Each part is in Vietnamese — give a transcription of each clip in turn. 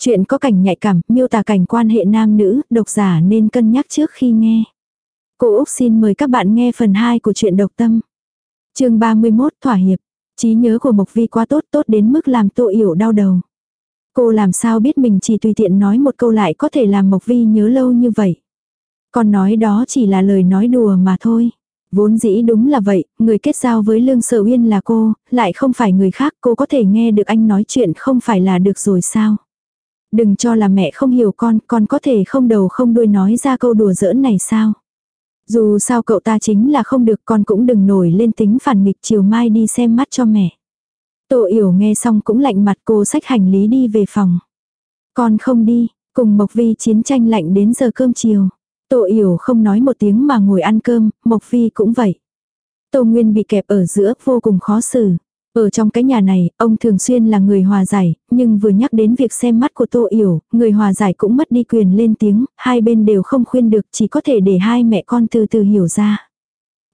Chuyện có cảnh nhạy cảm, miêu tả cảnh quan hệ nam nữ, độc giả nên cân nhắc trước khi nghe. Cô Úc xin mời các bạn nghe phần 2 của truyện độc tâm. chương 31 Thỏa Hiệp. trí nhớ của Mộc Vi quá tốt tốt đến mức làm tô yểu đau đầu. Cô làm sao biết mình chỉ tùy tiện nói một câu lại có thể làm Mộc Vi nhớ lâu như vậy. Còn nói đó chỉ là lời nói đùa mà thôi. Vốn dĩ đúng là vậy, người kết giao với Lương Sở Uyên là cô, lại không phải người khác, cô có thể nghe được anh nói chuyện không phải là được rồi sao. Đừng cho là mẹ không hiểu con, con có thể không đầu không đuôi nói ra câu đùa giỡn này sao. Dù sao cậu ta chính là không được con cũng đừng nổi lên tính phản nghịch chiều mai đi xem mắt cho mẹ. Tô yểu nghe xong cũng lạnh mặt cô xách hành lý đi về phòng. Con không đi, cùng Mộc Vi chiến tranh lạnh đến giờ cơm chiều. Tô yểu không nói một tiếng mà ngồi ăn cơm, Mộc Vi cũng vậy. Tô Nguyên bị kẹp ở giữa vô cùng khó xử. Ở trong cái nhà này, ông thường xuyên là người hòa giải, nhưng vừa nhắc đến việc xem mắt của Tô Yểu, người hòa giải cũng mất đi quyền lên tiếng, hai bên đều không khuyên được, chỉ có thể để hai mẹ con từ từ hiểu ra.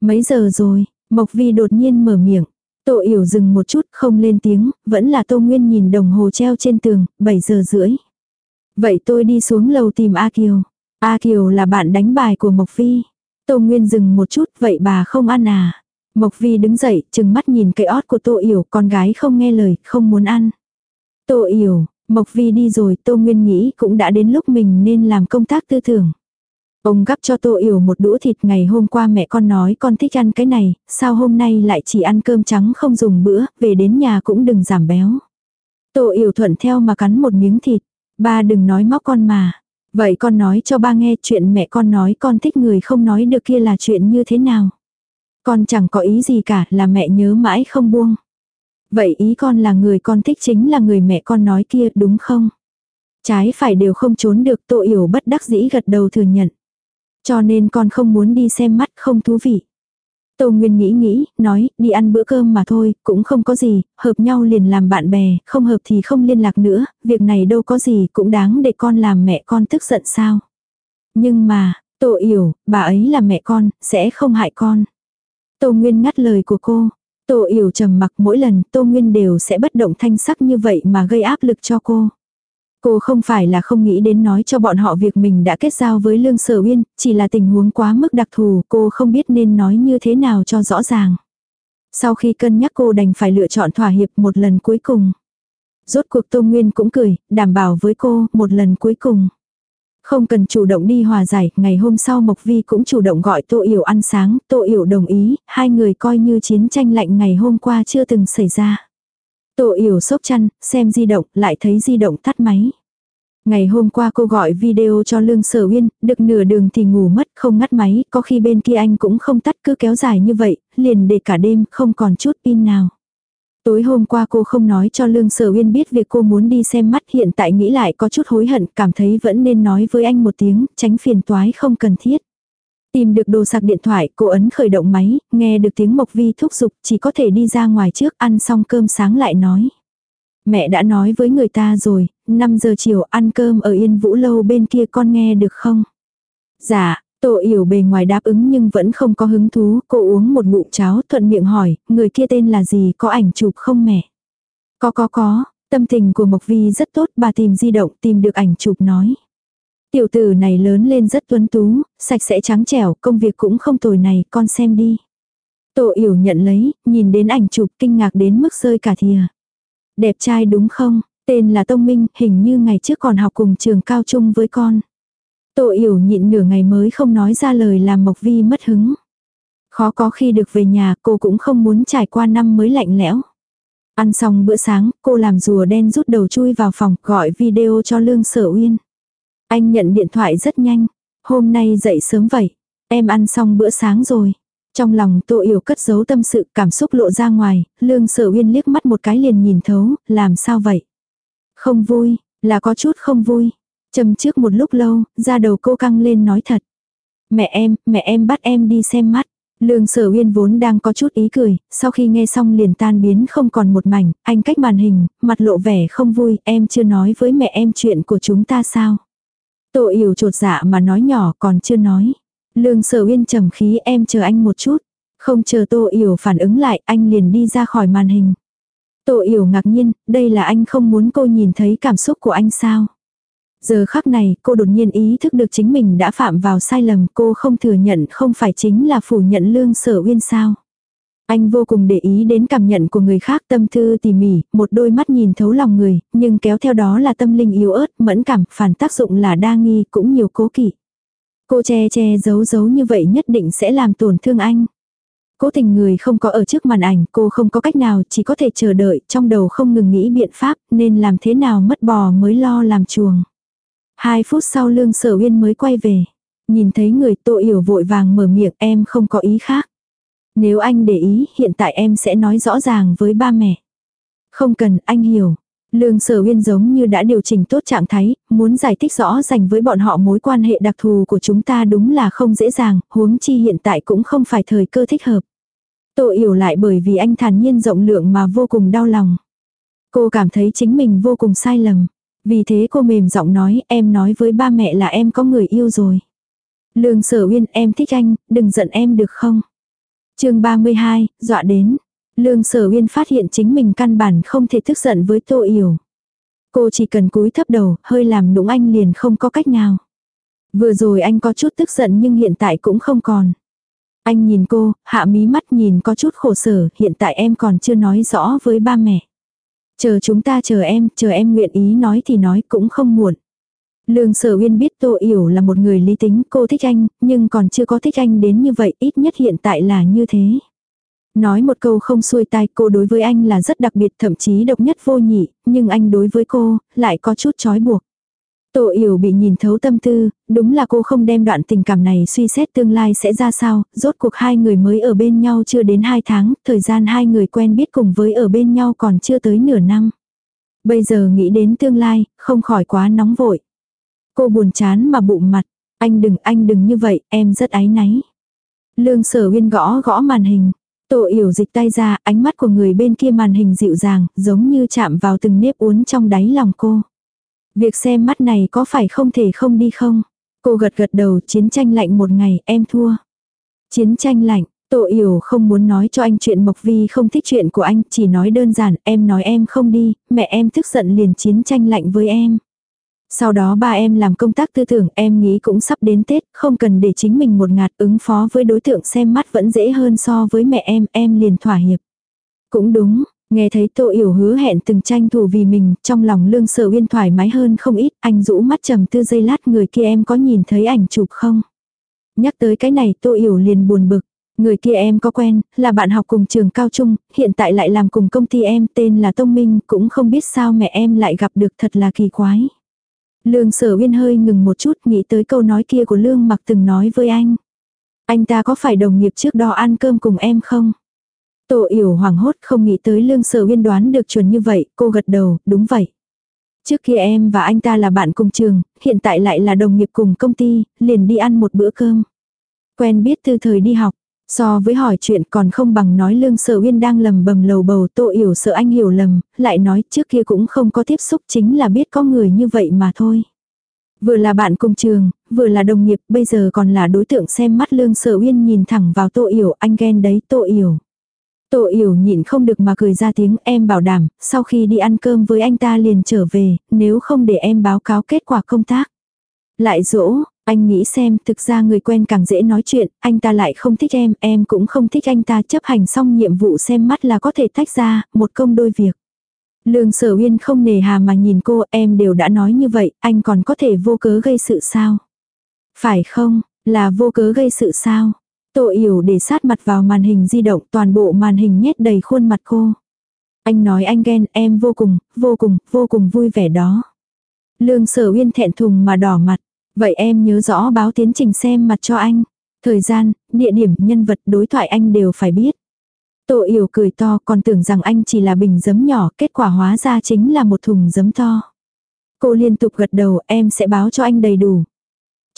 Mấy giờ rồi, Mộc Vi đột nhiên mở miệng. Tô Yểu dừng một chút không lên tiếng, vẫn là Tô Nguyên nhìn đồng hồ treo trên tường, 7 giờ rưỡi. Vậy tôi đi xuống lầu tìm A Kiều. A Kiều là bạn đánh bài của Mộc Vi. Tô Nguyên dừng một chút, vậy bà không ăn à? Mộc Vi đứng dậy, chừng mắt nhìn cái ót của Tô Yểu, con gái không nghe lời, không muốn ăn. Tô Yểu, Mộc Vi đi rồi, Tô Nguyên nghĩ cũng đã đến lúc mình nên làm công tác tư tưởng. Ông gắp cho Tô Yểu một đũa thịt ngày hôm qua mẹ con nói con thích ăn cái này, sao hôm nay lại chỉ ăn cơm trắng không dùng bữa, về đến nhà cũng đừng giảm béo. Tô Yểu thuận theo mà cắn một miếng thịt. Ba đừng nói móc con mà. Vậy con nói cho ba nghe chuyện mẹ con nói con thích người không nói được kia là chuyện như thế nào. Con chẳng có ý gì cả là mẹ nhớ mãi không buông. Vậy ý con là người con thích chính là người mẹ con nói kia đúng không? Trái phải đều không trốn được tô yểu bất đắc dĩ gật đầu thừa nhận. Cho nên con không muốn đi xem mắt không thú vị. Tô Nguyên nghĩ nghĩ, nói, đi ăn bữa cơm mà thôi, cũng không có gì, hợp nhau liền làm bạn bè, không hợp thì không liên lạc nữa, việc này đâu có gì cũng đáng để con làm mẹ con tức giận sao. Nhưng mà, Tô Yểu, bà ấy là mẹ con, sẽ không hại con. Tô Nguyên ngắt lời của cô. Tô Yểu trầm mặc mỗi lần Tô Nguyên đều sẽ bất động thanh sắc như vậy mà gây áp lực cho cô. Cô không phải là không nghĩ đến nói cho bọn họ việc mình đã kết giao với Lương Sở Uyên, chỉ là tình huống quá mức đặc thù, cô không biết nên nói như thế nào cho rõ ràng. Sau khi cân nhắc cô đành phải lựa chọn thỏa hiệp một lần cuối cùng. Rốt cuộc Tô Nguyên cũng cười, đảm bảo với cô một lần cuối cùng. Không cần chủ động đi hòa giải, ngày hôm sau Mộc Vi cũng chủ động gọi Tô Yểu ăn sáng, Tô Yểu đồng ý, hai người coi như chiến tranh lạnh ngày hôm qua chưa từng xảy ra. Tô Yểu sốc chăn, xem di động, lại thấy di động tắt máy. Ngày hôm qua cô gọi video cho Lương Sở Uyên, được nửa đường thì ngủ mất, không ngắt máy, có khi bên kia anh cũng không tắt cứ kéo dài như vậy, liền để cả đêm không còn chút pin nào. Tối hôm qua cô không nói cho Lương Sở Uyên biết việc cô muốn đi xem mắt hiện tại nghĩ lại có chút hối hận, cảm thấy vẫn nên nói với anh một tiếng, tránh phiền toái không cần thiết. Tìm được đồ sạc điện thoại, cô ấn khởi động máy, nghe được tiếng Mộc Vi thúc giục, chỉ có thể đi ra ngoài trước ăn xong cơm sáng lại nói. Mẹ đã nói với người ta rồi, 5 giờ chiều ăn cơm ở Yên Vũ Lâu bên kia con nghe được không? Dạ, Tô Yểu bề ngoài đáp ứng nhưng vẫn không có hứng thú, cô uống một ngụm cháo thuận miệng hỏi, người kia tên là gì, có ảnh chụp không mẹ? Có có có, tâm tình của Mộc Vi rất tốt, bà tìm di động tìm được ảnh chụp nói. Tiểu tử này lớn lên rất tuấn tú, sạch sẽ trắng trẻo, công việc cũng không tồi này, con xem đi. Tô Yểu nhận lấy, nhìn đến ảnh chụp kinh ngạc đến mức rơi cả thìa. Đẹp trai đúng không? Tên là Tông Minh, hình như ngày trước còn học cùng trường cao trung với con. Tô Yểu nhịn nửa ngày mới không nói ra lời làm Mộc Vi mất hứng. Khó có khi được về nhà cô cũng không muốn trải qua năm mới lạnh lẽo. Ăn xong bữa sáng, cô làm rùa đen rút đầu chui vào phòng gọi video cho Lương Sở Uyên. Anh nhận điện thoại rất nhanh. Hôm nay dậy sớm vậy. Em ăn xong bữa sáng rồi. Trong lòng Tô Yểu cất giấu tâm sự cảm xúc lộ ra ngoài, Lương Sở Uyên liếc mắt một cái liền nhìn thấu, làm sao vậy? Không vui, là có chút không vui. Châm trước một lúc lâu, ra đầu cô căng lên nói thật. Mẹ em, mẹ em bắt em đi xem mắt. Lương sở uyên vốn đang có chút ý cười, sau khi nghe xong liền tan biến không còn một mảnh, anh cách màn hình, mặt lộ vẻ không vui, em chưa nói với mẹ em chuyện của chúng ta sao. Tô yểu trột dạ mà nói nhỏ còn chưa nói. Lương sở uyên trầm khí em chờ anh một chút. Không chờ tô yểu phản ứng lại, anh liền đi ra khỏi màn hình. Tô Yểu ngạc nhiên, đây là anh không muốn cô nhìn thấy cảm xúc của anh sao? Giờ khắc này, cô đột nhiên ý thức được chính mình đã phạm vào sai lầm, cô không thừa nhận không phải chính là phủ nhận lương sở uyên sao. Anh vô cùng để ý đến cảm nhận của người khác tâm tư tỉ mỉ, một đôi mắt nhìn thấu lòng người, nhưng kéo theo đó là tâm linh yếu ớt, mẫn cảm, phản tác dụng là đa nghi, cũng nhiều cố kỵ. Cô che che giấu giấu như vậy nhất định sẽ làm tổn thương anh. Cố tình người không có ở trước màn ảnh, cô không có cách nào, chỉ có thể chờ đợi, trong đầu không ngừng nghĩ biện pháp, nên làm thế nào mất bò mới lo làm chuồng. Hai phút sau lương sở uyên mới quay về. Nhìn thấy người tô yểu vội vàng mở miệng em không có ý khác. Nếu anh để ý, hiện tại em sẽ nói rõ ràng với ba mẹ. Không cần, anh hiểu. Lương sở uyên giống như đã điều chỉnh tốt trạng thái, muốn giải thích rõ ràng với bọn họ mối quan hệ đặc thù của chúng ta đúng là không dễ dàng, huống chi hiện tại cũng không phải thời cơ thích hợp. Tô yểu lại bởi vì anh thản nhiên rộng lượng mà vô cùng đau lòng. Cô cảm thấy chính mình vô cùng sai lầm. Vì thế cô mềm giọng nói em nói với ba mẹ là em có người yêu rồi. Lương sở uyên em thích anh, đừng giận em được không? chương 32, dọa đến. Lương sở uyên phát hiện chính mình căn bản không thể tức giận với tô yểu. Cô chỉ cần cúi thấp đầu, hơi làm nũng anh liền không có cách nào. Vừa rồi anh có chút tức giận nhưng hiện tại cũng không còn. Anh nhìn cô, hạ mí mắt nhìn có chút khổ sở, hiện tại em còn chưa nói rõ với ba mẹ. Chờ chúng ta chờ em, chờ em nguyện ý nói thì nói cũng không muộn. Lương sở uyên biết Tô Yểu là một người lý tính, cô thích anh, nhưng còn chưa có thích anh đến như vậy, ít nhất hiện tại là như thế. Nói một câu không xuôi tai cô đối với anh là rất đặc biệt thậm chí độc nhất vô nhị, nhưng anh đối với cô, lại có chút trói buộc. Tô Yểu bị nhìn thấu tâm tư, đúng là cô không đem đoạn tình cảm này suy xét tương lai sẽ ra sao, rốt cuộc hai người mới ở bên nhau chưa đến hai tháng, thời gian hai người quen biết cùng với ở bên nhau còn chưa tới nửa năm. Bây giờ nghĩ đến tương lai, không khỏi quá nóng vội. Cô buồn chán mà bụng mặt, anh đừng, anh đừng như vậy, em rất áy náy. Lương sở uyên gõ gõ màn hình. Tô yểu dịch tay ra, ánh mắt của người bên kia màn hình dịu dàng, giống như chạm vào từng nếp uốn trong đáy lòng cô. Việc xem mắt này có phải không thể không đi không? Cô gật gật đầu chiến tranh lạnh một ngày em thua. Chiến tranh lạnh, Tô Yểu không muốn nói cho anh chuyện Mộc Vi không thích chuyện của anh, chỉ nói đơn giản, em nói em không đi, mẹ em tức giận liền chiến tranh lạnh với em. Sau đó ba em làm công tác tư tưởng, em nghĩ cũng sắp đến Tết, không cần để chính mình một ngạt ứng phó với đối tượng xem mắt vẫn dễ hơn so với mẹ em, em liền thỏa hiệp. Cũng đúng, Nghe thấy Tô Yểu hứa hẹn từng tranh thủ vì mình, trong lòng lương sở uyên thoải mái hơn không ít, anh rũ mắt trầm tư giây lát người kia em có nhìn thấy ảnh chụp không? Nhắc tới cái này Tô Yểu liền buồn bực. Người kia em có quen, là bạn học cùng trường cao trung, hiện tại lại làm cùng công ty em tên là Tông Minh, cũng không biết sao mẹ em lại gặp được thật là kỳ quái. Lương sở uyên hơi ngừng một chút nghĩ tới câu nói kia của Lương mặc từng nói với anh. Anh ta có phải đồng nghiệp trước đó ăn cơm cùng em không? Tô yểu hoảng hốt không nghĩ tới lương sở uyên đoán được chuẩn như vậy, cô gật đầu, đúng vậy. Trước kia em và anh ta là bạn cùng trường, hiện tại lại là đồng nghiệp cùng công ty, liền đi ăn một bữa cơm. Quen biết từ thời đi học, so với hỏi chuyện còn không bằng nói lương sở uyên đang lầm bầm lầu bầu tô yểu sợ anh hiểu lầm, lại nói trước kia cũng không có tiếp xúc chính là biết có người như vậy mà thôi. Vừa là bạn cùng trường, vừa là đồng nghiệp, bây giờ còn là đối tượng xem mắt lương sở uyên nhìn thẳng vào tô yểu, anh ghen đấy tô yểu. Tô yểu nhịn không được mà cười ra tiếng em bảo đảm, sau khi đi ăn cơm với anh ta liền trở về, nếu không để em báo cáo kết quả công tác. Lại dỗ, anh nghĩ xem thực ra người quen càng dễ nói chuyện, anh ta lại không thích em, em cũng không thích anh ta chấp hành xong nhiệm vụ xem mắt là có thể tách ra, một công đôi việc. Lương sở uyên không nề hà mà nhìn cô, em đều đã nói như vậy, anh còn có thể vô cớ gây sự sao? Phải không, là vô cớ gây sự sao? Tô yểu để sát mặt vào màn hình di động toàn bộ màn hình nhét đầy khuôn mặt cô. Anh nói anh ghen em vô cùng, vô cùng, vô cùng vui vẻ đó. Lương sở uyên thẹn thùng mà đỏ mặt. Vậy em nhớ rõ báo tiến trình xem mặt cho anh. Thời gian, địa điểm, nhân vật, đối thoại anh đều phải biết. Tô yểu cười to còn tưởng rằng anh chỉ là bình giấm nhỏ, kết quả hóa ra chính là một thùng giấm to. Cô liên tục gật đầu em sẽ báo cho anh đầy đủ.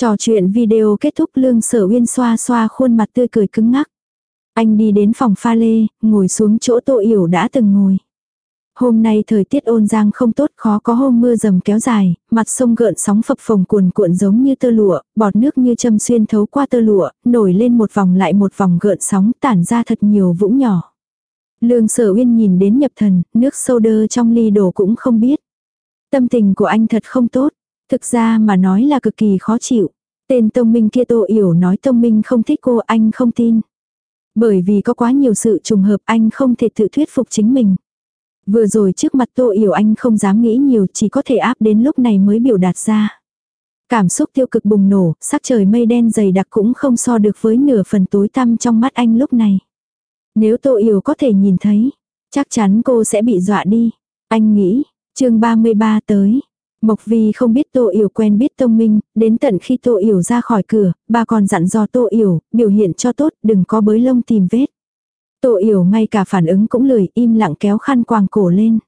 Trò chuyện video kết thúc lương sở uyên xoa xoa khuôn mặt tươi cười cứng ngắc. Anh đi đến phòng pha lê, ngồi xuống chỗ tô yểu đã từng ngồi. Hôm nay thời tiết ôn giang không tốt khó có hôm mưa dầm kéo dài, mặt sông gợn sóng phập phồng cuồn cuộn giống như tơ lụa, bọt nước như châm xuyên thấu qua tơ lụa, nổi lên một vòng lại một vòng gợn sóng tản ra thật nhiều vũng nhỏ. Lương sở uyên nhìn đến nhập thần, nước sâu đơ trong ly đổ cũng không biết. Tâm tình của anh thật không tốt, thực ra mà nói là cực kỳ khó chịu. Tên Tông Minh kia Tô Yểu nói Tông Minh không thích cô anh không tin. Bởi vì có quá nhiều sự trùng hợp anh không thể tự thuyết phục chính mình. Vừa rồi trước mặt Tô Yểu anh không dám nghĩ nhiều chỉ có thể áp đến lúc này mới biểu đạt ra. Cảm xúc tiêu cực bùng nổ, sắc trời mây đen dày đặc cũng không so được với nửa phần tối tăm trong mắt anh lúc này. Nếu Tô Yểu có thể nhìn thấy, chắc chắn cô sẽ bị dọa đi. Anh nghĩ, chương 33 tới. Mộc Vi không biết Tô Yểu quen biết Tông Minh, đến tận khi Tô Yểu ra khỏi cửa, bà còn dặn dò Tô Yểu, biểu hiện cho tốt, đừng có bới lông tìm vết. Tô Yểu ngay cả phản ứng cũng lười, im lặng kéo khăn quàng cổ lên.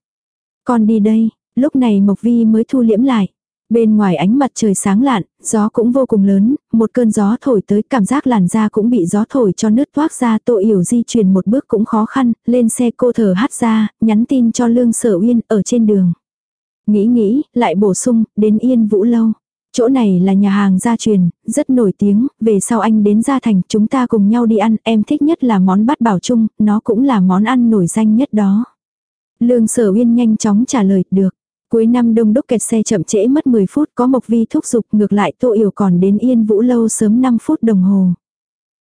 Con đi đây, lúc này Mộc Vi mới thu liễm lại. Bên ngoài ánh mặt trời sáng lạn, gió cũng vô cùng lớn, một cơn gió thổi tới cảm giác làn da cũng bị gió thổi cho nứt toác ra Tô yểu di chuyển một bước cũng khó khăn, lên xe cô thở hắt ra, nhắn tin cho Lương Sở Uyên ở trên đường. Nghĩ nghĩ, lại bổ sung, đến Yên Vũ Lâu. Chỗ này là nhà hàng gia truyền, rất nổi tiếng, về sau anh đến Gia Thành chúng ta cùng nhau đi ăn, em thích nhất là món bát bảo chung, nó cũng là món ăn nổi danh nhất đó. Lương Sở Uyên nhanh chóng trả lời, được. Cuối năm đông đúc kẹt xe chậm trễ mất 10 phút có Mộc Vi thúc giục ngược lại Tô Yểu còn đến Yên Vũ Lâu sớm 5 phút đồng hồ.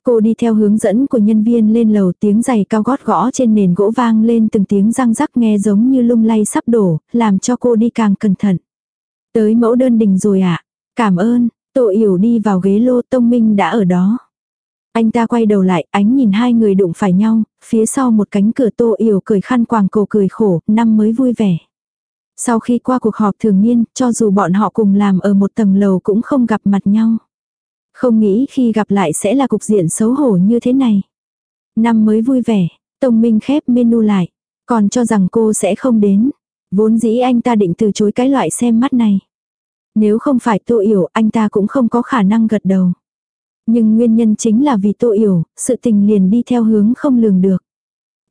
Cô đi theo hướng dẫn của nhân viên lên lầu tiếng giày cao gót gõ trên nền gỗ vang lên từng tiếng răng rắc nghe giống như lung lay sắp đổ, làm cho cô đi càng cẩn thận. Tới mẫu đơn đình rồi ạ. À? Cảm ơn, Tô Yểu đi vào ghế lô Tông Minh đã ở đó. Anh ta quay đầu lại, ánh nhìn hai người đụng phải nhau, phía sau một cánh cửa Tô Yểu cười khăn quàng cổ cười khổ, năm mới vui vẻ. Sau khi qua cuộc họp thường niên, cho dù bọn họ cùng làm ở một tầng lầu cũng không gặp mặt nhau. Không nghĩ khi gặp lại sẽ là cục diện xấu hổ như thế này. Năm mới vui vẻ, Tông Minh khép menu lại, còn cho rằng cô sẽ không đến. Vốn dĩ anh ta định từ chối cái loại xem mắt này. Nếu không phải Tô Yểu, anh ta cũng không có khả năng gật đầu. Nhưng nguyên nhân chính là vì Tô Yểu, sự tình liền đi theo hướng không lường được.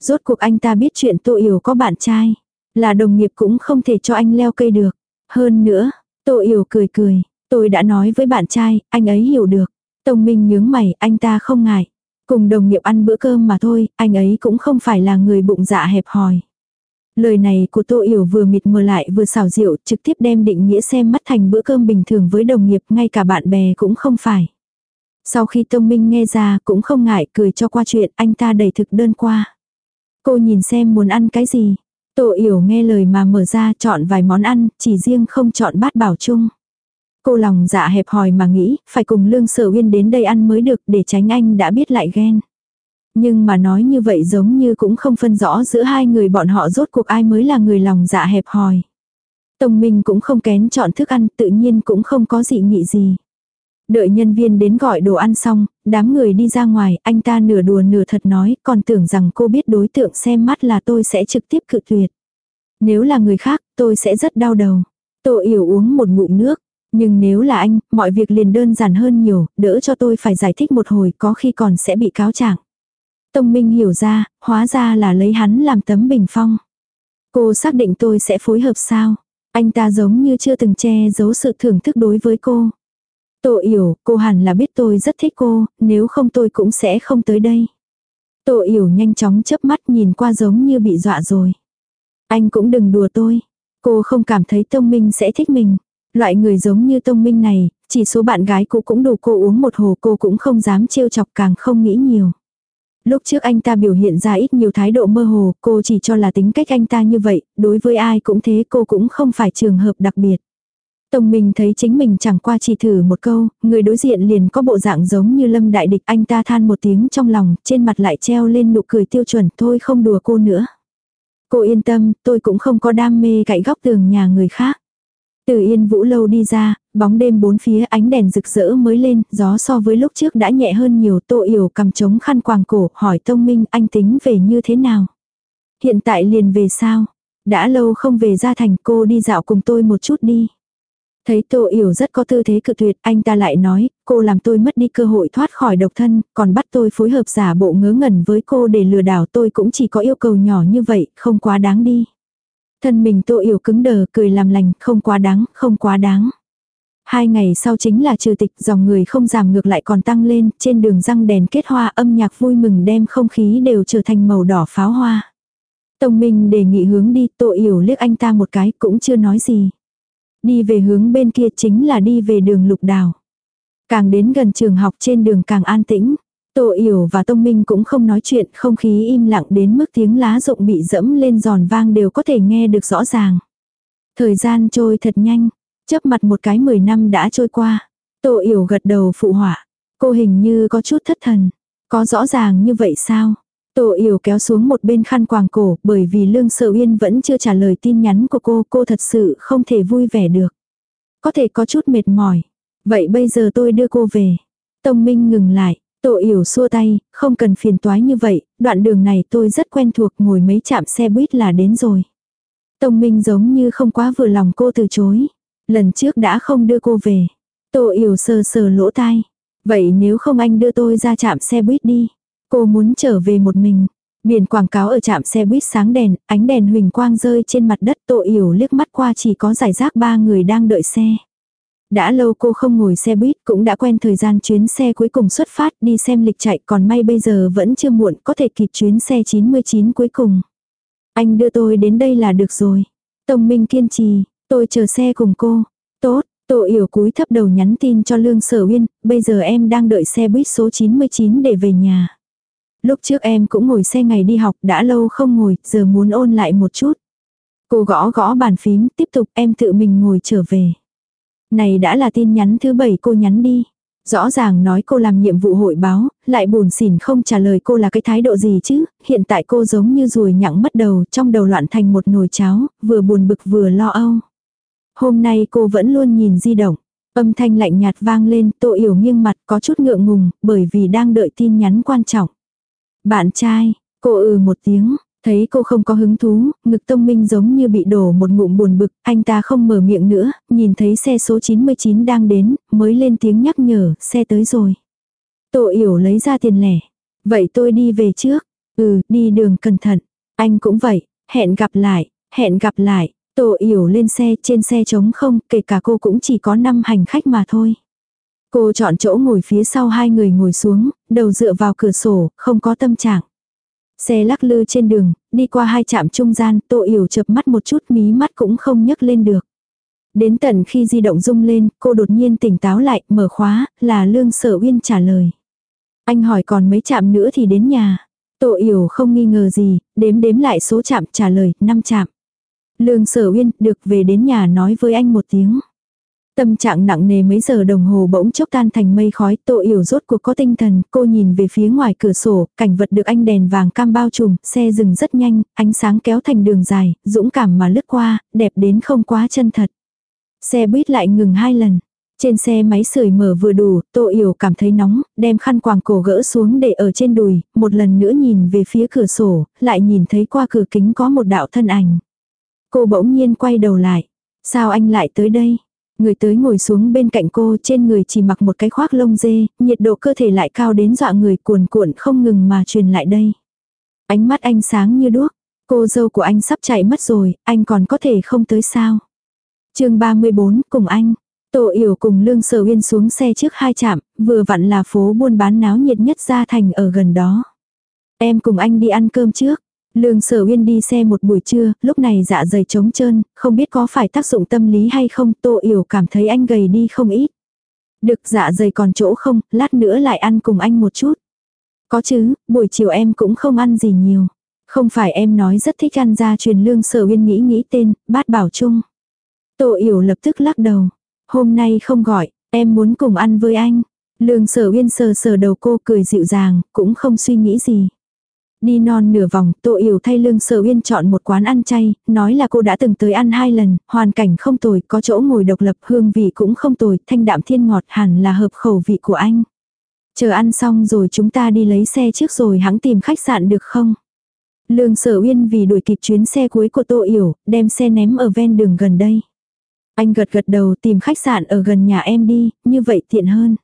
Rốt cuộc anh ta biết chuyện Tô Yểu có bạn trai. Là đồng nghiệp cũng không thể cho anh leo cây được. Hơn nữa, Tô Yểu cười cười, tôi đã nói với bạn trai, anh ấy hiểu được. Tông Minh nhướng mày, anh ta không ngại. Cùng đồng nghiệp ăn bữa cơm mà thôi, anh ấy cũng không phải là người bụng dạ hẹp hòi. Lời này của Tô Yểu vừa mịt mờ lại vừa xảo diệu, trực tiếp đem định nghĩa xem mắt thành bữa cơm bình thường với đồng nghiệp, ngay cả bạn bè cũng không phải. Sau khi Tông Minh nghe ra cũng không ngại cười cho qua chuyện, anh ta đẩy thực đơn qua. Cô nhìn xem muốn ăn cái gì. Tô Yểu nghe lời mà mở ra chọn vài món ăn, chỉ riêng không chọn bát bảo chung. Cô lòng dạ hẹp hòi mà nghĩ, phải cùng Lương Sở Uyên đến đây ăn mới được để tránh anh đã biết lại ghen. Nhưng mà nói như vậy giống như cũng không phân rõ giữa hai người bọn họ rốt cuộc ai mới là người lòng dạ hẹp hòi. Tông Minh cũng không kén chọn thức ăn tự nhiên cũng không có dị nghị gì. Đợi nhân viên đến gọi đồ ăn xong, đám người đi ra ngoài, anh ta nửa đùa nửa thật nói, còn tưởng rằng cô biết đối tượng xem mắt là tôi sẽ trực tiếp cự tuyệt. Nếu là người khác, tôi sẽ rất đau đầu. Tô yểu uống một ngụm nước. Nhưng nếu là anh, mọi việc liền đơn giản hơn nhiều, đỡ cho tôi phải giải thích một hồi có khi còn sẽ bị cáo trạng. Tông Minh hiểu ra, hóa ra là lấy hắn làm tấm bình phong. Cô xác định tôi sẽ phối hợp sao? Anh ta giống như chưa từng che giấu sự thưởng thức đối với cô. Tô Yểu, cô hẳn là biết tôi rất thích cô, nếu không tôi cũng sẽ không tới đây. Tô Yểu nhanh chóng chớp mắt nhìn qua giống như bị dọa rồi. Anh cũng đừng đùa tôi. Cô không cảm thấy Tông Minh sẽ thích mình. Loại người giống như Tông Minh này, chỉ số bạn gái cũ cũng đủ cô uống một hồ cô cũng không dám trêu chọc càng không nghĩ nhiều. Lúc trước anh ta biểu hiện ra ít nhiều thái độ mơ hồ, cô chỉ cho là tính cách anh ta như vậy, đối với ai cũng thế cô cũng không phải trường hợp đặc biệt. Tông Minh thấy chính mình chẳng qua chỉ thử một câu, người đối diện liền có bộ dạng giống như lâm đại địch anh ta than một tiếng trong lòng, trên mặt lại treo lên nụ cười tiêu chuẩn thôi không đùa cô nữa. Cô yên tâm, tôi cũng không có đam mê cạnh góc tường nhà người khác. Từ yên vũ lâu đi ra, bóng đêm bốn phía ánh đèn rực rỡ mới lên, gió so với lúc trước đã nhẹ hơn nhiều tô yểu cầm trống khăn quàng cổ, hỏi Tông Minh anh tính về như thế nào. Hiện tại liền về sao? Đã lâu không về ra thành cô đi dạo cùng tôi một chút đi. Thấy Tô Yểu rất có tư thế cự tuyệt, anh ta lại nói, cô làm tôi mất đi cơ hội thoát khỏi độc thân, còn bắt tôi phối hợp giả bộ ngớ ngẩn với cô để lừa đảo tôi cũng chỉ có yêu cầu nhỏ như vậy, không quá đáng đi. Thân mình Tô Yểu cứng đờ, cười làm lành, không quá đáng, không quá đáng. Hai ngày sau chính là trừ tịch, dòng người không giảm ngược lại còn tăng lên, trên đường răng đèn kết hoa âm nhạc vui mừng đem không khí đều trở thành màu đỏ pháo hoa. Tông Minh đề nghị hướng đi, Tô Yểu liếc anh ta một cái cũng chưa nói gì. Đi về hướng bên kia chính là đi về đường lục đào. Càng đến gần trường học trên đường càng an tĩnh. Tô Yểu và Tông Minh cũng không nói chuyện, không khí im lặng đến mức tiếng lá rụng bị dẫm lên giòn vang đều có thể nghe được rõ ràng. Thời gian trôi thật nhanh, chớp mặt một cái 10 năm đã trôi qua. Tô Yểu gật đầu phụ họa. Cô hình như có chút thất thần. Có rõ ràng như vậy sao? Tô Yểu kéo xuống một bên khăn quàng cổ bởi vì Lương Sợ Uyên vẫn chưa trả lời tin nhắn của cô, cô thật sự không thể vui vẻ được. Có thể có chút mệt mỏi. Vậy bây giờ tôi đưa cô về. Tông Minh ngừng lại, Tô Yểu xua tay, không cần phiền toái như vậy, đoạn đường này tôi rất quen thuộc ngồi mấy chạm xe buýt là đến rồi. Tông Minh giống như không quá vừa lòng cô từ chối. Lần trước đã không đưa cô về. Tô Yểu sờ sờ lỗ tai. Vậy nếu không anh đưa tôi ra chạm xe buýt đi. Cô muốn trở về một mình. Biển quảng cáo ở trạm xe buýt sáng đèn, ánh đèn huỳnh quang rơi trên mặt đất tội yểu liếc mắt qua chỉ có giải rác ba người đang đợi xe. Đã lâu cô không ngồi xe buýt cũng đã quen thời gian chuyến xe cuối cùng xuất phát đi xem lịch chạy còn may bây giờ vẫn chưa muộn có thể kịp chuyến xe 99 cuối cùng. Anh đưa tôi đến đây là được rồi. Tông Minh kiên trì, tôi chờ xe cùng cô. Tốt, Tô Yểu cúi thấp đầu nhắn tin cho Lương Sở Uyên, bây giờ em đang đợi xe buýt số 99 để về nhà. Lúc trước em cũng ngồi xe ngày đi học đã lâu không ngồi, giờ muốn ôn lại một chút. Cô gõ gõ bàn phím, tiếp tục em tự mình ngồi trở về. Này đã là tin nhắn thứ bảy cô nhắn đi. Rõ ràng nói cô làm nhiệm vụ hội báo, lại buồn xỉn không trả lời cô là cái thái độ gì chứ, hiện tại cô giống như ruồi nhặng mất đầu, trong đầu loạn thành một nồi cháo, vừa buồn bực vừa lo âu. Hôm nay cô vẫn luôn nhìn di động, âm thanh lạnh nhạt vang lên, tô yểu nghiêng mặt có chút ngượng ngùng, bởi vì đang đợi tin nhắn quan trọng. Bạn trai, cô ừ một tiếng, thấy cô không có hứng thú, ngực tông minh giống như bị đổ một ngụm buồn bực, anh ta không mở miệng nữa, nhìn thấy xe số 99 đang đến, mới lên tiếng nhắc nhở, xe tới rồi. Tô yểu lấy ra tiền lẻ. Vậy tôi đi về trước. Ừ, đi đường cẩn thận. Anh cũng vậy, hẹn gặp lại, hẹn gặp lại. Tô yểu lên xe, trên xe trống không, kể cả cô cũng chỉ có 5 hành khách mà thôi. Cô chọn chỗ ngồi phía sau hai người ngồi xuống, đầu dựa vào cửa sổ, không có tâm trạng. Xe lắc lư trên đường, đi qua hai trạm trung gian, Tô Yểu chập mắt một chút mí mắt cũng không nhấc lên được. Đến tận khi di động rung lên, cô đột nhiên tỉnh táo lại, mở khóa, là Lương Sở Uyên trả lời. Anh hỏi còn mấy trạm nữa thì đến nhà. Tô Yểu không nghi ngờ gì, đếm đếm lại số trạm trả lời, 5 trạm. Lương Sở Uyên, được về đến nhà nói với anh một tiếng. Tâm trạng nặng nề mấy giờ đồng hồ bỗng chốc tan thành mây khói, Tô Yểu rốt cuộc có tinh thần, cô nhìn về phía ngoài cửa sổ, cảnh vật được anh đèn vàng cam bao trùm, xe dừng rất nhanh, ánh sáng kéo thành đường dài, dũng cảm mà lướt qua, đẹp đến không quá chân thật. Xe buýt lại ngừng hai lần. Trên xe máy sưởi mở vừa đủ, Tô Yểu cảm thấy nóng, đem khăn quàng cổ gỡ xuống để ở trên đùi, một lần nữa nhìn về phía cửa sổ, lại nhìn thấy qua cửa kính có một đạo thân ảnh. Cô bỗng nhiên quay đầu lại. Sao anh lại tới đây? Người tới ngồi xuống bên cạnh cô trên người chỉ mặc một cái khoác lông dê, nhiệt độ cơ thể lại cao đến dọa người cuồn cuộn không ngừng mà truyền lại đây. Ánh mắt anh sáng như đuốc, cô dâu của anh sắp chạy mất rồi, anh còn có thể không tới sao. chương 34 cùng anh, Tô Yểu cùng Lương Sở Uyên xuống xe trước hai trạm, vừa vặn là phố buôn bán náo nhiệt nhất ra thành ở gần đó. Em cùng anh đi ăn cơm trước. Lương sở uyên đi xe một buổi trưa, lúc này dạ dày trống trơn, không biết có phải tác dụng tâm lý hay không, tô yểu cảm thấy anh gầy đi không ít. Được dạ dày còn chỗ không, lát nữa lại ăn cùng anh một chút. Có chứ, buổi chiều em cũng không ăn gì nhiều. Không phải em nói rất thích ăn ra truyền lương sở uyên nghĩ nghĩ tên, bát bảo chung. Tô yểu lập tức lắc đầu. Hôm nay không gọi, em muốn cùng ăn với anh. Lương sở uyên sờ sờ đầu cô cười dịu dàng, cũng không suy nghĩ gì. Đi non nửa vòng, Tô Yểu thay Lương Sở Uyên chọn một quán ăn chay, nói là cô đã từng tới ăn hai lần, hoàn cảnh không tồi, có chỗ ngồi độc lập, hương vị cũng không tồi, thanh đạm thiên ngọt hẳn là hợp khẩu vị của anh. Chờ ăn xong rồi chúng ta đi lấy xe trước rồi hãng tìm khách sạn được không? Lương Sở Uyên vì đuổi kịp chuyến xe cuối của Tô Yểu, đem xe ném ở ven đường gần đây. Anh gật gật đầu tìm khách sạn ở gần nhà em đi, như vậy tiện hơn.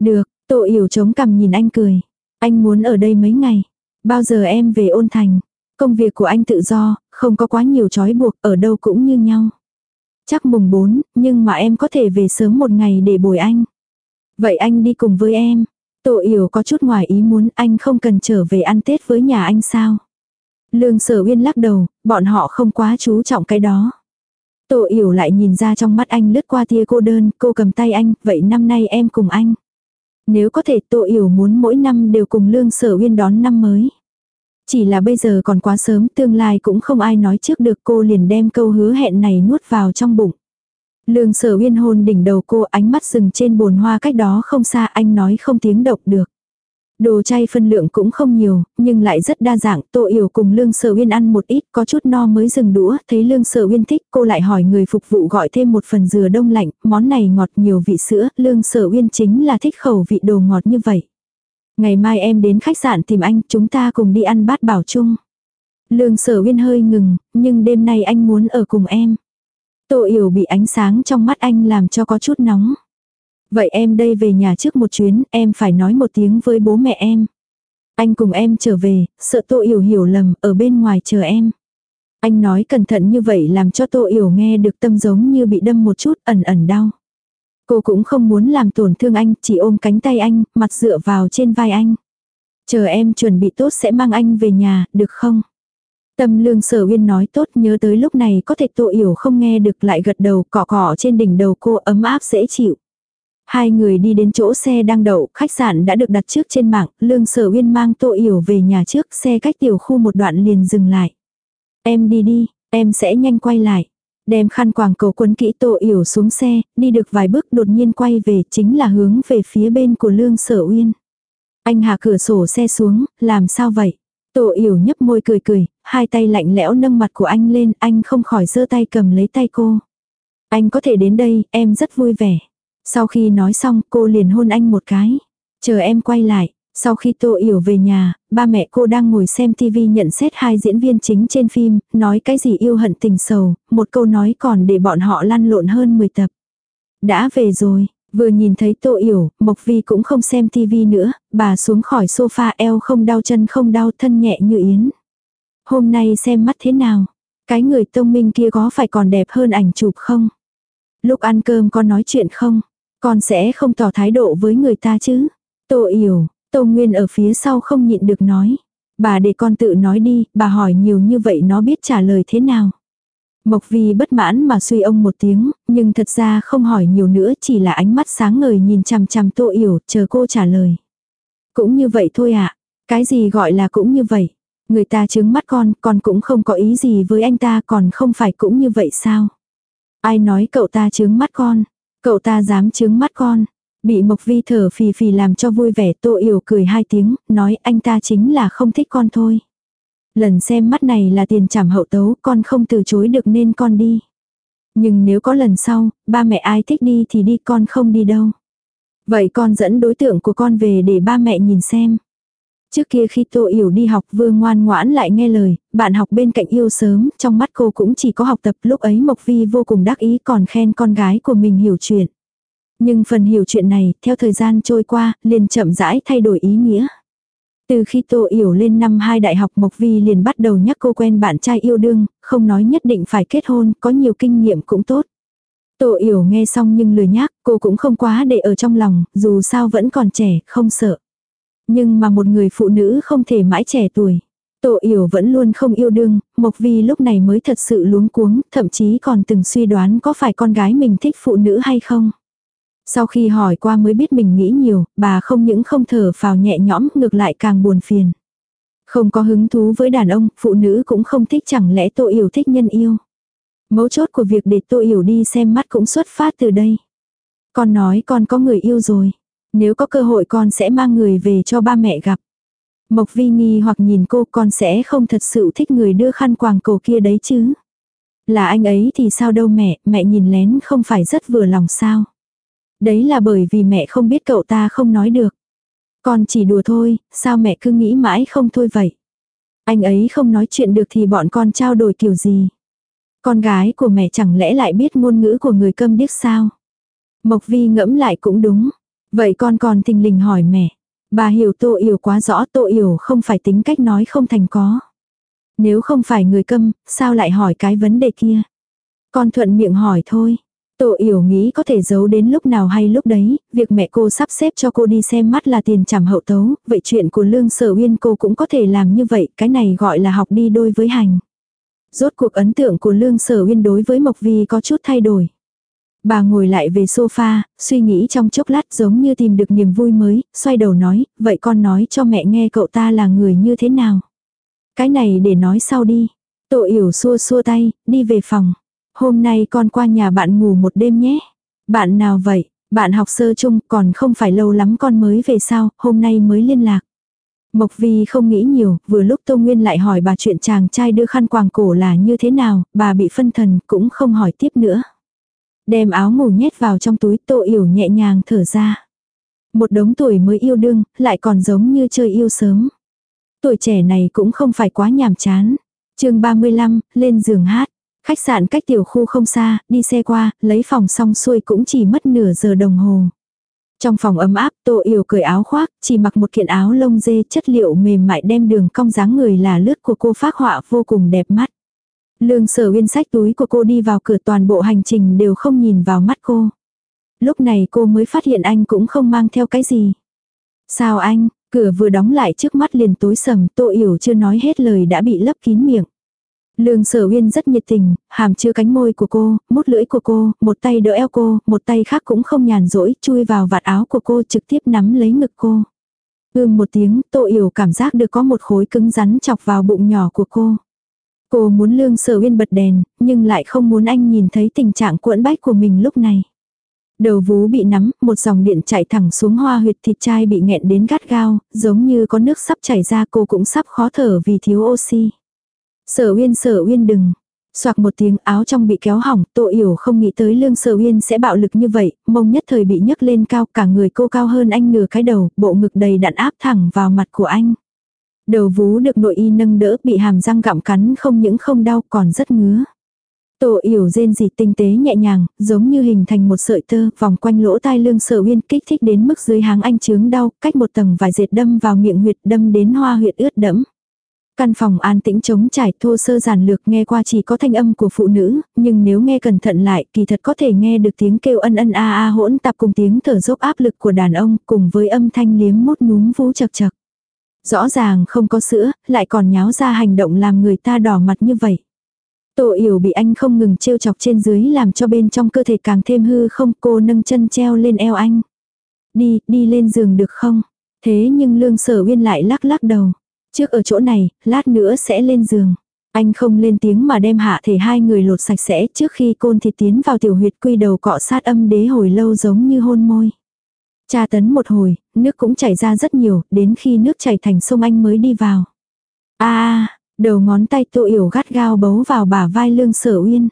Được, Tô Yểu chống cằm nhìn anh cười. Anh muốn ở đây mấy ngày. Bao giờ em về ôn thành? Công việc của anh tự do, không có quá nhiều trói buộc, ở đâu cũng như nhau. Chắc mùng 4, nhưng mà em có thể về sớm một ngày để bồi anh. Vậy anh đi cùng với em. Tổ yểu có chút ngoài ý muốn anh không cần trở về ăn Tết với nhà anh sao? Lương sở uyên lắc đầu, bọn họ không quá chú trọng cái đó. tổ yểu lại nhìn ra trong mắt anh lướt qua tia cô đơn, cô cầm tay anh, vậy năm nay em cùng anh. Nếu có thể Tô yểu muốn mỗi năm đều cùng Lương sở uyên đón năm mới. Chỉ là bây giờ còn quá sớm, tương lai cũng không ai nói trước được cô liền đem câu hứa hẹn này nuốt vào trong bụng. Lương sở uyên hôn đỉnh đầu cô ánh mắt dừng trên bồn hoa cách đó không xa anh nói không tiếng động được. Đồ chay phân lượng cũng không nhiều, nhưng lại rất đa dạng, Tô Yểu cùng Lương Sở Uyên ăn một ít, có chút no mới dừng đũa, thấy Lương Sở Uyên thích, cô lại hỏi người phục vụ gọi thêm một phần dừa đông lạnh, món này ngọt nhiều vị sữa, Lương Sở Uyên chính là thích khẩu vị đồ ngọt như vậy. Ngày mai em đến khách sạn tìm anh, chúng ta cùng đi ăn bát bảo chung. Lương Sở Uyên hơi ngừng, nhưng đêm nay anh muốn ở cùng em. Tô Yểu bị ánh sáng trong mắt anh làm cho có chút nóng. Vậy em đây về nhà trước một chuyến, em phải nói một tiếng với bố mẹ em. Anh cùng em trở về, sợ Tô Yểu hiểu lầm, ở bên ngoài chờ em. Anh nói cẩn thận như vậy làm cho Tô Yểu nghe được tâm giống như bị đâm một chút ẩn ẩn đau. Cô cũng không muốn làm tổn thương anh, chỉ ôm cánh tay anh, mặt dựa vào trên vai anh. Chờ em chuẩn bị tốt sẽ mang anh về nhà, được không? Tâm lương sở uyên nói tốt nhớ tới lúc này có thể Tô Yểu không nghe được lại gật đầu cọ cọ trên đỉnh đầu cô ấm áp dễ chịu. Hai người đi đến chỗ xe đang đậu, khách sạn đã được đặt trước trên mạng, Lương Sở Uyên mang Tô Yểu về nhà trước, xe cách tiểu khu một đoạn liền dừng lại. Em đi đi, em sẽ nhanh quay lại. Đem khăn quàng cầu quấn kỹ Tô Yểu xuống xe, đi được vài bước đột nhiên quay về, chính là hướng về phía bên của Lương Sở Uyên. Anh hạ cửa sổ xe xuống, làm sao vậy? Tô Yểu nhấp môi cười cười, hai tay lạnh lẽo nâng mặt của anh lên, anh không khỏi giơ tay cầm lấy tay cô. Anh có thể đến đây, em rất vui vẻ. Sau khi nói xong cô liền hôn anh một cái. Chờ em quay lại. Sau khi Tô Yểu về nhà, ba mẹ cô đang ngồi xem TV nhận xét hai diễn viên chính trên phim, nói cái gì yêu hận tình sầu, một câu nói còn để bọn họ lăn lộn hơn 10 tập. Đã về rồi, vừa nhìn thấy Tô Yểu, Mộc Vi cũng không xem TV nữa, bà xuống khỏi sofa eo không đau chân không đau thân nhẹ như yến. Hôm nay xem mắt thế nào? Cái người tông minh kia có phải còn đẹp hơn ảnh chụp không? Lúc ăn cơm con nói chuyện không? Con sẽ không tỏ thái độ với người ta chứ. Tô yểu, Tô Nguyên ở phía sau không nhịn được nói. Bà để con tự nói đi, bà hỏi nhiều như vậy nó biết trả lời thế nào. Mộc Vi bất mãn mà suy ông một tiếng, nhưng thật ra không hỏi nhiều nữa chỉ là ánh mắt sáng ngời nhìn chằm chằm Tô Yểu, chờ cô trả lời. Cũng như vậy thôi ạ, à. cái gì gọi là cũng như vậy. Người ta chứng mắt con, con cũng không có ý gì với anh ta còn không phải cũng như vậy sao. Ai nói cậu ta chứng mắt con, Cậu ta dám chướng mắt con. Bị Mộc Vi thở phì phì làm cho vui vẻ Tô Yểu cười hai tiếng, nói anh ta chính là không thích con thôi. Lần xem mắt này là tiền trảm hậu tấu, con không từ chối được nên con đi. Nhưng nếu có lần sau, ba mẹ ai thích đi thì đi con không đi đâu. Vậy con dẫn đối tượng của con về để ba mẹ nhìn xem. Trước kia khi Tô Yểu đi học vương ngoan ngoãn lại nghe lời, bạn học bên cạnh yêu sớm, trong mắt cô cũng chỉ có học tập lúc ấy Mộc Vi vô cùng đắc ý còn khen con gái của mình hiểu chuyện. Nhưng phần hiểu chuyện này, theo thời gian trôi qua, liền chậm rãi thay đổi ý nghĩa. Từ khi Tô Yểu lên năm 2 đại học Mộc Vi liền bắt đầu nhắc cô quen bạn trai yêu đương, không nói nhất định phải kết hôn, có nhiều kinh nghiệm cũng tốt. Tô Yểu nghe xong nhưng lười nhác, cô cũng không quá để ở trong lòng, dù sao vẫn còn trẻ, không sợ. Nhưng mà một người phụ nữ không thể mãi trẻ tuổi. Tổ Yểu vẫn luôn không yêu đương, Mộc Vi lúc này mới thật sự luống cuống, thậm chí còn từng suy đoán có phải con gái mình thích phụ nữ hay không. Sau khi hỏi qua mới biết mình nghĩ nhiều, bà không những không thở phào nhẹ nhõm ngược lại càng buồn phiền. Không có hứng thú với đàn ông, phụ nữ cũng không thích chẳng lẽ Tô Yểu thích nhân yêu. Mấu chốt của việc để Tô Yểu đi xem mắt cũng xuất phát từ đây. Con nói con có người yêu rồi. Nếu có cơ hội con sẽ mang người về cho ba mẹ gặp. Mộc vi nghi hoặc nhìn cô con sẽ không thật sự thích người đưa khăn quàng cổ kia đấy chứ. Là anh ấy thì sao đâu mẹ, mẹ nhìn lén không phải rất vừa lòng sao. Đấy là bởi vì mẹ không biết cậu ta không nói được. Con chỉ đùa thôi, sao mẹ cứ nghĩ mãi không thôi vậy. Anh ấy không nói chuyện được thì bọn con trao đổi kiểu gì. Con gái của mẹ chẳng lẽ lại biết ngôn ngữ của người câm điếc sao. Mộc vi ngẫm lại cũng đúng. Vậy con còn thình lình hỏi mẹ. Bà hiểu Tô Yểu quá rõ Tô Yểu không phải tính cách nói không thành có. Nếu không phải người câm, sao lại hỏi cái vấn đề kia? Con thuận miệng hỏi thôi. Tô Yểu nghĩ có thể giấu đến lúc nào hay lúc đấy, việc mẹ cô sắp xếp cho cô đi xem mắt là tiền trảm hậu tấu, vậy chuyện của Lương Sở Uyên cô cũng có thể làm như vậy, cái này gọi là học đi đôi với hành. Rốt cuộc ấn tượng của Lương Sở Uyên đối với Mộc Vi có chút thay đổi. Bà ngồi lại về sofa, suy nghĩ trong chốc lát giống như tìm được niềm vui mới, xoay đầu nói, vậy con nói cho mẹ nghe cậu ta là người như thế nào. Cái này để nói sau đi. Tô Yểu xua xua tay, đi về phòng. Hôm nay con qua nhà bạn ngủ một đêm nhé. Bạn nào vậy? Bạn học sơ chung còn không phải lâu lắm con mới về sao, hôm nay mới liên lạc. Mộc Vi không nghĩ nhiều, vừa lúc Tô Nguyên lại hỏi bà chuyện chàng trai đưa khăn quàng cổ là như thế nào, bà bị phân thần cũng không hỏi tiếp nữa. Đem áo ngủ nhét vào trong túi Tô Yểu nhẹ nhàng thở ra. Một đống tuổi mới yêu đương, lại còn giống như chơi yêu sớm. Tuổi trẻ này cũng không phải quá nhàm chán. chương 35, lên giường hát. Khách sạn cách tiểu khu không xa, đi xe qua, lấy phòng xong xuôi cũng chỉ mất nửa giờ đồng hồ. Trong phòng ấm áp, Tô Yểu cởi áo khoác, chỉ mặc một kiện áo lông dê chất liệu mềm mại đem đường cong dáng người là lướt của cô phác họa vô cùng đẹp mắt. Lương sở uyên sách túi của cô đi vào cửa toàn bộ hành trình đều không nhìn vào mắt cô. Lúc này cô mới phát hiện anh cũng không mang theo cái gì. Sao anh, cửa vừa đóng lại trước mắt liền tối sầm, Tô Yểu chưa nói hết lời đã bị lấp kín miệng. Lương sở uyên rất nhiệt tình, hàm chứa cánh môi của cô, mút lưỡi của cô, một tay đỡ eo cô, một tay khác cũng không nhàn rỗi, chui vào vạt áo của cô trực tiếp nắm lấy ngực cô. Ưm một tiếng, tô yểu cảm giác được có một khối cứng rắn chọc vào bụng nhỏ của cô. Cô muốn lương sở uyên bật đèn, nhưng lại không muốn anh nhìn thấy tình trạng cuộn bách của mình lúc này. Đầu vú bị nắm, một dòng điện chạy thẳng xuống hoa huyệt thịt chai bị nghẹn đến gắt gao, giống như có nước sắp chảy ra cô cũng sắp khó thở vì thiếu oxy. Sở uyên sở uyên đừng. Xoạc một tiếng áo trong bị kéo hỏng, Tô Yểu không nghĩ tới lương sở uyên sẽ bạo lực như vậy, mông nhất thời bị nhấc lên cao, cả người cô cao hơn anh nửa cái đầu, bộ ngực đầy đặn áp thẳng vào mặt của anh. Đầu vú được nội y nâng đỡ, bị hàm răng gặm cắn không những không đau còn rất ngứa. tổ yểu rên rỉ tinh tế nhẹ nhàng, giống như hình thành một sợi tơ, vòng quanh lỗ tai lương sở uyên kích thích đến mức dưới háng anh chướng đau, cách một tầng vài dệt đâm vào miệng huyệt đâm đến hoa huyệt ướt đẫm. Căn phòng an tĩnh trống trải thô sơ giản lược nghe qua chỉ có thanh âm của phụ nữ, nhưng nếu nghe cẩn thận lại kỳ thật có thể nghe được tiếng kêu ân ân a a hỗn tạp cùng tiếng thở dốc áp lực của đàn ông cùng với âm thanh liếm mút núm vú chật chật. Rõ ràng không có sữa, lại còn nháo ra hành động làm người ta đỏ mặt như vậy. Tổ yểu bị anh không ngừng trêu chọc trên dưới làm cho bên trong cơ thể càng thêm hư không cô nâng chân treo lên eo anh. Đi, đi lên giường được không? Thế nhưng lương sở uyên lại lắc lắc đầu. Trước ở chỗ này, lát nữa sẽ lên giường. Anh không lên tiếng mà đem hạ thể hai người lột sạch sẽ trước khi côn thịt tiến vào tiểu huyệt quy đầu cọ sát âm đế hồi lâu giống như hôn môi. Cha tấn một hồi, nước cũng chảy ra rất nhiều, đến khi nước chảy thành sông anh mới đi vào. a đầu ngón tay tô yểu gắt gao bấu vào bả vai lương sở uyên.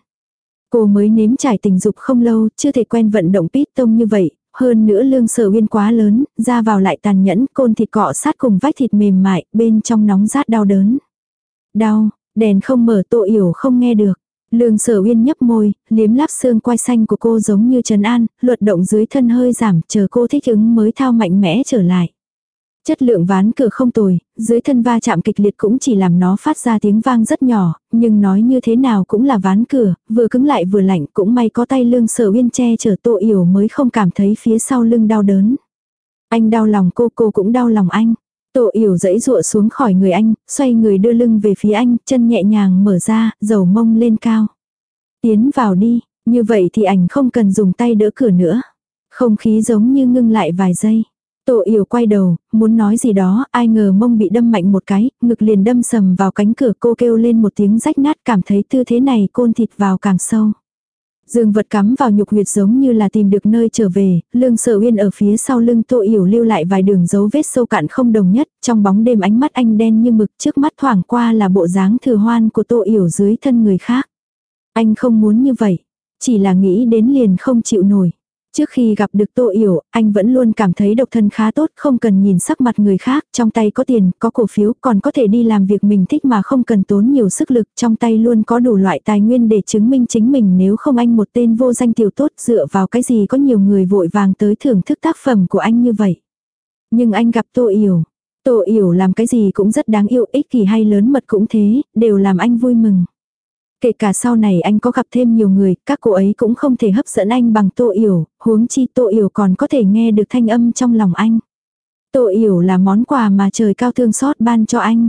Cô mới nếm trải tình dục không lâu, chưa thể quen vận động pít tông như vậy, hơn nữa lương sở uyên quá lớn, ra vào lại tàn nhẫn, côn thịt cọ sát cùng vách thịt mềm mại, bên trong nóng rát đau đớn. Đau, đèn không mở tô yểu không nghe được. Lương sở uyên nhấp môi, liếm láp xương quai xanh của cô giống như trần an, luật động dưới thân hơi giảm, chờ cô thích ứng mới thao mạnh mẽ trở lại. Chất lượng ván cửa không tồi, dưới thân va chạm kịch liệt cũng chỉ làm nó phát ra tiếng vang rất nhỏ, nhưng nói như thế nào cũng là ván cửa, vừa cứng lại vừa lạnh cũng may có tay lương sở uyên che chở tô yểu mới không cảm thấy phía sau lưng đau đớn. Anh đau lòng cô, cô cũng đau lòng anh. Tổ yểu dẫy rụa xuống khỏi người anh, xoay người đưa lưng về phía anh, chân nhẹ nhàng mở ra, dầu mông lên cao. Tiến vào đi, như vậy thì ảnh không cần dùng tay đỡ cửa nữa. Không khí giống như ngưng lại vài giây. Tổ yểu quay đầu, muốn nói gì đó, ai ngờ mông bị đâm mạnh một cái, ngực liền đâm sầm vào cánh cửa cô kêu lên một tiếng rách nát cảm thấy tư thế này côn thịt vào càng sâu. Dương vật cắm vào nhục huyệt giống như là tìm được nơi trở về, lương sở uyên ở phía sau lưng tô yểu lưu lại vài đường dấu vết sâu cạn không đồng nhất, trong bóng đêm ánh mắt anh đen như mực trước mắt thoảng qua là bộ dáng thừa hoan của tô yểu dưới thân người khác. Anh không muốn như vậy, chỉ là nghĩ đến liền không chịu nổi. Trước khi gặp được Tô Yểu, anh vẫn luôn cảm thấy độc thân khá tốt, không cần nhìn sắc mặt người khác, trong tay có tiền, có cổ phiếu, còn có thể đi làm việc mình thích mà không cần tốn nhiều sức lực, trong tay luôn có đủ loại tài nguyên để chứng minh chính mình nếu không anh một tên vô danh tiểu tốt dựa vào cái gì có nhiều người vội vàng tới thưởng thức tác phẩm của anh như vậy. Nhưng anh gặp Tô Yểu. Tô Yểu làm cái gì cũng rất đáng yêu, ích kỷ hay lớn mật cũng thế, đều làm anh vui mừng. Kể cả sau này anh có gặp thêm nhiều người, các cô ấy cũng không thể hấp dẫn anh bằng Tô Yểu, huống chi Tô Yểu còn có thể nghe được thanh âm trong lòng anh. Tô Yểu là món quà mà trời cao thương xót ban cho anh.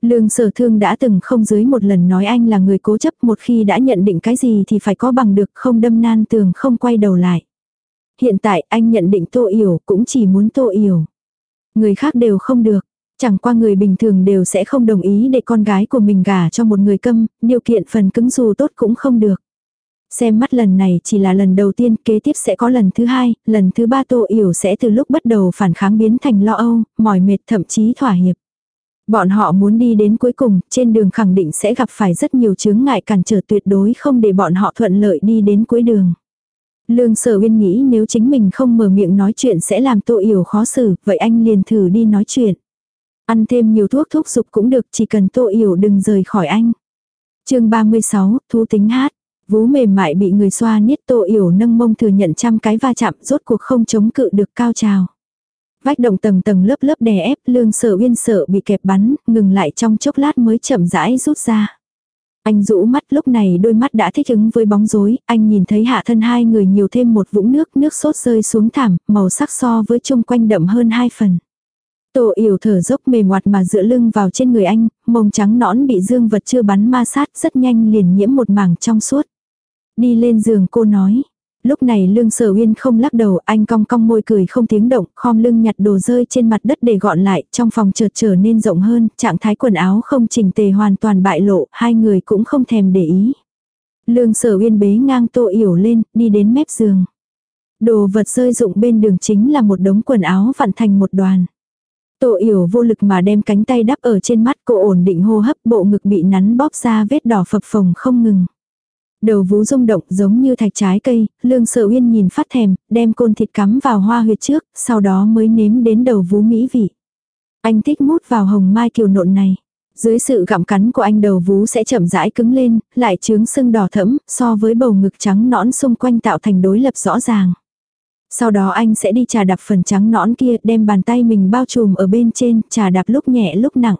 Lương sở thương đã từng không dưới một lần nói anh là người cố chấp một khi đã nhận định cái gì thì phải có bằng được không đâm nan tường không quay đầu lại. Hiện tại anh nhận định tô yểu cũng chỉ muốn tô yểu. Người khác đều không được. Chẳng qua người bình thường đều sẽ không đồng ý để con gái của mình gả cho một người câm, điều kiện phần cứng dù tốt cũng không được. Xem mắt lần này chỉ là lần đầu tiên, kế tiếp sẽ có lần thứ hai, lần thứ ba Tô Yểu sẽ từ lúc bắt đầu phản kháng biến thành lo âu, mỏi mệt thậm chí thỏa hiệp. Bọn họ muốn đi đến cuối cùng, trên đường khẳng định sẽ gặp phải rất nhiều chướng ngại cản trở tuyệt đối không để bọn họ thuận lợi đi đến cuối đường. Lương sở uyên nghĩ nếu chính mình không mở miệng nói chuyện sẽ làm Tô Yểu khó xử, vậy anh liền thử đi nói chuyện. Ăn thêm nhiều thuốc thúc dục cũng được, chỉ cần Tô Yểu đừng rời khỏi anh. chương 36, Thú tính hát. Vú mềm mại bị người xoa niết Tô Yểu nâng mông thừa nhận trăm cái va chạm rốt cuộc không chống cự được cao trào. Vách động tầng tầng lớp lớp đè ép lương sở uyên sợ bị kẹp bắn, ngừng lại trong chốc lát mới chậm rãi rút ra. Anh rũ mắt lúc này đôi mắt đã thích ứng với bóng rối, anh nhìn thấy hạ thân hai người nhiều thêm một vũng nước, nước sốt rơi xuống thảm, màu sắc so với chung quanh đậm hơn hai phần tô yểu thở dốc mềm ngoặt mà dựa lưng vào trên người anh, mông trắng nõn bị dương vật chưa bắn ma sát rất nhanh liền nhiễm một mảng trong suốt. Đi lên giường cô nói, Lúc này lương sở uyên không lắc đầu, anh cong cong môi cười không tiếng động, khom lưng nhặt đồ rơi trên mặt đất để gọn lại, trong phòng chợt trở nên rộng hơn, trạng thái quần áo không chỉnh tề hoàn toàn bại lộ, hai người cũng không thèm để ý. Lương sở uyên bế ngang tô yểu lên, đi đến mép giường. Đồ vật rơi dụng bên đường chính là một đống quần áo vặn thành một đoàn. Tô yểu vô lực mà đem cánh tay đắp ở trên mắt cô ổn định hô hấp bộ ngực bị nắn bóp ra vết đỏ phập phồng không ngừng. Đầu vú rung động giống như thạch trái cây, lương sợ uyên nhìn phát thèm, đem côn thịt cắm vào hoa huyệt trước, sau đó mới nếm đến đầu vú mỹ vị. Anh thích mút vào hồng mai kiều nộn này. Dưới sự gặm cắn của anh đầu vú sẽ chậm rãi cứng lên, lại trướng sưng đỏ thẫm, so với bầu ngực trắng nõn xung quanh tạo thành đối lập rõ ràng. Sau đó anh sẽ đi trà đạp phần trắng nõn kia, đem bàn tay mình bao trùm ở bên trên, trà đạp lúc nhẹ lúc nặng.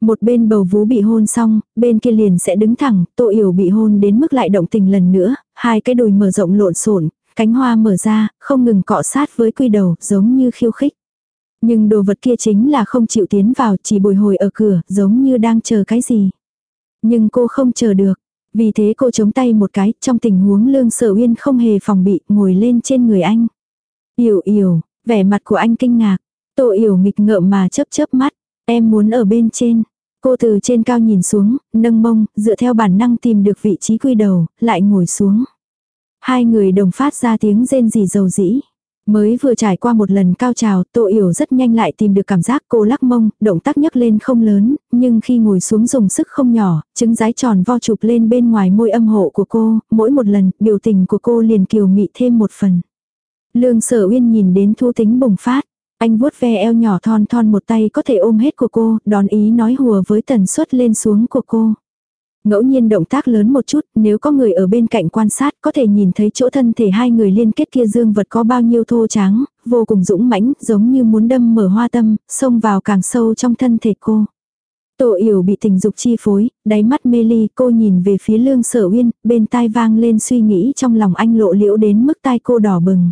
Một bên bầu vú bị hôn xong, bên kia liền sẽ đứng thẳng, tô yểu bị hôn đến mức lại động tình lần nữa, hai cái đùi mở rộng lộn xộn cánh hoa mở ra, không ngừng cọ sát với quy đầu, giống như khiêu khích. Nhưng đồ vật kia chính là không chịu tiến vào, chỉ bồi hồi ở cửa, giống như đang chờ cái gì. Nhưng cô không chờ được. Vì thế cô chống tay một cái, trong tình huống lương sở uyên không hề phòng bị, ngồi lên trên người anh. Yểu yểu, vẻ mặt của anh kinh ngạc. Tô yểu nghịch ngợm mà chớp chớp mắt. Em muốn ở bên trên. Cô từ trên cao nhìn xuống, nâng mông, dựa theo bản năng tìm được vị trí quy đầu, lại ngồi xuống. Hai người đồng phát ra tiếng rên rỉ dầu dĩ. Mới vừa trải qua một lần cao trào, Tô Yểu rất nhanh lại tìm được cảm giác cô lắc mông, động tác nhấc lên không lớn, nhưng khi ngồi xuống dùng sức không nhỏ, trứng rái tròn vo chụp lên bên ngoài môi âm hộ của cô, mỗi một lần, biểu tình của cô liền kiều mị thêm một phần. Lương sở uyên nhìn đến thu tính bùng phát. Anh vuốt ve eo nhỏ thon thon một tay có thể ôm hết của cô, đón ý nói hùa với tần suất lên xuống của cô. Ngẫu nhiên động tác lớn một chút, nếu có người ở bên cạnh quan sát có thể nhìn thấy chỗ thân thể hai người liên kết kia dương vật có bao nhiêu thô trắng, vô cùng dũng mãnh, giống như muốn đâm mở hoa tâm, xông vào càng sâu trong thân thể cô. Tổ yểu bị tình dục chi phối, đáy mắt mê ly cô nhìn về phía lương sở uyên, bên tai vang lên suy nghĩ trong lòng anh lộ liễu đến mức tai cô đỏ bừng.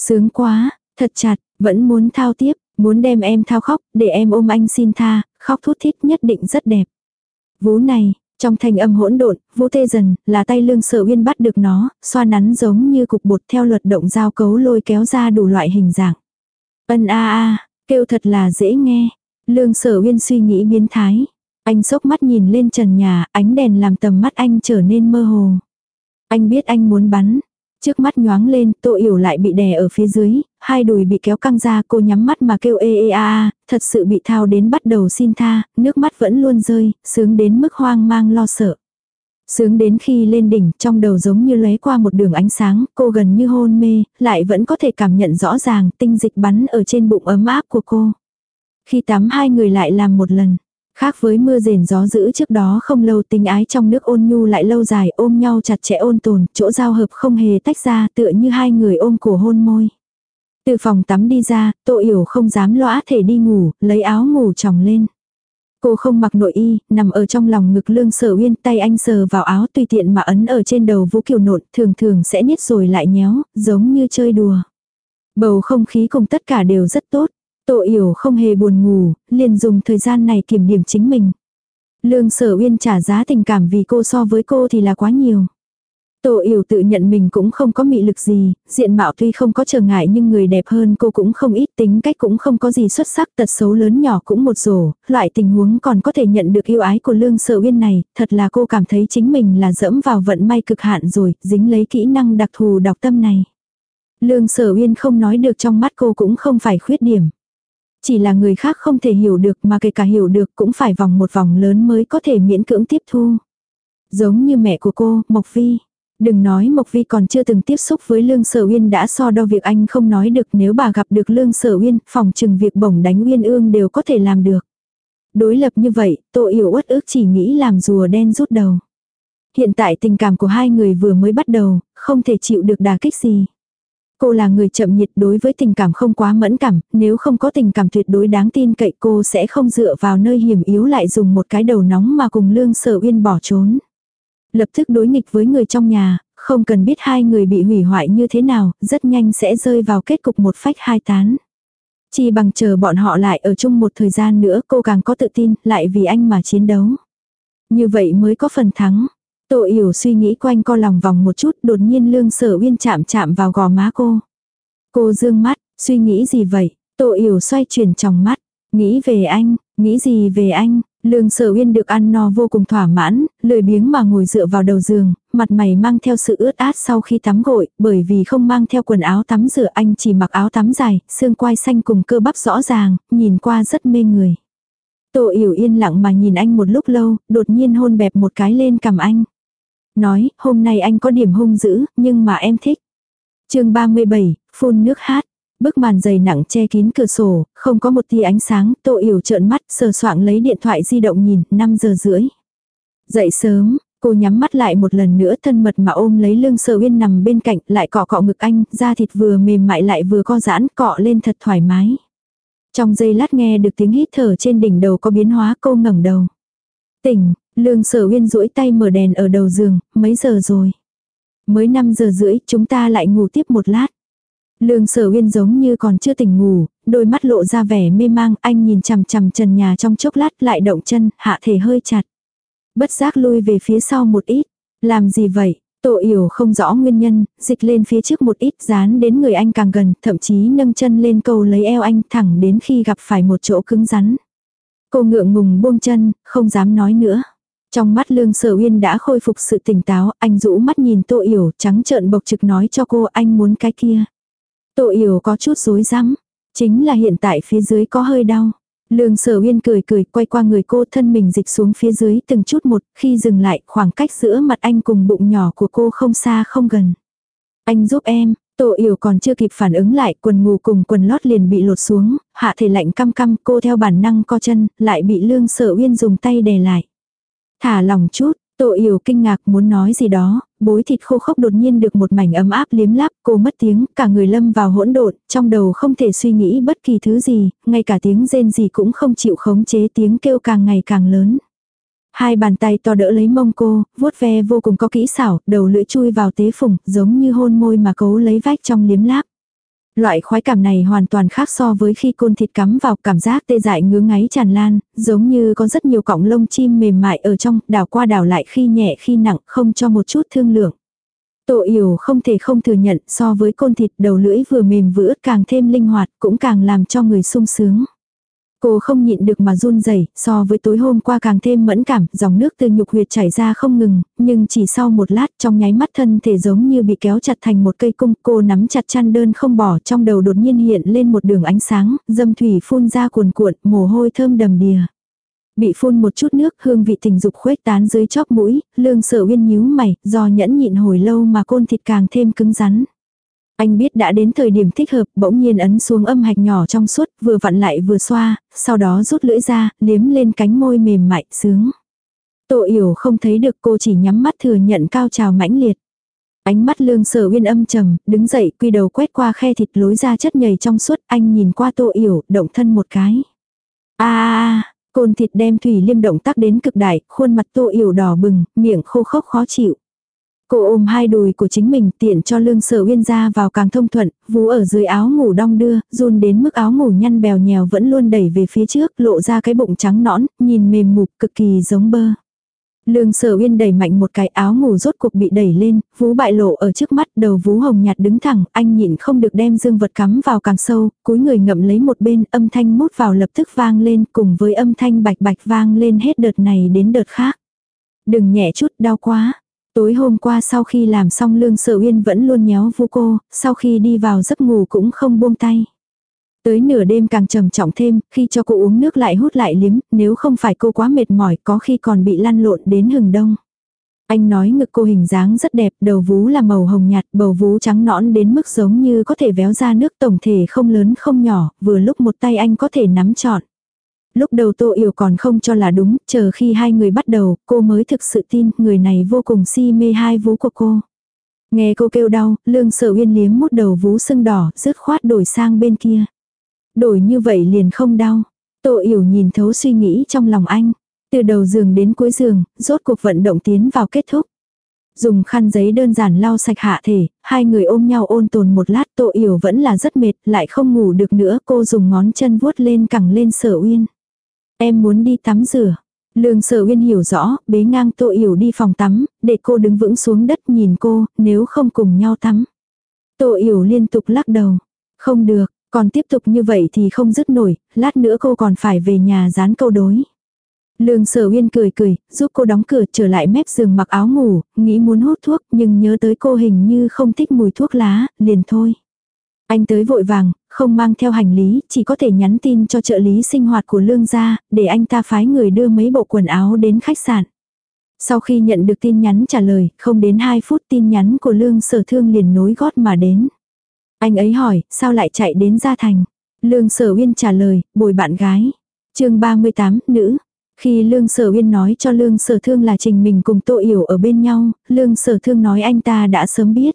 Sướng quá, thật chặt, vẫn muốn thao tiếp, muốn đem em thao khóc, để em ôm anh xin tha, khóc thút thít nhất định rất đẹp. Vú này, trong thanh âm hỗn độn, vũ tê dần, là tay lương sở uyên bắt được nó, xoa nắn giống như cục bột theo luật động giao cấu lôi kéo ra đủ loại hình dạng. Ân a a, kêu thật là dễ nghe. Lương sở uyên suy nghĩ biến thái. Anh sốc mắt nhìn lên trần nhà, ánh đèn làm tầm mắt anh trở nên mơ hồ. Anh biết anh muốn bắn, Trước mắt nhoáng lên, tô yểu lại bị đè ở phía dưới, hai đùi bị kéo căng ra cô nhắm mắt mà kêu ê ê a a, thật sự bị thao đến bắt đầu xin tha, nước mắt vẫn luôn rơi, sướng đến mức hoang mang lo sợ. Sướng đến khi lên đỉnh, trong đầu giống như lóe qua một đường ánh sáng, cô gần như hôn mê, lại vẫn có thể cảm nhận rõ ràng tinh dịch bắn ở trên bụng ấm áp của cô. Khi tắm hai người lại làm một lần. Khác với mưa rền gió dữ trước đó không lâu tình ái trong nước ôn nhu lại lâu dài ôm nhau chặt chẽ ôn tồn, chỗ giao hợp không hề tách ra tựa như hai người ôm cổ hôn môi. Từ phòng tắm đi ra, tô yểu không dám lõa thể đi ngủ, lấy áo ngủ tròng lên. Cô không mặc nội y, nằm ở trong lòng ngực lương sở uyên tay anh sờ vào áo tùy tiện mà ấn ở trên đầu vũ kiều nộn thường thường sẽ nhét rồi lại nhéo, giống như chơi đùa. Bầu không khí cùng tất cả đều rất tốt. Tô yểu không hề buồn ngủ, liền dùng thời gian này kiểm điểm chính mình. Lương sở uyên trả giá tình cảm vì cô so với cô thì là quá nhiều. Tô Yểu tự nhận mình cũng không có mị lực gì, diện mạo tuy không có trở ngại nhưng người đẹp hơn cô cũng không ít tính cách cũng không có gì xuất sắc tật xấu lớn nhỏ cũng một rổ, loại tình huống còn có thể nhận được yêu ái của lương sở uyên này, thật là cô cảm thấy chính mình là dẫm vào vận may cực hạn rồi, dính lấy kỹ năng đặc thù đọc tâm này. Lương sở uyên không nói được trong mắt cô cũng không phải khuyết điểm. Chỉ là người khác không thể hiểu được mà kể cả hiểu được cũng phải vòng một vòng lớn mới có thể miễn cưỡng tiếp thu. Giống như mẹ của cô, Mộc Vi. Đừng nói Mộc Vi còn chưa từng tiếp xúc với Lương Sở Uyên đã so đo việc anh không nói được nếu bà gặp được Lương Sở Uyên, phòng trừng việc bổng đánh Uyên ương đều có thể làm được. Đối lập như vậy, Tô Yểu uất ước chỉ nghĩ làm rùa đen rút đầu. Hiện tại tình cảm của hai người vừa mới bắt đầu, không thể chịu được đà kích gì. Cô là người chậm nhiệt đối với tình cảm không quá mẫn cảm, nếu không có tình cảm tuyệt đối đáng tin cậy cô sẽ không dựa vào nơi hiểm yếu lại dùng một cái đầu nóng mà cùng Lương Sở Uyên bỏ trốn lập tức đối nghịch với người trong nhà, không cần biết hai người bị hủy hoại như thế nào, rất nhanh sẽ rơi vào kết cục một phách hai tán. Chỉ bằng chờ bọn họ lại ở chung một thời gian nữa cô càng có tự tin, lại vì anh mà chiến đấu. Như vậy mới có phần thắng. Tô yểu suy nghĩ quanh co lòng vòng một chút, đột nhiên lương sở uyên chạm chạm vào gò má cô. Cô dương mắt, suy nghĩ gì vậy? Tô yểu xoay chuyển trong mắt, nghĩ về anh, nghĩ gì về anh, Lương sở uyên được ăn no vô cùng thỏa mãn, lười biếng mà ngồi dựa vào đầu giường, mặt mày mang theo sự ướt át sau khi tắm gội, bởi vì không mang theo quần áo tắm rửa anh chỉ mặc áo tắm dài, xương quai xanh cùng cơ bắp rõ ràng, nhìn qua rất mê người. Tô yểu yên lặng mà nhìn anh một lúc lâu, đột nhiên hôn bẹp một cái lên cầm anh. Nói, hôm nay anh có điểm hung dữ, nhưng mà em thích. chương 37, phun nước hát. Bức màn dày nặng che kín cửa sổ, không có một tia ánh sáng, Tô Yểu trợn mắt, sờ soạng lấy điện thoại di động nhìn, 5 giờ rưỡi. Dậy sớm, cô nhắm mắt lại một lần nữa thân mật mà ôm lấy lưng sờ uyên nằm bên cạnh, lại cọ cọ ngực anh, da thịt vừa mềm mại lại vừa co giãn, cọ lên thật thoải mái. Trong giây lát nghe được tiếng hít thở trên đỉnh đầu có biến hóa cô ngẩng đầu. Tỉnh, lương sở uyên duỗi tay mở đèn ở đầu giường, mấy giờ rồi? Mới 5 giờ rưỡi, chúng ta lại ngủ tiếp một lát. Lương sở uyên giống như còn chưa tỉnh ngủ, đôi mắt lộ ra vẻ mê mang, anh nhìn chằm chằm trần nhà trong chốc lát lại động chân, hạ thể hơi chặt. Bất giác lui về phía sau một ít. Làm gì vậy? Tổ yểu không rõ nguyên nhân, dịch lên phía trước một ít dán đến người anh càng gần, thậm chí nâng chân lên cầu lấy eo anh thẳng đến khi gặp phải một chỗ cứng rắn. Cô ngượng ngùng buông chân, không dám nói nữa. Trong mắt Lương Sở Uyên đã khôi phục sự tỉnh táo, anh rũ mắt nhìn Tô Yểu, trắng trợn bộc trực nói cho cô anh muốn cái kia. Tô Yểu có chút rối rắm, chính là hiện tại phía dưới có hơi đau. Lương Sở Uyên cười cười quay qua người cô thân mình dịch xuống phía dưới từng chút một, khi dừng lại khoảng cách giữa mặt anh cùng bụng nhỏ của cô không xa không gần. Anh giúp em, Tô Yểu còn chưa kịp phản ứng lại, quần ngủ cùng quần lót liền bị lột xuống, hạ thể lạnh căm căm, cô theo bản năng co chân, lại bị Lương Sở Uyên dùng tay đè lại. Thả lòng chút, Tô Yểu kinh ngạc muốn nói gì đó, bối thịt khô khốc đột nhiên được một mảnh ấm áp liếm láp, cô mất tiếng, cả người lâm vào hỗn độn, trong đầu không thể suy nghĩ bất kỳ thứ gì, ngay cả tiếng rên gì cũng không chịu khống chế tiếng kêu càng ngày càng lớn. Hai bàn tay to đỡ lấy mông cô, vuốt ve vô cùng có kỹ xảo, đầu lưỡi chui vào tế phùng, giống như hôn môi mà cấu lấy vách trong liếm láp. Loại khoái cảm này hoàn toàn khác so với khi côn thịt cắm vào cảm giác tê dại ngứa ngáy tràn lan, giống như có rất nhiều cọng lông chim mềm mại ở trong, đảo qua đảo lại khi nhẹ khi nặng, không cho một chút thương lượng. Tổ yểu không thể không thừa nhận so với côn thịt đầu lưỡi vừa mềm vừa ướt càng thêm linh hoạt, cũng càng làm cho người sung sướng. Cô không nhịn được mà run rẩy so với tối hôm qua càng thêm mẫn cảm, dòng nước từ nhục huyệt chảy ra không ngừng, nhưng chỉ sau một lát trong nháy mắt thân thể giống như bị kéo chặt thành một cây cung, cô nắm chặt chăn đơn không bỏ trong đầu đột nhiên hiện lên một đường ánh sáng, dâm thủy phun ra cuồn cuộn, mồ hôi thơm đầm đìa. Bị phun một chút nước hương vị tình dục khuếch tán dưới chóp mũi, lương sợ uyên nhíu mày, do nhẫn nhịn hồi lâu mà côn thịt càng thêm cứng rắn. Anh biết đã đến thời điểm thích hợp, bỗng nhiên ấn xuống âm hạch nhỏ trong suốt, vừa vặn lại vừa xoa, sau đó rút lưỡi ra, liếm lên cánh môi mềm mại, sướng. Tô yểu không thấy được cô chỉ nhắm mắt thừa nhận cao trào mãnh liệt. Ánh mắt lương sở uyên âm trầm, đứng dậy quy đầu quét qua khe thịt lối ra chất nhầy trong suốt, anh nhìn qua tô yểu, động thân một cái. a Côn thịt đem thủy liêm động tác đến cực đại, khuôn mặt tô yểu đỏ bừng, miệng khô khốc khó chịu. Cô ôm hai đùi của chính mình tiện cho lương sở uyên ra vào càng thông thuận, vú ở dưới áo ngủ đong đưa, run đến mức áo ngủ nhăn bèo nhèo vẫn luôn đẩy về phía trước, lộ ra cái bụng trắng nõn, nhìn mềm mục cực kỳ giống bơ. Lương sở uyên đẩy mạnh một cái áo ngủ rốt cuộc bị đẩy lên, vú bại lộ ở trước mắt đầu vú hồng nhạt đứng thẳng, anh nhịn không được đem dương vật cắm vào càng sâu, cúi người ngậm lấy một bên âm thanh mút vào lập tức vang lên cùng với âm thanh bạch bạch vang lên hết đợt này đến đợt khác. Đừng nhẹ chút đau quá. Tối hôm qua sau khi làm xong lương sở uyên vẫn luôn nhéo vu cô, sau khi đi vào giấc ngủ cũng không buông tay. Tới nửa đêm càng trầm trọng thêm, khi cho cô uống nước lại hút lại liếm, nếu không phải cô quá mệt mỏi có khi còn bị lăn lộn đến hừng đông. Anh nói ngực cô hình dáng rất đẹp, đầu vú là màu hồng nhạt, bầu vú trắng nõn đến mức giống như có thể véo ra nước tổng thể không lớn không nhỏ, vừa lúc một tay anh có thể nắm trọn. Lúc đầu Tô Yểu còn không cho là đúng, chờ khi hai người bắt đầu, cô mới thực sự tin người này vô cùng si mê hai vú của cô. Nghe cô kêu đau, lương sở uyên liếm một đầu vú sưng đỏ, rứt khoát đổi sang bên kia. Đổi như vậy liền không đau. Tô Yểu nhìn thấu suy nghĩ trong lòng anh. Từ đầu giường đến cuối giường, rốt cuộc vận động tiến vào kết thúc. Dùng khăn giấy đơn giản lau sạch hạ thể, hai người ôm nhau ôn tồn một lát Tô Yểu vẫn là rất mệt, lại không ngủ được nữa. Cô dùng ngón chân vuốt lên cẳng lên sở uyên. Em muốn đi tắm rửa. Lương sở uyên hiểu rõ, bế ngang Tô Yểu đi phòng tắm, để cô đứng vững xuống đất nhìn cô, nếu không cùng nhau tắm. Tô Yểu liên tục lắc đầu. Không được, còn tiếp tục như vậy thì không dứt nổi, lát nữa cô còn phải về nhà dán câu đối. Lương sở uyên cười cười, giúp cô đóng cửa trở lại mép giường mặc áo ngủ, nghĩ muốn hút thuốc nhưng nhớ tới cô hình như không thích mùi thuốc lá, liền thôi. Anh tới vội vàng, không mang theo hành lý, chỉ có thể nhắn tin cho trợ lý sinh hoạt của lương gia, để anh ta phái người đưa mấy bộ quần áo đến khách sạn. Sau khi nhận được tin nhắn trả lời, không đến 2 phút tin nhắn của lương sở thương liền nối gót mà đến. Anh ấy hỏi, sao lại chạy đến Gia Thành? Lương Sở Uyên trả lời, bồi bạn gái. chương 38, nữ. Khi Lương Sở Uyên nói cho Lương Sở Thương là trình mình cùng Tô Yểu ở bên nhau, Lương Sở Thương nói anh ta đã sớm biết.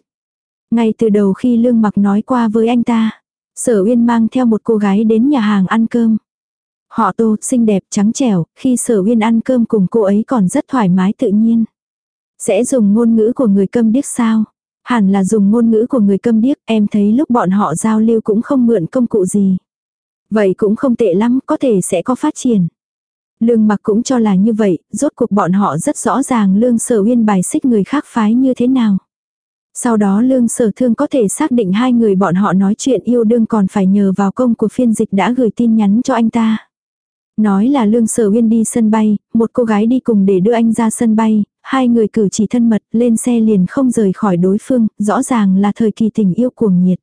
Ngay từ đầu khi Lương Mặc nói qua với anh ta, Sở Uyên mang theo một cô gái đến nhà hàng ăn cơm. Họ Tô, xinh đẹp, trắng trẻo, khi Sở Uyên ăn cơm cùng cô ấy còn rất thoải mái tự nhiên. Sẽ dùng ngôn ngữ của người câm điếc sao? Hẳn là dùng ngôn ngữ của người câm điếc, em thấy lúc bọn họ giao lưu cũng không mượn công cụ gì. Vậy cũng không tệ lắm, có thể sẽ có phát triển. Lương mặc cũng cho là như vậy, rốt cuộc bọn họ rất rõ ràng lương sở uyên bài xích người khác phái như thế nào. Sau đó lương sở thương có thể xác định hai người bọn họ nói chuyện yêu đương còn phải nhờ vào công của phiên dịch đã gửi tin nhắn cho anh ta. Nói là lương sở uyên đi sân bay, một cô gái đi cùng để đưa anh ra sân bay, hai người cử chỉ thân mật lên xe liền không rời khỏi đối phương, rõ ràng là thời kỳ tình yêu cuồng nhiệt.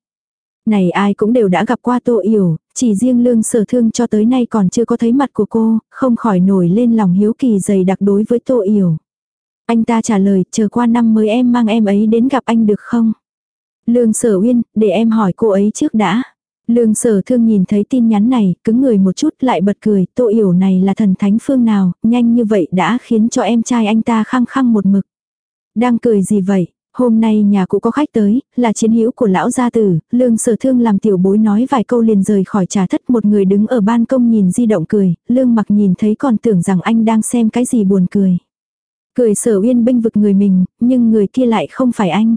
Này ai cũng đều đã gặp qua tô yểu, chỉ riêng lương sở thương cho tới nay còn chưa có thấy mặt của cô, không khỏi nổi lên lòng hiếu kỳ dày đặc đối với tô yểu. Anh ta trả lời, chờ qua năm mới em mang em ấy đến gặp anh được không? Lương sở uyên, để em hỏi cô ấy trước đã. Lương sở thương nhìn thấy tin nhắn này, cứng người một chút lại bật cười, tô yểu này là thần thánh phương nào, nhanh như vậy đã khiến cho em trai anh ta khăng khăng một mực. Đang cười gì vậy? Hôm nay nhà cụ có khách tới, là chiến hữu của lão gia tử, lương sở thương làm tiểu bối nói vài câu liền rời khỏi trà thất một người đứng ở ban công nhìn di động cười, lương mặc nhìn thấy còn tưởng rằng anh đang xem cái gì buồn cười. Cười sở uyên binh vực người mình, nhưng người kia lại không phải anh.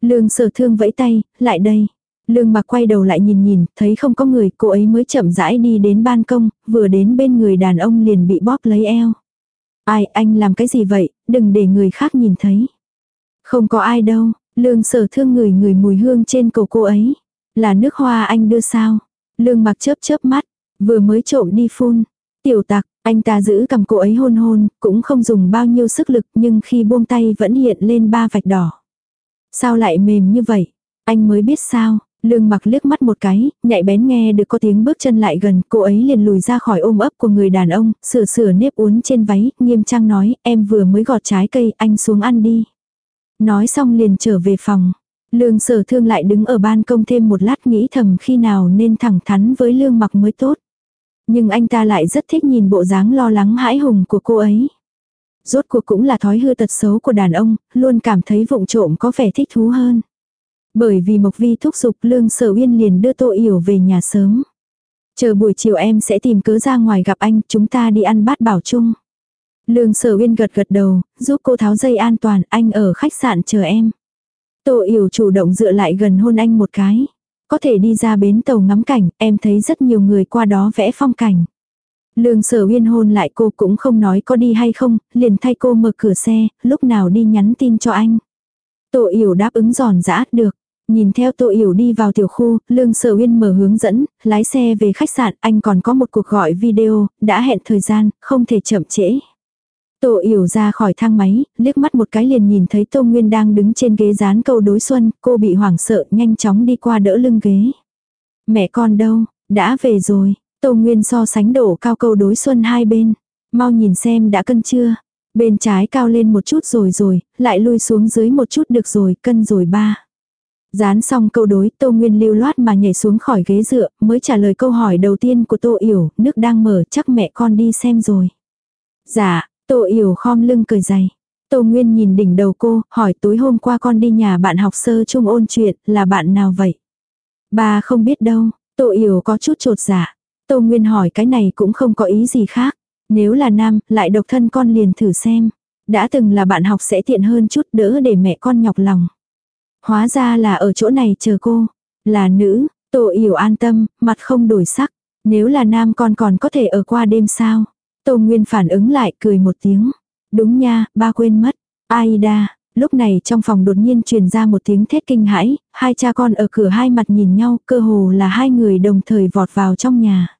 Lương sở thương vẫy tay, lại đây. Lương mặc quay đầu lại nhìn nhìn, thấy không có người, cô ấy mới chậm rãi đi đến ban công, vừa đến bên người đàn ông liền bị bóp lấy eo. Ai, anh làm cái gì vậy, đừng để người khác nhìn thấy. Không có ai đâu, lương sở thương người người mùi hương trên cổ cô ấy. Là nước hoa anh đưa sao? Lương mặc chớp chớp mắt, vừa mới trộm đi phun. Tiểu tặc, anh ta giữ cầm cô ấy hôn hôn, cũng không dùng bao nhiêu sức lực nhưng khi buông tay vẫn hiện lên ba vạch đỏ. Sao lại mềm như vậy? Anh mới biết sao, Lương mặc liếc mắt một cái, nhạy bén nghe được có tiếng bước chân lại gần, cô ấy liền lùi ra khỏi ôm ấp của người đàn ông, sửa sửa nếp uốn trên váy, nghiêm trang nói, em vừa mới gọt trái cây, anh xuống ăn đi. Nói xong liền trở về phòng. Lương sở thương lại đứng ở ban công thêm một lát nghĩ thầm khi nào nên thẳng thắn với lương mặc mới tốt. Nhưng anh ta lại rất thích nhìn bộ dáng lo lắng hãi hùng của cô ấy. Rốt cuộc cũng là thói hư tật xấu của đàn ông, luôn cảm thấy vụng trộm có vẻ thích thú hơn. Bởi vì Mộc Vi thúc giục Lương Sở Uyên liền đưa Tô Yểu về nhà sớm. Chờ buổi chiều em sẽ tìm cớ ra ngoài gặp anh, chúng ta đi ăn bát bảo chung. Lương sở uyên gật gật đầu, giúp cô tháo dây an toàn, anh ở khách sạn chờ em. Tô Yểu chủ động dựa lại gần hôn anh một cái. Có thể đi ra bến tàu ngắm cảnh, em thấy rất nhiều người qua đó vẽ phong cảnh. Lương sở uyên hôn lại cô cũng không nói có đi hay không, liền thay cô mở cửa xe, lúc nào đi nhắn tin cho anh. Tô Yểu đáp ứng giòn giã, được. Nhìn theo Tô Yểu đi vào tiểu khu, Lương Sở Uyên mở hướng dẫn, lái xe về khách sạn, anh còn có một cuộc gọi video, đã hẹn thời gian, không thể chậm trễ. Tô Yểu ra khỏi thang máy, liếc mắt một cái liền nhìn thấy Tô Nguyên đang đứng trên ghế dán câu đối xuân, cô bị hoảng sợ, nhanh chóng đi qua đỡ lưng ghế. Mẹ con đâu, đã về rồi, Tô Nguyên so sánh đổ cao câu đối xuân hai bên. Mau nhìn xem đã cân chưa. Bên trái cao lên một chút rồi rồi, lại lui xuống dưới một chút được rồi, cân rồi ba. Dán xong câu đối, Tô Nguyên lưu loát mà nhảy xuống khỏi ghế dựa, mới trả lời câu hỏi đầu tiên của Tô Yểu, nước đang mở, chắc mẹ con đi xem rồi. Dạ, Tô Yểu khom lưng cười dày. Tô Nguyên nhìn đỉnh đầu cô, hỏi tối hôm qua con đi nhà bạn học sơ chung ôn chuyện, là bạn nào vậy? Bà không biết đâu, Tô Yểu có chút trột dạ. Tô Nguyên hỏi cái này cũng không có ý gì khác. Nếu là nam, lại độc thân con liền thử xem. Đã từng là bạn học sẽ tiện hơn chút đỡ để mẹ con nhọc lòng. Hóa ra là ở chỗ này chờ cô. Là nữ, Tô Yểu an tâm, mặt không đổi sắc. Nếu là nam con còn có thể ở qua đêm sao? Tô Nguyên phản ứng lại cười một tiếng. Đúng nha, ba quên mất. Aida, lúc này trong phòng đột nhiên truyền ra một tiếng thét kinh hãi, hai cha con ở cửa hai mặt nhìn nhau, cơ hồ là hai người đồng thời vọt vào trong nhà.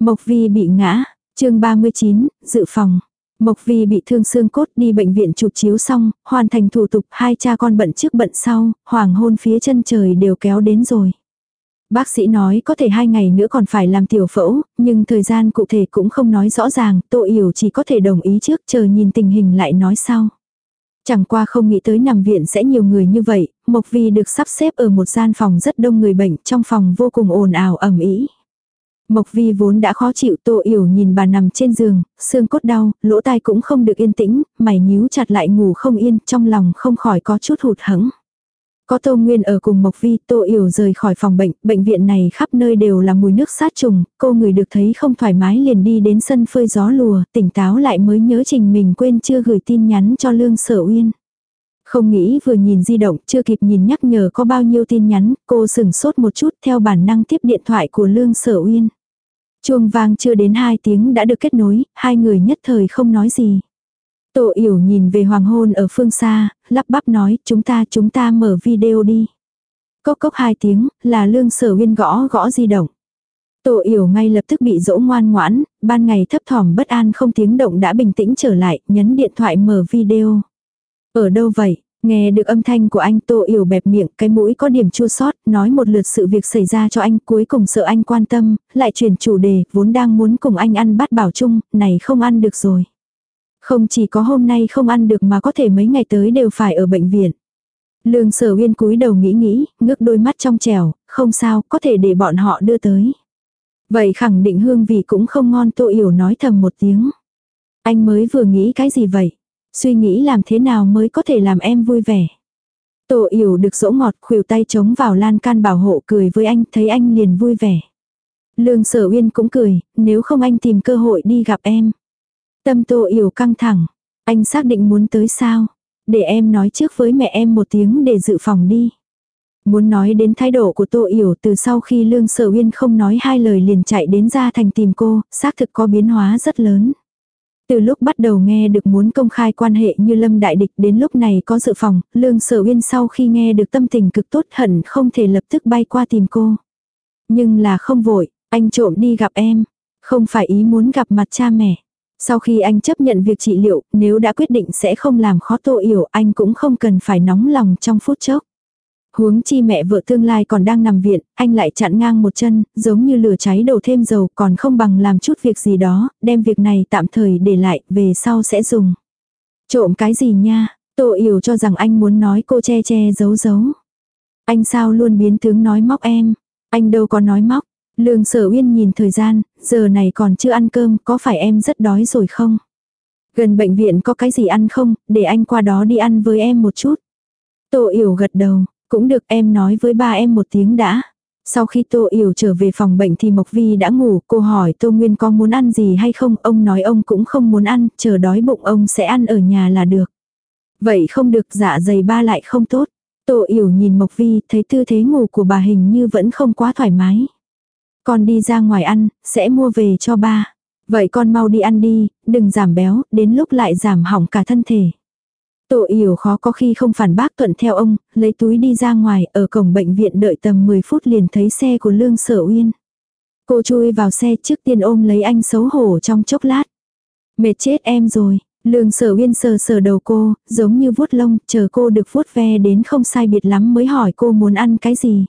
Mộc Vi bị ngã, chương 39, dự phòng. Mộc Vi bị thương xương cốt đi bệnh viện chụp chiếu xong, hoàn thành thủ tục hai cha con bận trước bận sau, hoàng hôn phía chân trời đều kéo đến rồi. Bác sĩ nói có thể hai ngày nữa còn phải làm tiểu phẫu, nhưng thời gian cụ thể cũng không nói rõ ràng, Tô Yểu chỉ có thể đồng ý trước chờ nhìn tình hình lại nói sau. Chẳng qua không nghĩ tới nằm viện sẽ nhiều người như vậy, Mộc Vi được sắp xếp ở một gian phòng rất đông người bệnh, trong phòng vô cùng ồn ào ẩm ý. Mộc Vi vốn đã khó chịu Tô Yểu nhìn bà nằm trên giường, xương cốt đau, lỗ tai cũng không được yên tĩnh, mày nhíu chặt lại ngủ không yên, trong lòng không khỏi có chút hụt hẫng. Có Tô Nguyên ở cùng Mộc Vi, Tô Yểu rời khỏi phòng bệnh, bệnh viện này khắp nơi đều là mùi nước sát trùng, cô người được thấy không thoải mái liền đi đến sân phơi gió lùa, tỉnh táo lại mới nhớ trình mình quên chưa gửi tin nhắn cho Lương Sở Uyên. Không nghĩ vừa nhìn di động, chưa kịp nhìn nhắc nhở có bao nhiêu tin nhắn, cô sừng sốt một chút theo bản năng tiếp điện thoại của Lương Sở Uyên. Chuông vang chưa đến 2 tiếng đã được kết nối, hai người nhất thời không nói gì. Tổ Yểu nhìn về hoàng hôn ở phương xa, lắp bắp nói chúng ta chúng ta mở video đi. Cốc cốc hai tiếng, là lương sở huyên gõ gõ di động. Tổ Yểu ngay lập tức bị dỗ ngoan ngoãn, ban ngày thấp thỏm bất an không tiếng động đã bình tĩnh trở lại, nhấn điện thoại mở video. Ở đâu vậy? Nghe được âm thanh của anh Tô Yểu bẹp miệng, cái mũi có điểm chua sót, nói một lượt sự việc xảy ra cho anh, cuối cùng sợ anh quan tâm, lại chuyển chủ đề, vốn đang muốn cùng anh ăn bát bảo chung, này không ăn được rồi. Không chỉ có hôm nay không ăn được mà có thể mấy ngày tới đều phải ở bệnh viện. Lương sở uyên cúi đầu nghĩ nghĩ, ngước đôi mắt trong trèo, không sao, có thể để bọn họ đưa tới. Vậy khẳng định hương vị cũng không ngon tô yểu nói thầm một tiếng. Anh mới vừa nghĩ cái gì vậy? Suy nghĩ làm thế nào mới có thể làm em vui vẻ. Tô yểu được dỗ ngọt khuỷu tay chống vào lan can bảo hộ cười với anh thấy anh liền vui vẻ. Lương sở uyên cũng cười, nếu không anh tìm cơ hội đi gặp em. Tâm tô yểu căng thẳng. Anh xác định muốn tới sao? Để em nói trước với mẹ em một tiếng để dự phòng đi. Muốn nói đến thái độ của Tô Yểu từ sau khi Lương Sở Uyên không nói hai lời liền chạy đến ra thành tìm cô, xác thực có biến hóa rất lớn. Từ lúc bắt đầu nghe được muốn công khai quan hệ như Lâm Đại Địch đến lúc này có dự phòng, Lương Sở Uyên sau khi nghe được tâm tình cực tốt hận không thể lập tức bay qua tìm cô. Nhưng là không vội, anh trộm đi gặp em, không phải ý muốn gặp mặt cha mẹ. Sau khi anh chấp nhận việc trị liệu, nếu đã quyết định sẽ không làm khó Tô Yểu, anh cũng không cần phải nóng lòng trong phút chốc. Huống chi mẹ vợ tương lai còn đang nằm viện, anh lại chặn ngang một chân, giống như lửa cháy đổ thêm dầu còn không bằng làm chút việc gì đó, đem việc này tạm thời để lại, về sau sẽ dùng. Trộm cái gì nha, Tô Yểu cho rằng anh muốn nói cô che che giấu giấu. Anh sao luôn biến tướng nói móc em, anh đâu có nói móc, Lương sở uyên nhìn thời gian, giờ này còn chưa ăn cơm, có phải em rất đói rồi không? Gần bệnh viện có cái gì ăn không, để anh qua đó đi ăn với em một chút. Tô yểu gật đầu, cũng được em nói với ba em một tiếng đã. Sau khi Tô Yểu trở về phòng bệnh thì Mộc Vi đã ngủ, cô hỏi Tô Nguyên có muốn ăn gì hay không, ông nói ông cũng không muốn ăn, chờ đói bụng ông sẽ ăn ở nhà là được. Vậy không được dạ dày ba lại không tốt. Tô Yểu nhìn Mộc Vi thấy tư thế ngủ của bà hình như vẫn không quá thoải mái. Con đi ra ngoài ăn, sẽ mua về cho ba. Vậy con mau đi ăn đi, đừng giảm béo, đến lúc lại giảm hỏng cả thân thể. Tổ yểu khó có khi không phản bác thuận theo ông, lấy túi đi ra ngoài, ở cổng bệnh viện đợi tầm 10 phút liền thấy xe của Lương Sở Uyên. Cô chui vào xe trước tiên ôm lấy anh xấu hổ trong chốc lát. Mệt chết em rồi, Lương Sở Uyên sờ sờ đầu cô, giống như vuốt lông, chờ cô được vuốt ve đến không sai biệt lắm mới hỏi cô muốn ăn cái gì.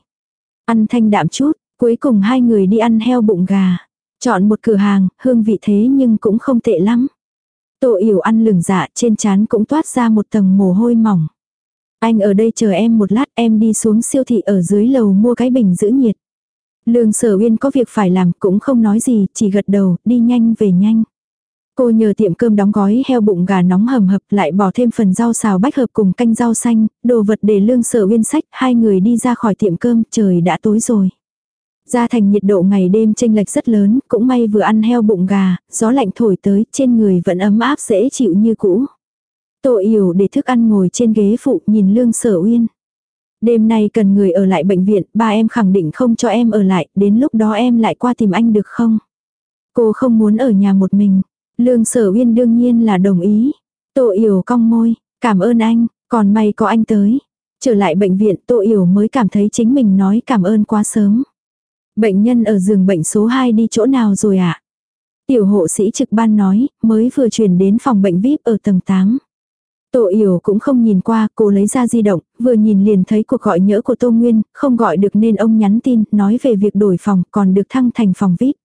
Ăn thanh đạm chút, cuối cùng hai người đi ăn heo bụng gà. Chọn một cửa hàng, hương vị thế nhưng cũng không tệ lắm. Tô yểu ăn lửng dạ trên trán cũng toát ra một tầng mồ hôi mỏng. Anh ở đây chờ em một lát em đi xuống siêu thị ở dưới lầu mua cái bình giữ nhiệt. Lương sở uyên có việc phải làm cũng không nói gì, chỉ gật đầu, đi nhanh về nhanh. Cô nhờ tiệm cơm đóng gói heo bụng gà nóng hầm hập lại bỏ thêm phần rau xào bách hợp cùng canh rau xanh, đồ vật để lương sở uyên sách, hai người đi ra khỏi tiệm cơm, trời đã tối rồi. Ra thành nhiệt độ ngày đêm chênh lệch rất lớn, cũng may vừa ăn heo bụng gà, gió lạnh thổi tới, trên người vẫn ấm áp dễ chịu như cũ. Tô yểu để thức ăn ngồi trên ghế phụ nhìn lương sở uyên. Đêm nay cần người ở lại bệnh viện, ba em khẳng định không cho em ở lại, đến lúc đó em lại qua tìm anh được không? Cô không muốn ở nhà một mình. Lương sở uyên đương nhiên là đồng ý. Tô yểu cong môi, cảm ơn anh, còn may có anh tới. Trở lại bệnh viện Tô yểu mới cảm thấy chính mình nói cảm ơn quá sớm. Bệnh nhân ở giường bệnh số 2 đi chỗ nào rồi ạ? À? Tiểu hộ sĩ trực ban nói, mới vừa chuyển đến phòng bệnh VIP ở tầng 8. Tô Yểu cũng không nhìn qua, cô lấy ra di động, vừa nhìn liền thấy cuộc gọi nhỡ của Tô Nguyên, không gọi được nên ông nhắn tin, nói về việc đổi phòng, còn được thăng thành phòng VIP.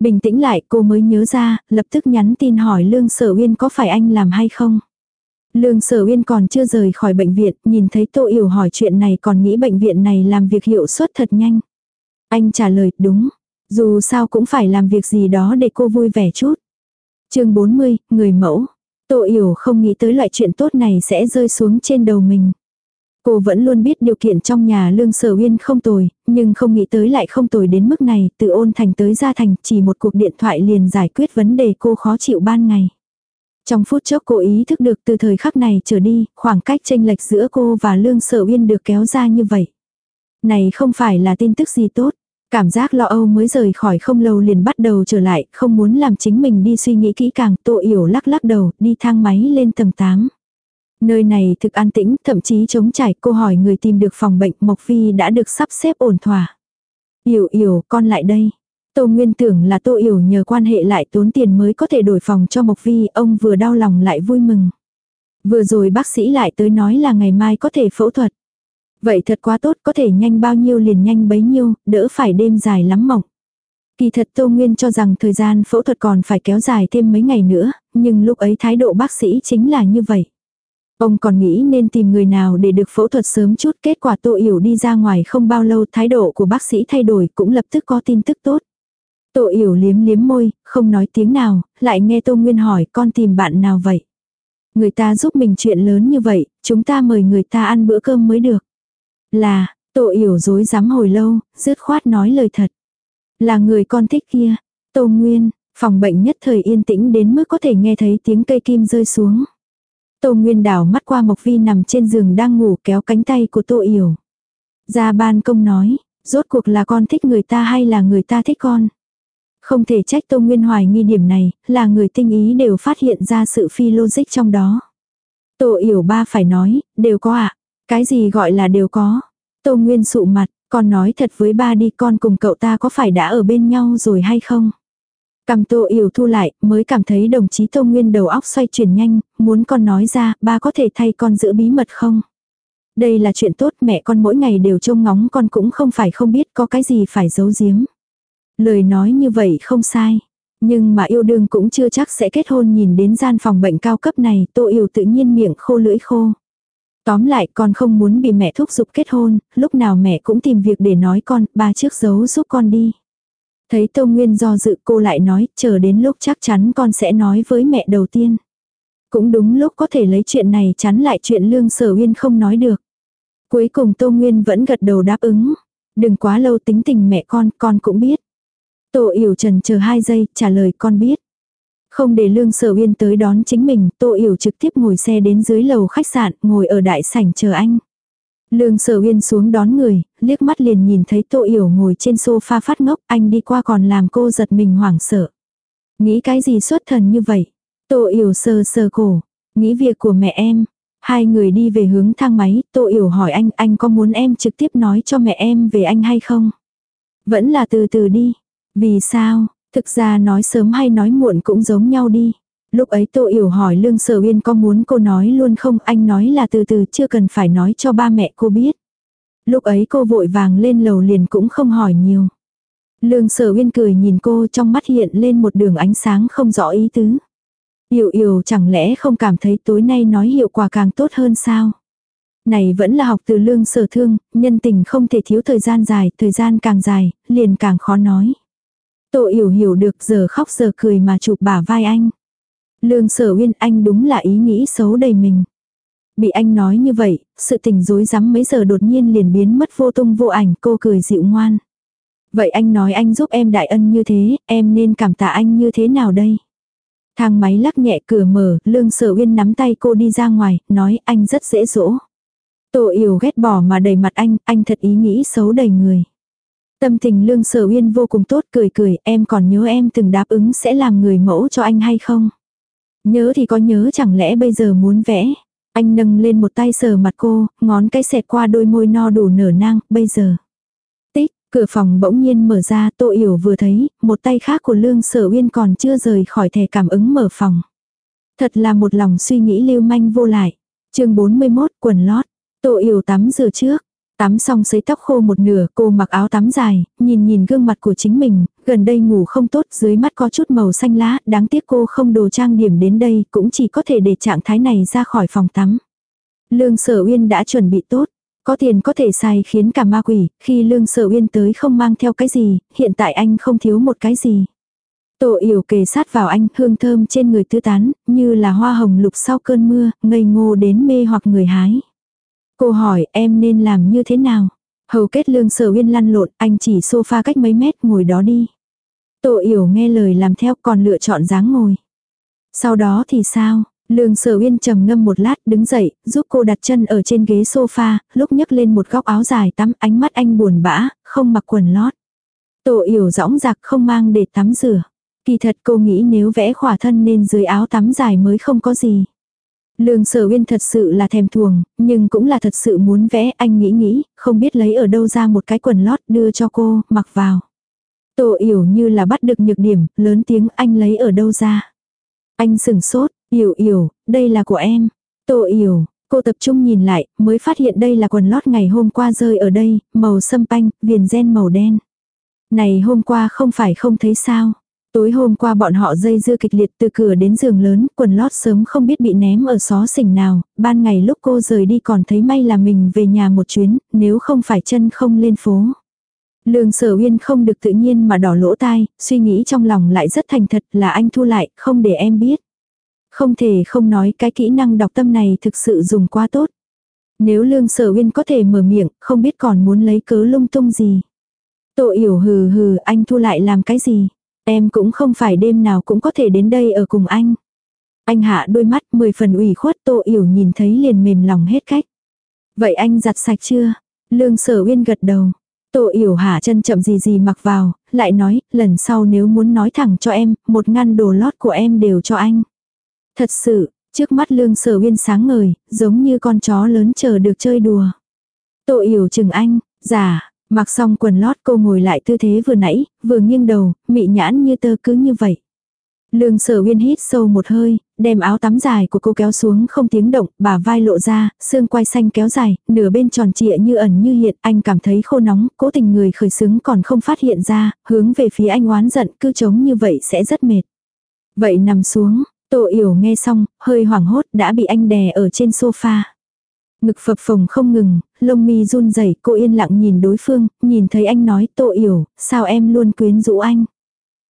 Bình tĩnh lại, cô mới nhớ ra, lập tức nhắn tin hỏi Lương Sở Uyên có phải anh làm hay không. Lương Sở Uyên còn chưa rời khỏi bệnh viện, nhìn thấy Tô Yểu hỏi chuyện này còn nghĩ bệnh viện này làm việc hiệu suất thật nhanh. Anh trả lời, đúng. Dù sao cũng phải làm việc gì đó để cô vui vẻ chút. chương 40, người mẫu. Tô Yểu không nghĩ tới loại chuyện tốt này sẽ rơi xuống trên đầu mình. Cô vẫn luôn biết điều kiện trong nhà lương sở uyên không tồi, nhưng không nghĩ tới lại không tồi đến mức này, từ ôn thành tới gia thành, chỉ một cuộc điện thoại liền giải quyết vấn đề cô khó chịu ban ngày. Trong phút chốc cô ý thức được từ thời khắc này trở đi, khoảng cách tranh lệch giữa cô và lương sở uyên được kéo ra như vậy. Này không phải là tin tức gì tốt. Cảm giác lo âu mới rời khỏi không lâu liền bắt đầu trở lại, không muốn làm chính mình đi suy nghĩ kỹ càng, tô yểu lắc lắc đầu, đi thang máy lên tầng 8. Nơi này thực an tĩnh, thậm chí chống trải, cô hỏi người tìm được phòng bệnh Mộc Phi đã được sắp xếp ổn thỏa. Yểu yểu, con lại đây. Tô Nguyên tưởng là Tô Yểu nhờ quan hệ lại tốn tiền mới có thể đổi phòng cho Mộc Vi, ông vừa đau lòng lại vui mừng. Vừa rồi bác sĩ lại tới nói là ngày mai có thể phẫu thuật. Vậy thật quá tốt, có thể nhanh bao nhiêu liền nhanh bấy nhiêu, đỡ phải đêm dài lắm mộng. Kỳ thật Tô Nguyên cho rằng thời gian phẫu thuật còn phải kéo dài thêm mấy ngày nữa, nhưng lúc ấy thái độ bác sĩ chính là như vậy. Ông còn nghĩ nên tìm người nào để được phẫu thuật sớm chút, kết quả Tô Yểu đi ra ngoài không bao lâu thái độ của bác sĩ thay đổi cũng lập tức có tin tức tốt. Tô Yểu liếm liếm môi, không nói tiếng nào, lại nghe Tô Nguyên hỏi con tìm bạn nào vậy. Người ta giúp mình chuyện lớn như vậy, chúng ta mời người ta ăn bữa cơm mới được. Là, Tô Yểu dối dám hồi lâu, dứt khoát nói lời thật. Là người con thích kia. Tô Nguyên, phòng bệnh nhất thời yên tĩnh đến mức có thể nghe thấy tiếng cây kim rơi xuống. Tô Nguyên đảo mắt qua Mộc Vi nằm trên giường đang ngủ kéo cánh tay của Tô Yểu. Ra ban công nói, rốt cuộc là con thích người ta hay là người ta thích con. Không thể trách Tô Nguyên hoài nghi điểm này, là người tinh ý đều phát hiện ra sự phi logic trong đó. Tô Yểu ba phải nói, đều có ạ. À? Cái gì gọi là đều có. Tô Nguyên sụ mặt, con nói thật với ba đi con cùng cậu ta có phải đã ở bên nhau rồi hay không? Cầm tô yểu thu lại, mới cảm thấy đồng chí Tô Nguyên đầu óc xoay chuyển nhanh, muốn con nói ra, ba có thể thay con giữ bí mật không? Đây là chuyện tốt mẹ con mỗi ngày đều trông ngóng con cũng không phải không biết có cái gì phải giấu giếm. Lời nói như vậy không sai. Nhưng mà yêu đương cũng chưa chắc sẽ kết hôn nhìn đến gian phòng bệnh cao cấp này, tô yêu tự nhiên miệng khô lưỡi khô. Tóm lại con không muốn bị mẹ thúc giục kết hôn, lúc nào mẹ cũng tìm việc để nói con, ba trước giấu giúp con đi. Thấy Tô Nguyên do dự cô lại nói, chờ đến lúc chắc chắn con sẽ nói với mẹ đầu tiên. Cũng đúng lúc có thể lấy chuyện này chắn lại chuyện Lương Sở Uyên không nói được. Cuối cùng Tô Nguyên vẫn gật đầu đáp ứng. Đừng quá lâu tính tình mẹ con, con cũng biết. Tô Yểu trần chờ hai giây, trả lời con biết. Không để Lương Sở Uyên tới đón chính mình, Tô Yểu trực tiếp ngồi xe đến dưới lầu khách sạn, ngồi ở đại sảnh chờ anh. Lương Sở Uyên xuống đón người, liếc mắt liền nhìn thấy Tô Yểu ngồi trên sofa phát ngốc, anh đi qua còn làm cô giật mình hoảng sợ. Nghĩ cái gì xuất thần như vậy? Tô Yểu sờ sờ cổ, nghĩ việc của mẹ em. Hai người đi về hướng thang máy, Tô Yểu hỏi anh, anh có muốn em trực tiếp nói cho mẹ em về anh hay không? Vẫn là từ từ đi. Vì sao? Thực ra nói sớm hay nói muộn cũng giống nhau đi. Lúc ấy Tô Yểu hỏi Lương Sở Uyên có muốn cô nói luôn không, anh nói là từ từ chưa cần phải nói cho ba mẹ cô biết. Lúc ấy cô vội vàng lên lầu liền cũng không hỏi nhiều. Lương Sở Uyên cười nhìn cô trong mắt hiện lên một đường ánh sáng không rõ ý tứ. Yểu yểu chẳng lẽ không cảm thấy tối nay nói hiệu quả càng tốt hơn sao? Này vẫn là học từ lương sở thương, nhân tình không thể thiếu thời gian dài, thời gian càng dài, liền càng khó nói. Tô hiểu hiểu được giờ khóc giờ cười mà chụp bả vai anh. Lương sở uyên anh đúng là ý nghĩ xấu đầy mình. Bị anh nói như vậy, sự tình dối rắm mấy giờ đột nhiên liền biến mất vô tung vô ảnh cô cười dịu ngoan. Vậy anh nói anh giúp em đại ân như thế, em nên cảm tạ anh như thế nào đây? Thang máy lắc nhẹ cửa mở, lương sở uyên nắm tay cô đi ra ngoài, nói anh rất dễ dỗ. Tô yểu ghét bỏ mà đầy mặt anh, anh thật ý nghĩ xấu đầy người. Tâm tình lương sở uyên vô cùng tốt cười cười, em còn nhớ em từng đáp ứng sẽ làm người mẫu cho anh hay không? Nhớ thì có nhớ chẳng lẽ bây giờ muốn vẽ. Anh nâng lên một tay sờ mặt cô, ngón cái xẹt qua đôi môi no đủ nở nang, bây giờ. Tích, cửa phòng bỗng nhiên mở ra, Tô Yểu vừa thấy, một tay khác của Lương Sở Uyên còn chưa rời khỏi thẻ cảm ứng mở phòng. Thật là một lòng suy nghĩ lưu manh vô lại. chương 41 quần lót. Tô Yểu tắm rửa trước. Tắm xong sấy tóc khô một nửa, cô mặc áo tắm dài, nhìn nhìn gương mặt của chính mình, gần đây ngủ không tốt, dưới mắt có chút màu xanh lá, đáng tiếc cô không đồ trang điểm đến đây, cũng chỉ có thể để trạng thái này ra khỏi phòng tắm. Lương Sở Uyên đã chuẩn bị tốt, có tiền có thể xài khiến cả ma quỷ, khi Lương Sở Uyên tới không mang theo cái gì, hiện tại anh không thiếu một cái gì. Tổ yểu kề sát vào anh, hương thơm trên người tứ tán, như là hoa hồng lục sau cơn mưa, ngây ngô đến mê hoặc người hái. Cô hỏi em nên làm như thế nào? Hầu kết lương sở uyên lăn lộn, anh chỉ sofa cách mấy mét ngồi đó đi. Tổ yểu nghe lời làm theo còn lựa chọn dáng ngồi. Sau đó thì sao? Lương sở uyên trầm ngâm một lát đứng dậy, giúp cô đặt chân ở trên ghế sofa, lúc nhấc lên một góc áo dài tắm ánh mắt anh buồn bã, không mặc quần lót. Tổ yểu rõng giặc không mang để tắm rửa. Kỳ thật cô nghĩ nếu vẽ khỏa thân nên dưới áo tắm dài mới không có gì. Lương sở uyên thật sự là thèm thuồng, nhưng cũng là thật sự muốn vẽ, anh nghĩ nghĩ, không biết lấy ở đâu ra một cái quần lót đưa cho cô, mặc vào. Tổ yểu như là bắt được nhược điểm, lớn tiếng anh lấy ở đâu ra. Anh sừng sốt, yểu yểu, đây là của em. Tổ yểu, cô tập trung nhìn lại, mới phát hiện đây là quần lót ngày hôm qua rơi ở đây, màu sâm panh, viền ren màu đen. Này hôm qua không phải không thấy sao. Tối hôm qua bọn họ dây dưa kịch liệt từ cửa đến giường lớn, quần lót sớm không biết bị ném ở xó xỉnh nào, ban ngày lúc cô rời đi còn thấy may là mình về nhà một chuyến, nếu không phải chân không lên phố. Lương sở uyên không được tự nhiên mà đỏ lỗ tai, suy nghĩ trong lòng lại rất thành thật là anh thu lại, không để em biết. Không thể không nói cái kỹ năng đọc tâm này thực sự dùng quá tốt. Nếu lương sở uyên có thể mở miệng, không biết còn muốn lấy cớ lung tung gì. Tội hiểu hừ hừ anh thu lại làm cái gì. Em cũng không phải đêm nào cũng có thể đến đây ở cùng anh. Anh hạ đôi mắt mười phần ủy khuất Tô Yểu nhìn thấy liền mềm lòng hết cách. Vậy anh giặt sạch chưa? Lương sở uyên gật đầu. Tô Yểu hạ chân chậm gì gì mặc vào, lại nói, lần sau nếu muốn nói thẳng cho em, một ngăn đồ lót của em đều cho anh. Thật sự, trước mắt lương sở uyên sáng ngời, giống như con chó lớn chờ được chơi đùa. Tô Yểu chừng anh, giả, Mặc xong quần lót cô ngồi lại tư thế vừa nãy, vừa nghiêng đầu, mị nhãn như tơ cứ như vậy. Lương sở uyên hít sâu một hơi, đem áo tắm dài của cô kéo xuống không tiếng động, bà vai lộ ra, xương quai xanh kéo dài, nửa bên tròn trịa như ẩn như hiện, anh cảm thấy khô nóng, cố tình người khởi sướng còn không phát hiện ra, hướng về phía anh oán giận, cứ chống như vậy sẽ rất mệt. Vậy nằm xuống, tổ yểu nghe xong, hơi hoảng hốt đã bị anh đè ở trên sofa. Ngực phập phồng không ngừng, lông mi run rẩy cô yên lặng nhìn đối phương, nhìn thấy anh nói tô yểu, sao em luôn quyến rũ anh.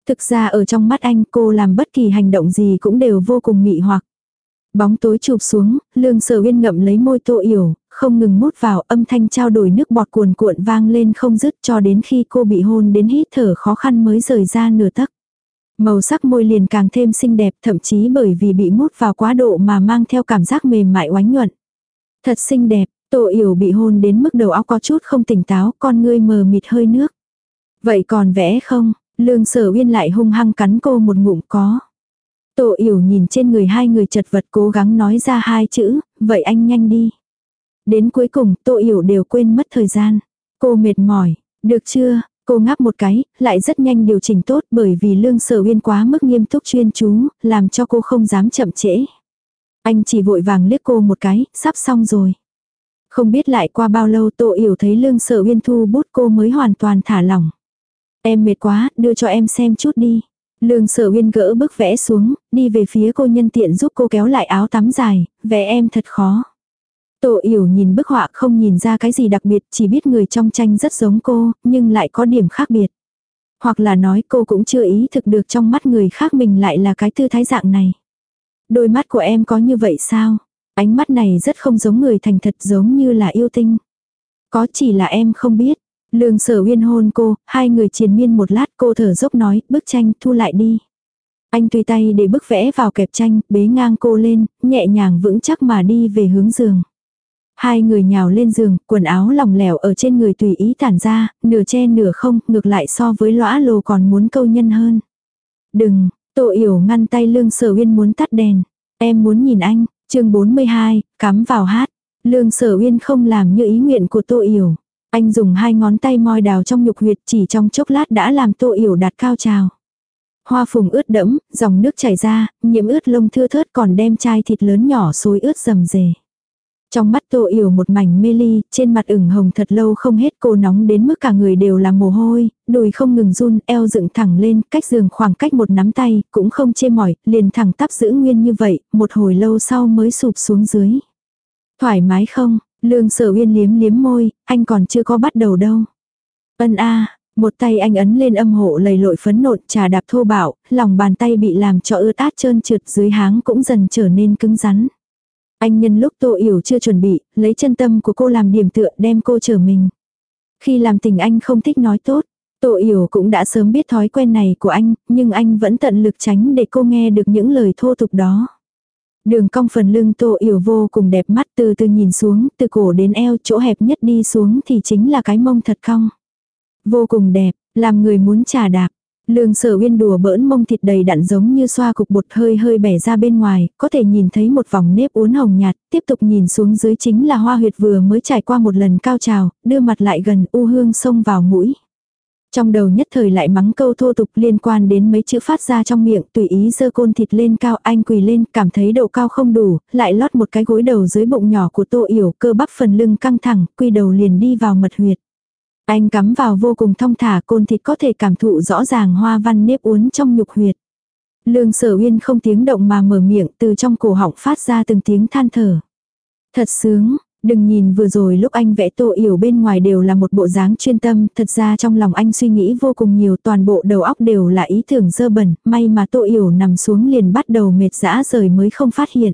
Thực ra ở trong mắt anh cô làm bất kỳ hành động gì cũng đều vô cùng mị hoặc. Bóng tối chụp xuống, lương sở uyên ngậm lấy môi tô yểu, không ngừng mút vào âm thanh trao đổi nước bọt cuồn cuộn vang lên không dứt cho đến khi cô bị hôn đến hít thở khó khăn mới rời ra nửa tấc. Màu sắc môi liền càng thêm xinh đẹp thậm chí bởi vì bị mút vào quá độ mà mang theo cảm giác mềm mại oánh nhuận. Thật xinh đẹp, Tô Yểu bị hôn đến mức đầu óc có chút không tỉnh táo, con ngươi mờ mịt hơi nước. Vậy còn vẽ không? Lương sở uyên lại hung hăng cắn cô một ngụm có. Tô Yểu nhìn trên người hai người chật vật cố gắng nói ra hai chữ, vậy anh nhanh đi. Đến cuối cùng Tô Yểu đều quên mất thời gian. Cô mệt mỏi, được chưa? Cô ngáp một cái, lại rất nhanh điều chỉnh tốt bởi vì lương sở uyên quá mức nghiêm túc chuyên chú, làm cho cô không dám chậm trễ. Anh chỉ vội vàng liếc cô một cái, sắp xong rồi. Không biết lại qua bao lâu Tô Yểu thấy lương sở uyên thu bút cô mới hoàn toàn thả lỏng. Em mệt quá, đưa cho em xem chút đi. Lương sở uyên gỡ bức vẽ xuống, đi về phía cô nhân tiện giúp cô kéo lại áo tắm dài, vẽ em thật khó. Tô yểu nhìn bức họa không nhìn ra cái gì đặc biệt, chỉ biết người trong tranh rất giống cô, nhưng lại có điểm khác biệt. Hoặc là nói cô cũng chưa ý thực được trong mắt người khác mình lại là cái tư thái dạng này. Đôi mắt của em có như vậy sao? Ánh mắt này rất không giống người thành thật giống như là yêu tinh. Có chỉ là em không biết. Lương sở uyên hôn cô, hai người triền miên một lát cô thở dốc nói, bức tranh thu lại đi. Anh tùy tay để bức vẽ vào kẹp tranh, bế ngang cô lên, nhẹ nhàng vững chắc mà đi về hướng giường. Hai người nhào lên giường, quần áo lỏng lẻo ở trên người tùy ý tản ra, nửa che nửa không, ngược lại so với lõa lồ còn muốn câu nhân hơn. Đừng, Tô Yểu ngăn tay Lương Sở Uyên muốn tắt đèn. Em muốn nhìn anh, chương 42, cắm vào hát. Lương Sở Uyên không làm như ý nguyện của Tô Yểu. Anh dùng hai ngón tay moi đào trong nhục huyệt chỉ trong chốc lát đã làm Tô Yểu đạt cao trào. Hoa phùng ướt đẫm, dòng nước chảy ra, nhiễm ướt lông thưa thớt còn đem chai thịt lớn nhỏ xối ướt rầm rề. Trong mắt Tô Yểu một mảnh mê ly, trên mặt ửng hồng thật lâu không hết cô nóng đến mức cả người đều là mồ hôi, đùi không ngừng run, eo dựng thẳng lên, cách giường khoảng cách một nắm tay, cũng không chê mỏi, liền thẳng tắp giữ nguyên như vậy, một hồi lâu sau mới sụp xuống dưới. Thoải mái không? Lương sở uyên liếm liếm môi, anh còn chưa có bắt đầu đâu. Ân a, một tay anh ấn lên âm hộ lầy lội phấn nộn trà đạp thô bạo, lòng bàn tay bị làm cho ướt át trơn trượt dưới háng cũng dần trở nên cứng rắn. Anh nhân lúc Tô Yểu chưa chuẩn bị, lấy chân tâm của cô làm điểm tựa đem cô trở mình. Khi làm tình anh không thích nói tốt, Tô Yểu cũng đã sớm biết thói quen này của anh, nhưng anh vẫn tận lực tránh để cô nghe được những lời thô tục đó. Đường cong phần lưng Tô Yểu vô cùng đẹp mắt từ từ nhìn xuống, từ cổ đến eo chỗ hẹp nhất đi xuống thì chính là cái mông thật cong. Vô cùng đẹp, làm người muốn trà đạp. Lương sở uyên đùa bỡn mông thịt đầy đặn giống như xoa cục bột hơi hơi bẻ ra bên ngoài, có thể nhìn thấy một vòng nếp uốn hồng nhạt, tiếp tục nhìn xuống dưới chính là hoa huyệt vừa mới trải qua một lần cao trào, đưa mặt lại gần u hương xông vào mũi. Trong đầu nhất thời lại mắng câu thô tục liên quan đến mấy chữ phát ra trong miệng, tùy ý dơ côn thịt lên cao anh quỳ lên, cảm thấy độ cao không đủ, lại lót một cái gối đầu dưới bụng nhỏ của tô yểu, cơ bắp phần lưng căng thẳng, quy đầu liền đi vào mật huyệt. Anh cắm vào vô cùng thong thả côn thịt có thể cảm thụ rõ ràng hoa văn nếp uốn trong nhục huyệt. Lương sở uyên không tiếng động mà mở miệng từ trong cổ họng phát ra từng tiếng than thở. Thật sướng, đừng nhìn vừa rồi lúc anh vẽ tô yểu bên ngoài đều là một bộ dáng chuyên tâm, thật ra trong lòng anh suy nghĩ vô cùng nhiều toàn bộ đầu óc đều là ý tưởng dơ bẩn, may mà tô yểu nằm xuống liền bắt đầu mệt dã rời mới không phát hiện.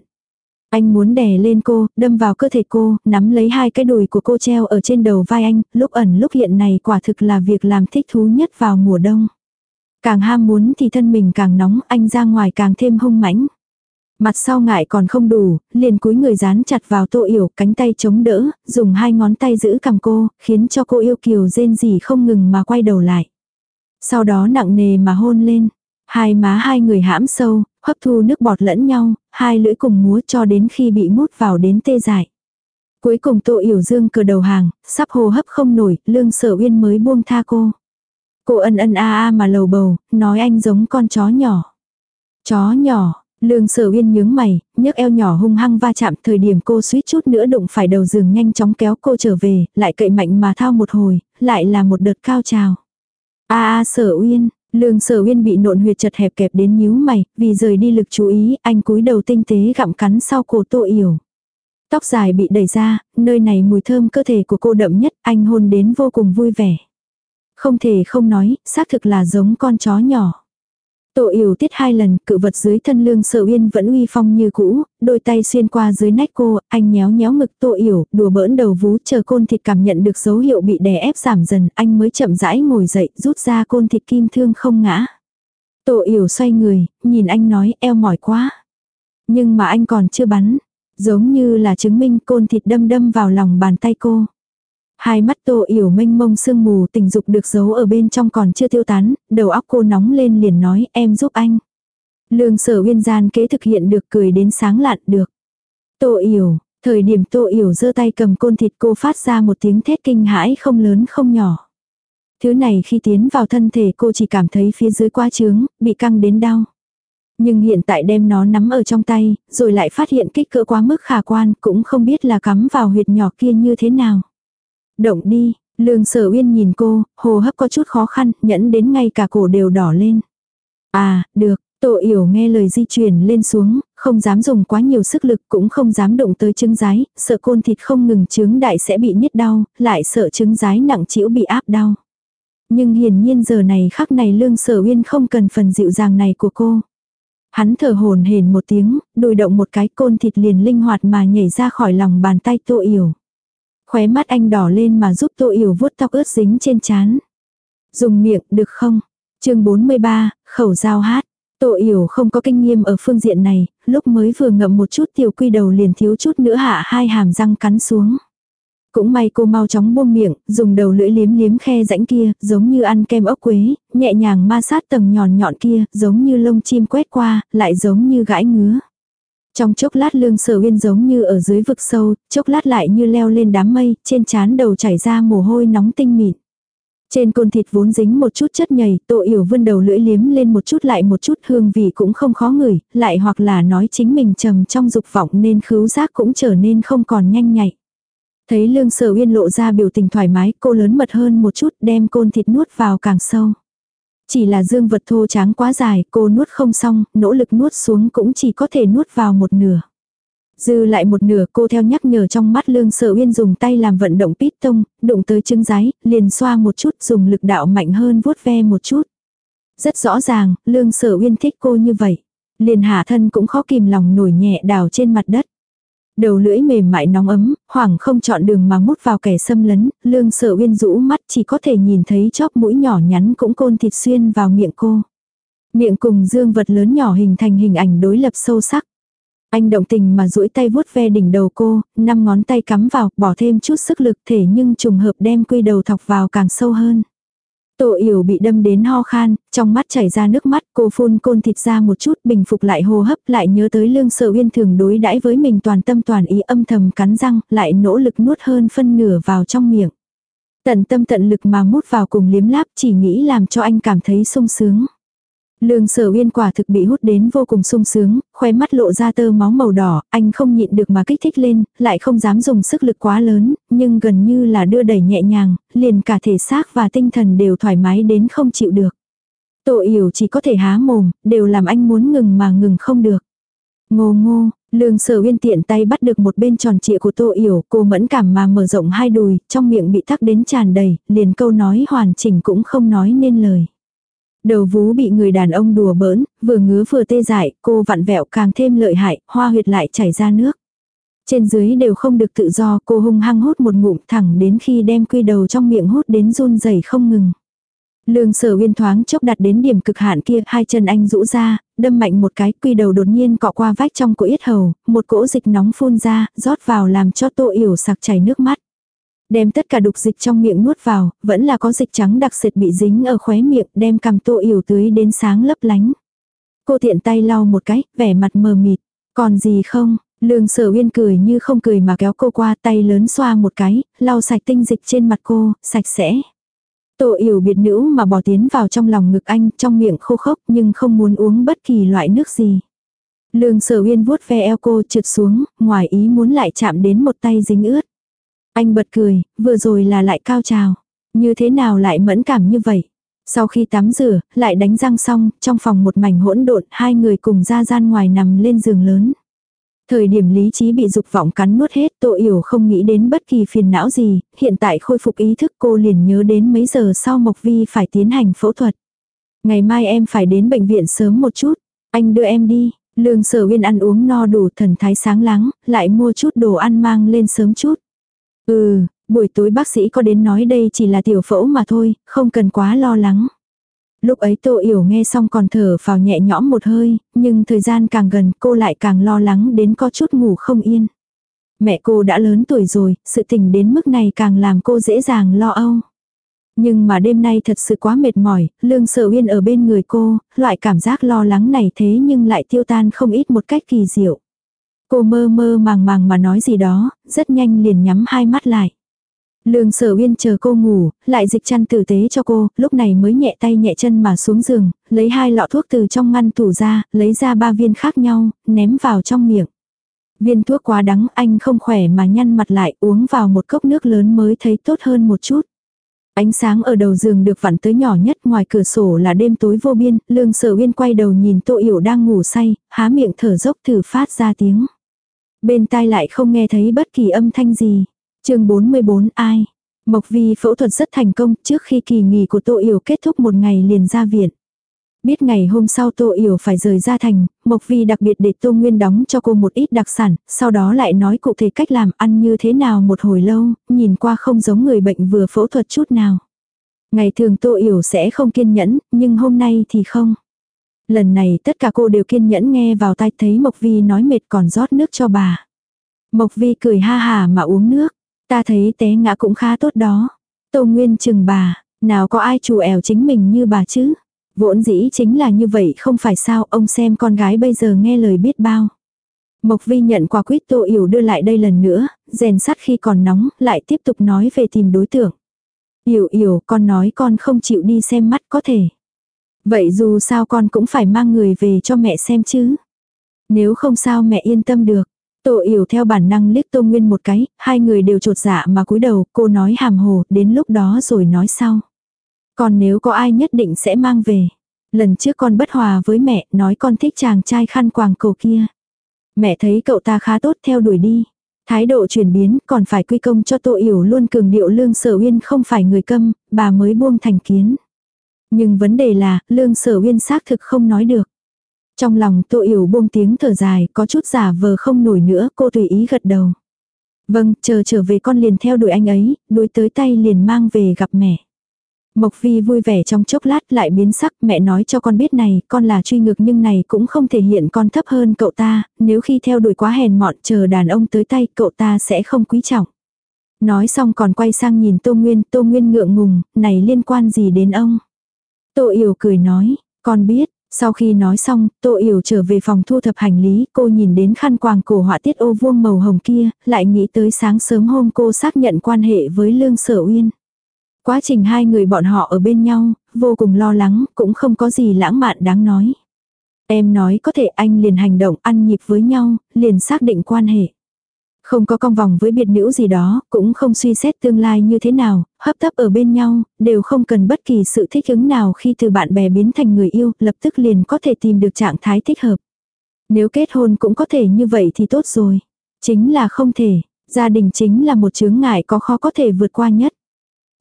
Anh muốn đè lên cô, đâm vào cơ thể cô, nắm lấy hai cái đùi của cô treo ở trên đầu vai anh, lúc ẩn lúc hiện này quả thực là việc làm thích thú nhất vào mùa đông. Càng ham muốn thì thân mình càng nóng, anh ra ngoài càng thêm hung mãnh. Mặt sau ngại còn không đủ, liền cúi người dán chặt vào tô yểu, cánh tay chống đỡ, dùng hai ngón tay giữ cầm cô, khiến cho cô yêu kiều rên rỉ không ngừng mà quay đầu lại. Sau đó nặng nề mà hôn lên. Hai má hai người hãm sâu, hấp thu nước bọt lẫn nhau, hai lưỡi cùng múa cho đến khi bị mút vào đến tê dại. Cuối cùng Tô Yểu Dương cờ đầu hàng, sắp hô hấp không nổi, Lương Sở Uyên mới buông tha cô. Cô ân ân a a mà lầu bầu, nói anh giống con chó nhỏ. Chó nhỏ, Lương Sở Uyên nhướng mày, nhấc eo nhỏ hung hăng va chạm, thời điểm cô suýt chút nữa đụng phải đầu giường nhanh chóng kéo cô trở về, lại cậy mạnh mà thao một hồi, lại là một đợt cao trào. A a Sở Uyên, Lương sở uyên bị nộn huyệt chật hẹp kẹp đến nhíu mày, vì rời đi lực chú ý, anh cúi đầu tinh tế gặm cắn sau cổ tô yểu. Tóc dài bị đẩy ra, nơi này mùi thơm cơ thể của cô đậm nhất, anh hôn đến vô cùng vui vẻ. Không thể không nói, xác thực là giống con chó nhỏ. Tô yểu tiết hai lần, cự vật dưới thân lương sợ uyên vẫn uy phong như cũ, đôi tay xuyên qua dưới nách cô, anh nhéo nhéo ngực tô yểu, đùa bỡn đầu vú chờ côn thịt cảm nhận được dấu hiệu bị đè ép giảm dần, anh mới chậm rãi ngồi dậy, rút ra côn thịt kim thương không ngã. Tô yểu xoay người, nhìn anh nói eo mỏi quá. Nhưng mà anh còn chưa bắn. Giống như là chứng minh côn thịt đâm đâm vào lòng bàn tay cô. Hai mắt tô yểu mênh mông sương mù tình dục được giấu ở bên trong còn chưa tiêu tán, đầu óc cô nóng lên liền nói em giúp anh. Lương sở uyên gian kế thực hiện được cười đến sáng lạn được. Tô yểu, thời điểm tô yểu giơ tay cầm côn thịt cô phát ra một tiếng thét kinh hãi không lớn không nhỏ. Thứ này khi tiến vào thân thể cô chỉ cảm thấy phía dưới quá trướng, bị căng đến đau. Nhưng hiện tại đem nó nắm ở trong tay, rồi lại phát hiện kích cỡ quá mức khả quan, cũng không biết là cắm vào huyệt nhỏ kia như thế nào. Động đi, lương sở uyên nhìn cô, hồ hấp có chút khó khăn, nhẫn đến ngay cả cổ đều đỏ lên. À, được, Tô Yểu nghe lời di chuyển lên xuống, không dám dùng quá nhiều sức lực cũng không dám động tới trứng rái, sợ côn thịt không ngừng trứng đại sẽ bị nhít đau, lại sợ trứng rái nặng chịu bị áp đau. Nhưng hiển nhiên giờ này khắc này lương sở uyên không cần phần dịu dàng này của cô. Hắn thở hồn hển một tiếng, đùi động một cái côn thịt liền linh hoạt mà nhảy ra khỏi lòng bàn tay Tô Yểu. Khóe mắt anh đỏ lên mà giúp Tô Yểu vuốt tóc ướt dính trên chán. Dùng miệng được không? chương 43, khẩu giao hát. Tô Yểu không có kinh nghiệm ở phương diện này, lúc mới vừa ngậm một chút tiểu quy đầu liền thiếu chút nữa hạ hai hàm răng cắn xuống. Cũng may cô mau chóng buông miệng, dùng đầu lưỡi liếm liếm khe rãnh kia, giống như ăn kem ốc quế, nhẹ nhàng ma sát tầng nhọn nhọn kia, giống như lông chim quét qua, lại giống như gãi ngứa. Trong chốc lát lương sở uyên giống như ở dưới vực sâu, chốc lát lại như leo lên đám mây, trên trán đầu chảy ra mồ hôi nóng tinh mịn. Trên côn thịt vốn dính một chút chất nhầy, tội yểu vươn đầu lưỡi liếm lên một chút lại một chút hương vị cũng không khó ngửi, lại hoặc là nói chính mình trầm trong dục vọng nên khứu giác cũng trở nên không còn nhanh nhạy. Thấy lương sở uyên lộ ra biểu tình thoải mái, cô lớn mật hơn một chút đem côn thịt nuốt vào càng sâu. Chỉ là dương vật thô tráng quá dài, cô nuốt không xong, nỗ lực nuốt xuống cũng chỉ có thể nuốt vào một nửa. Dư lại một nửa cô theo nhắc nhở trong mắt lương sợ uyên dùng tay làm vận động pít tông, đụng tới trứng giấy, liền xoa một chút dùng lực đạo mạnh hơn vuốt ve một chút. Rất rõ ràng, lương sở uyên thích cô như vậy. Liền hạ thân cũng khó kìm lòng nổi nhẹ đào trên mặt đất. Đầu lưỡi mềm mại nóng ấm, hoảng không chọn đường mà mút vào kẻ xâm lấn, lương sợ uyên rũ mắt chỉ có thể nhìn thấy chóp mũi nhỏ nhắn cũng côn thịt xuyên vào miệng cô. Miệng cùng dương vật lớn nhỏ hình thành hình ảnh đối lập sâu sắc. Anh động tình mà duỗi tay vuốt ve đỉnh đầu cô, năm ngón tay cắm vào, bỏ thêm chút sức lực thể nhưng trùng hợp đem quy đầu thọc vào càng sâu hơn. Tổ yểu bị đâm đến ho khan, trong mắt chảy ra nước mắt, cô phun côn thịt ra một chút, bình phục lại hô hấp, lại nhớ tới lương Sở uyên thường đối đãi với mình toàn tâm toàn ý âm thầm cắn răng, lại nỗ lực nuốt hơn phân nửa vào trong miệng. Tận tâm tận lực mà mút vào cùng liếm láp chỉ nghĩ làm cho anh cảm thấy sung sướng. Lương sở uyên quả thực bị hút đến vô cùng sung sướng, khóe mắt lộ ra tơ máu màu đỏ, anh không nhịn được mà kích thích lên, lại không dám dùng sức lực quá lớn, nhưng gần như là đưa đẩy nhẹ nhàng, liền cả thể xác và tinh thần đều thoải mái đến không chịu được. Tổ yểu chỉ có thể há mồm, đều làm anh muốn ngừng mà ngừng không được. Ngô ngô, lương sở uyên tiện tay bắt được một bên tròn trịa của tô yểu, cô mẫn cảm mà mở rộng hai đùi, trong miệng bị thắc đến tràn đầy, liền câu nói hoàn chỉnh cũng không nói nên lời. Đầu vú bị người đàn ông đùa bỡn, vừa ngứa vừa tê dại, cô vặn vẹo càng thêm lợi hại, hoa huyệt lại chảy ra nước. Trên dưới đều không được tự do, cô hung hăng hút một ngụm thẳng đến khi đem quy đầu trong miệng hút đến run rẩy không ngừng. Lương sở uyên thoáng chốc đặt đến điểm cực hạn kia, hai chân anh rũ ra, đâm mạnh một cái, quy đầu đột nhiên cọ qua vách trong của yết hầu, một cỗ dịch nóng phun ra, rót vào làm cho tô yểu sặc chảy nước mắt. Đem tất cả đục dịch trong miệng nuốt vào, vẫn là có dịch trắng đặc sệt bị dính ở khóe miệng, đem cầm tô yểu tưới đến sáng lấp lánh. Cô tiện tay lau một cái, vẻ mặt mờ mịt. Còn gì không? Lương sở uyên cười như không cười mà kéo cô qua tay lớn xoa một cái, lau sạch tinh dịch trên mặt cô, sạch sẽ. Tô yểu biệt nữ mà bỏ tiến vào trong lòng ngực anh, trong miệng khô khốc nhưng không muốn uống bất kỳ loại nước gì. Lương sở uyên vuốt ve eo cô trượt xuống, ngoài ý muốn lại chạm đến một tay dính ướt. Anh bật cười, vừa rồi là lại cao trào. Như thế nào lại mẫn cảm như vậy? Sau khi tắm rửa, lại đánh răng xong, trong phòng một mảnh hỗn độn, hai người cùng ra gian ngoài nằm lên giường lớn. Thời điểm lý trí bị dục vọng cắn nuốt hết, Tô Yểu không nghĩ đến bất kỳ phiền não gì, hiện tại khôi phục ý thức cô liền nhớ đến mấy giờ sau Mộc Vi phải tiến hành phẫu thuật. Ngày mai em phải đến bệnh viện sớm một chút. Anh đưa em đi. Lương sở uyên ăn uống no đủ thần thái sáng láng, lại mua chút đồ ăn mang lên sớm chút. Ừ, buổi tối bác sĩ có đến nói đây chỉ là tiểu phẫu mà thôi, không cần quá lo lắng. Lúc ấy Tô Yểu nghe xong còn thở vào nhẹ nhõm một hơi, nhưng thời gian càng gần cô lại càng lo lắng đến có chút ngủ không yên. Mẹ cô đã lớn tuổi rồi, sự tình đến mức này càng làm cô dễ dàng lo âu. Nhưng mà đêm nay thật sự quá mệt mỏi, lương sở uyên ở bên người cô, loại cảm giác lo lắng này thế nhưng lại tiêu tan không ít một cách kỳ diệu. Cô mơ mơ màng màng mà nói gì đó, rất nhanh liền nhắm hai mắt lại. Lương sở uyên chờ cô ngủ, lại dịch chăn tử tế cho cô, lúc này mới nhẹ tay nhẹ chân mà xuống giường, lấy hai lọ thuốc từ trong ngăn tủ ra, lấy ra ba viên khác nhau, ném vào trong miệng. Viên thuốc quá đắng anh không khỏe mà nhăn mặt lại uống vào một cốc nước lớn mới thấy tốt hơn một chút. Ánh sáng ở đầu giường được vặn tới nhỏ nhất ngoài cửa sổ là đêm tối vô biên, lương sở uyên quay đầu nhìn tô yểu đang ngủ say, há miệng thở dốc thử phát ra tiếng. Bên tai lại không nghe thấy bất kỳ âm thanh gì. chương 44 ai? Mộc vi phẫu thuật rất thành công trước khi kỳ nghỉ của tô yểu kết thúc một ngày liền ra viện. Biết ngày hôm sau Tô Yểu phải rời ra thành, Mộc Vi đặc biệt để Tô Nguyên đóng cho cô một ít đặc sản, sau đó lại nói cụ thể cách làm ăn như thế nào một hồi lâu, nhìn qua không giống người bệnh vừa phẫu thuật chút nào. Ngày thường Tô Yểu sẽ không kiên nhẫn, nhưng hôm nay thì không. Lần này tất cả cô đều kiên nhẫn nghe vào tai thấy Mộc Vi nói mệt còn rót nước cho bà. Mộc Vi cười ha hà mà uống nước. Ta thấy té ngã cũng khá tốt đó. Tô Nguyên chừng bà, nào có ai chủ ẻo chính mình như bà chứ. Vốn dĩ chính là như vậy không phải sao ông xem con gái bây giờ nghe lời biết bao. Mộc vi nhận quà quýt tô yểu đưa lại đây lần nữa, rèn sắt khi còn nóng, lại tiếp tục nói về tìm đối tượng. Yểu yểu con nói con không chịu đi xem mắt có thể. Vậy dù sao con cũng phải mang người về cho mẹ xem chứ. Nếu không sao mẹ yên tâm được. Tô yểu theo bản năng liếc tô nguyên một cái, hai người đều trột dạ mà cúi đầu, cô nói hàm hồ, đến lúc đó rồi nói sau. Còn nếu có ai nhất định sẽ mang về. Lần trước con bất hòa với mẹ, nói con thích chàng trai khăn quàng cổ kia. Mẹ thấy cậu ta khá tốt theo đuổi đi. Thái độ chuyển biến còn phải quy công cho Tô Yểu luôn cường điệu Lương Sở Uyên không phải người câm, bà mới buông thành kiến. Nhưng vấn đề là, Lương Sở Uyên xác thực không nói được. Trong lòng Tô Yểu buông tiếng thở dài, có chút giả vờ không nổi nữa, cô tùy ý gật đầu. Vâng, chờ trở về con liền theo đuổi anh ấy, đuổi tới tay liền mang về gặp mẹ. Mộc Vi vui vẻ trong chốc lát lại biến sắc, mẹ nói cho con biết này, con là truy ngược nhưng này cũng không thể hiện con thấp hơn cậu ta, nếu khi theo đuổi quá hèn mọn chờ đàn ông tới tay cậu ta sẽ không quý trọng. Nói xong còn quay sang nhìn Tô Nguyên, Tô Nguyên ngượng ngùng, này liên quan gì đến ông? Tô Yểu cười nói, con biết, sau khi nói xong, Tô Yểu trở về phòng thu thập hành lý, cô nhìn đến khăn quàng cổ họa tiết ô vuông màu hồng kia, lại nghĩ tới sáng sớm hôm cô xác nhận quan hệ với Lương Sở Uyên. Quá trình hai người bọn họ ở bên nhau, vô cùng lo lắng, cũng không có gì lãng mạn đáng nói. Em nói có thể anh liền hành động ăn nhịp với nhau, liền xác định quan hệ. Không có cong vòng với biệt nữ gì đó, cũng không suy xét tương lai như thế nào, hấp tấp ở bên nhau, đều không cần bất kỳ sự thích ứng nào khi từ bạn bè biến thành người yêu, lập tức liền có thể tìm được trạng thái thích hợp. Nếu kết hôn cũng có thể như vậy thì tốt rồi. Chính là không thể, gia đình chính là một chướng ngại có khó có thể vượt qua nhất.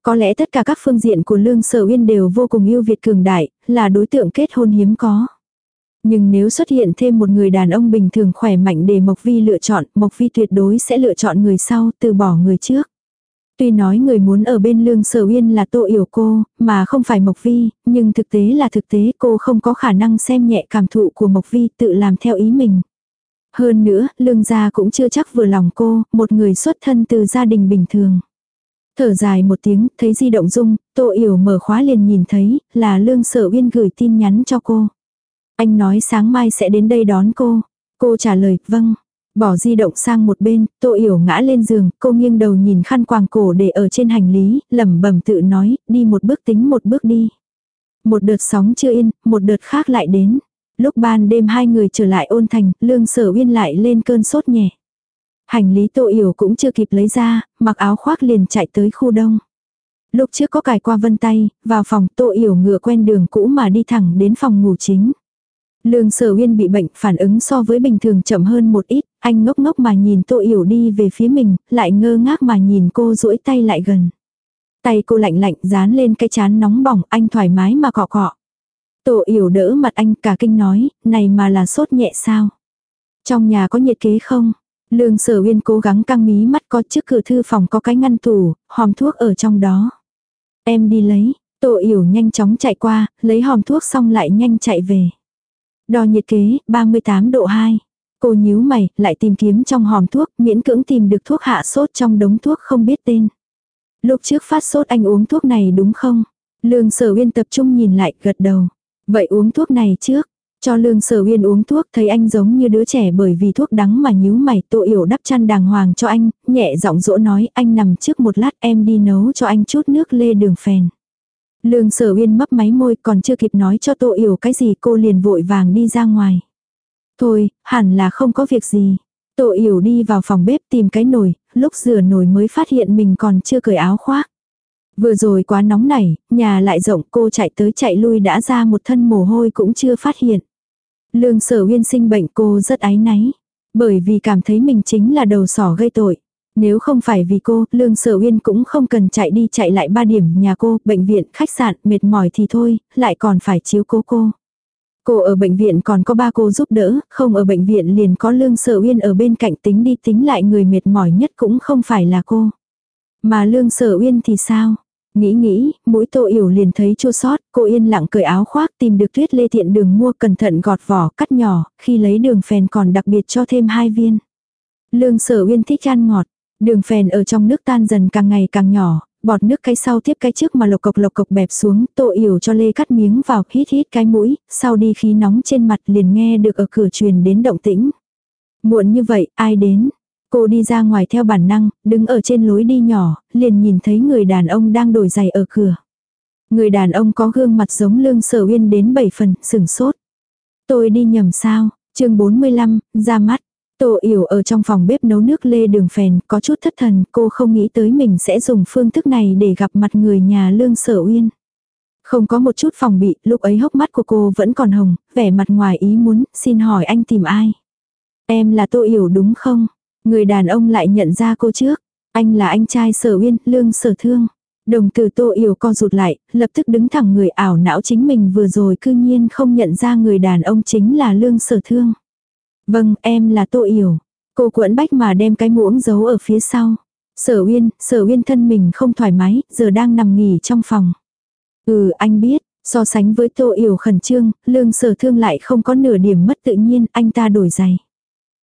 Có lẽ tất cả các phương diện của Lương Sở Uyên đều vô cùng yêu Việt cường đại, là đối tượng kết hôn hiếm có. Nhưng nếu xuất hiện thêm một người đàn ông bình thường khỏe mạnh để Mộc Vi lựa chọn, Mộc Vi tuyệt đối sẽ lựa chọn người sau, từ bỏ người trước. Tuy nói người muốn ở bên Lương Sở Uyên là Tô Yểu cô, mà không phải Mộc Vi, nhưng thực tế là thực tế cô không có khả năng xem nhẹ cảm thụ của Mộc Vi tự làm theo ý mình. Hơn nữa, Lương gia cũng chưa chắc vừa lòng cô, một người xuất thân từ gia đình bình thường. Thở dài một tiếng, thấy di động rung, Tô Yểu mở khóa liền nhìn thấy, là Lương Sở Uyên gửi tin nhắn cho cô. Anh nói sáng mai sẽ đến đây đón cô. Cô trả lời, vâng. Bỏ di động sang một bên, Tô Yểu ngã lên giường, cô nghiêng đầu nhìn khăn quàng cổ để ở trên hành lý, lẩm bẩm tự nói, đi một bước tính một bước đi. Một đợt sóng chưa yên, một đợt khác lại đến. Lúc ban đêm hai người trở lại ôn thành, lương sở uyên lại lên cơn sốt nhẹ. Hành lý tô yểu cũng chưa kịp lấy ra, mặc áo khoác liền chạy tới khu đông. Lúc trước có cài qua vân tay, vào phòng tô yểu ngựa quen đường cũ mà đi thẳng đến phòng ngủ chính. Lương sở uyên bị bệnh phản ứng so với bình thường chậm hơn một ít, anh ngốc ngốc mà nhìn tô yểu đi về phía mình, lại ngơ ngác mà nhìn cô duỗi tay lại gần. Tay cô lạnh lạnh dán lên cái chán nóng bỏng, anh thoải mái mà cọ cọ. Tô yểu đỡ mặt anh cả kinh nói, này mà là sốt nhẹ sao? Trong nhà có nhiệt kế không? Lương sở uyên cố gắng căng mí mắt có trước cửa thư phòng có cái ngăn tủ, hòm thuốc ở trong đó. Em đi lấy, Tô yểu nhanh chóng chạy qua, lấy hòm thuốc xong lại nhanh chạy về. Đo nhiệt kế, 38 độ 2. Cô nhíu mày, lại tìm kiếm trong hòm thuốc, miễn cưỡng tìm được thuốc hạ sốt trong đống thuốc không biết tên. Lúc trước phát sốt anh uống thuốc này đúng không? Lương sở uyên tập trung nhìn lại, gật đầu. Vậy uống thuốc này trước. Cho lương sở uyên uống thuốc thấy anh giống như đứa trẻ bởi vì thuốc đắng mà nhíu mày tô yểu đắp chăn đàng hoàng cho anh, nhẹ giọng dỗ nói anh nằm trước một lát em đi nấu cho anh chút nước lê đường phèn. Lương sở uyên mấp máy môi còn chưa kịp nói cho tô yểu cái gì cô liền vội vàng đi ra ngoài. Thôi, hẳn là không có việc gì. Tô yểu đi vào phòng bếp tìm cái nồi, lúc rửa nồi mới phát hiện mình còn chưa cởi áo khoác. Vừa rồi quá nóng nảy, nhà lại rộng cô chạy tới chạy lui đã ra một thân mồ hôi cũng chưa phát hiện. Lương sở uyên sinh bệnh cô rất áy náy. Bởi vì cảm thấy mình chính là đầu sỏ gây tội. Nếu không phải vì cô, Lương Sở Uyên cũng không cần chạy đi chạy lại ba điểm nhà cô, bệnh viện, khách sạn, mệt mỏi thì thôi, lại còn phải chiếu cố cô. Cô ở bệnh viện còn có ba cô giúp đỡ, không ở bệnh viện liền có Lương Sở Uyên ở bên cạnh tính đi tính lại người mệt mỏi nhất cũng không phải là cô. Mà Lương Sở Uyên thì sao? Nghĩ nghĩ, mũi tô yểu liền thấy chua sót, cô yên lặng cởi áo khoác tìm được tuyết lê thiện đường mua cẩn thận gọt vỏ cắt nhỏ, khi lấy đường phèn còn đặc biệt cho thêm hai viên. Lương sở uyên thích ăn ngọt, đường phèn ở trong nước tan dần càng ngày càng nhỏ, bọt nước cái sau tiếp cái trước mà lộc cộc lộc cộc bẹp xuống, tô yểu cho lê cắt miếng vào hít hít cái mũi, sau đi khí nóng trên mặt liền nghe được ở cửa truyền đến động tĩnh. Muộn như vậy, ai đến? Cô đi ra ngoài theo bản năng, đứng ở trên lối đi nhỏ, liền nhìn thấy người đàn ông đang đổi giày ở cửa. Người đàn ông có gương mặt giống lương sở uyên đến 7 phần, sừng sốt. Tôi đi nhầm sao, chương 45, ra mắt. Tô yểu ở trong phòng bếp nấu nước lê đường phèn, có chút thất thần, cô không nghĩ tới mình sẽ dùng phương thức này để gặp mặt người nhà lương sở uyên. Không có một chút phòng bị, lúc ấy hốc mắt của cô vẫn còn hồng, vẻ mặt ngoài ý muốn, xin hỏi anh tìm ai? Em là Tô Yểu đúng không? Người đàn ông lại nhận ra cô trước. Anh là anh trai sở uyên, lương sở thương. Đồng tử tô yểu co rụt lại, lập tức đứng thẳng người ảo não chính mình vừa rồi cư nhiên không nhận ra người đàn ông chính là lương sở thương. Vâng, em là tô yểu. Cô quẫn bách mà đem cái muỗng giấu ở phía sau. Sở uyên, sở uyên thân mình không thoải mái, giờ đang nằm nghỉ trong phòng. Ừ, anh biết, so sánh với tô yểu khẩn trương, lương sở thương lại không có nửa điểm mất tự nhiên, anh ta đổi giày.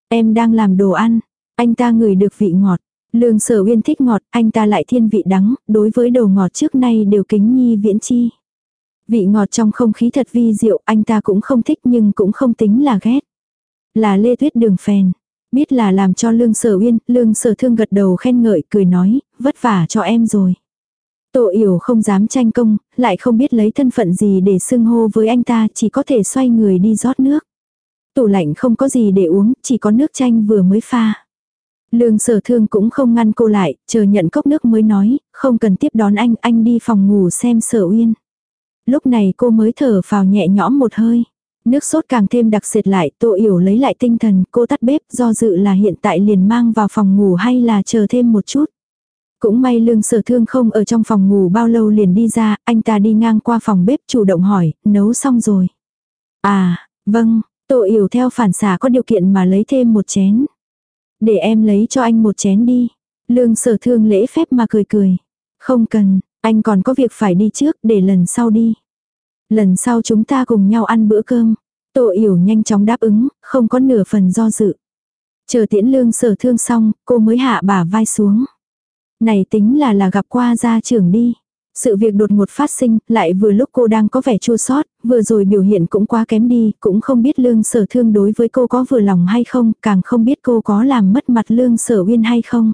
Em đang làm đồ ăn, anh ta ngửi được vị ngọt. Lương sở uyên thích ngọt, anh ta lại thiên vị đắng, đối với đồ ngọt trước nay đều kính nhi viễn chi. Vị ngọt trong không khí thật vi diệu, anh ta cũng không thích nhưng cũng không tính là ghét. Là lê tuyết đường phèn. Biết là làm cho lương sở uyên, lương sở thương gật đầu khen ngợi, cười nói, vất vả cho em rồi. Tổ yểu không dám tranh công, lại không biết lấy thân phận gì để xưng hô với anh ta, chỉ có thể xoay người đi rót nước. Tủ lạnh không có gì để uống, chỉ có nước chanh vừa mới pha. Lương sở thương cũng không ngăn cô lại, chờ nhận cốc nước mới nói, không cần tiếp đón anh, anh đi phòng ngủ xem sở uyên. Lúc này cô mới thở vào nhẹ nhõm một hơi. Nước sốt càng thêm đặc sệt lại, tô yểu lấy lại tinh thần, cô tắt bếp do dự là hiện tại liền mang vào phòng ngủ hay là chờ thêm một chút. Cũng may lương sở thương không ở trong phòng ngủ bao lâu liền đi ra, anh ta đi ngang qua phòng bếp chủ động hỏi, nấu xong rồi. À, vâng, tô yểu theo phản xả có điều kiện mà lấy thêm một chén. Để em lấy cho anh một chén đi. Lương sở thương lễ phép mà cười cười. Không cần, anh còn có việc phải đi trước để lần sau đi. Lần sau chúng ta cùng nhau ăn bữa cơm. Tô yểu nhanh chóng đáp ứng, không có nửa phần do dự. Chờ tiễn lương sở thương xong, cô mới hạ bả vai xuống. Này tính là là gặp qua gia trưởng đi. Sự việc đột ngột phát sinh, lại vừa lúc cô đang có vẻ chua sót, vừa rồi biểu hiện cũng quá kém đi, cũng không biết lương sở thương đối với cô có vừa lòng hay không, càng không biết cô có làm mất mặt lương sở uyên hay không.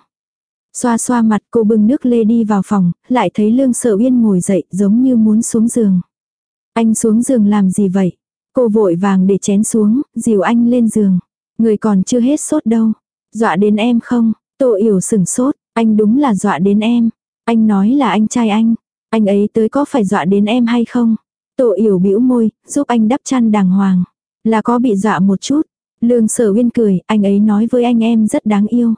Xoa xoa mặt cô bưng nước lê đi vào phòng, lại thấy lương sở uyên ngồi dậy giống như muốn xuống giường. Anh xuống giường làm gì vậy? Cô vội vàng để chén xuống, dìu anh lên giường. Người còn chưa hết sốt đâu. Dọa đến em không? Tô yểu sừng sốt, anh đúng là dọa đến em. Anh nói là anh trai anh. Anh ấy tới có phải dọa đến em hay không? Tô yểu bĩu môi, giúp anh đắp chăn đàng hoàng. Là có bị dọa một chút. Lương sở uyên cười, anh ấy nói với anh em rất đáng yêu.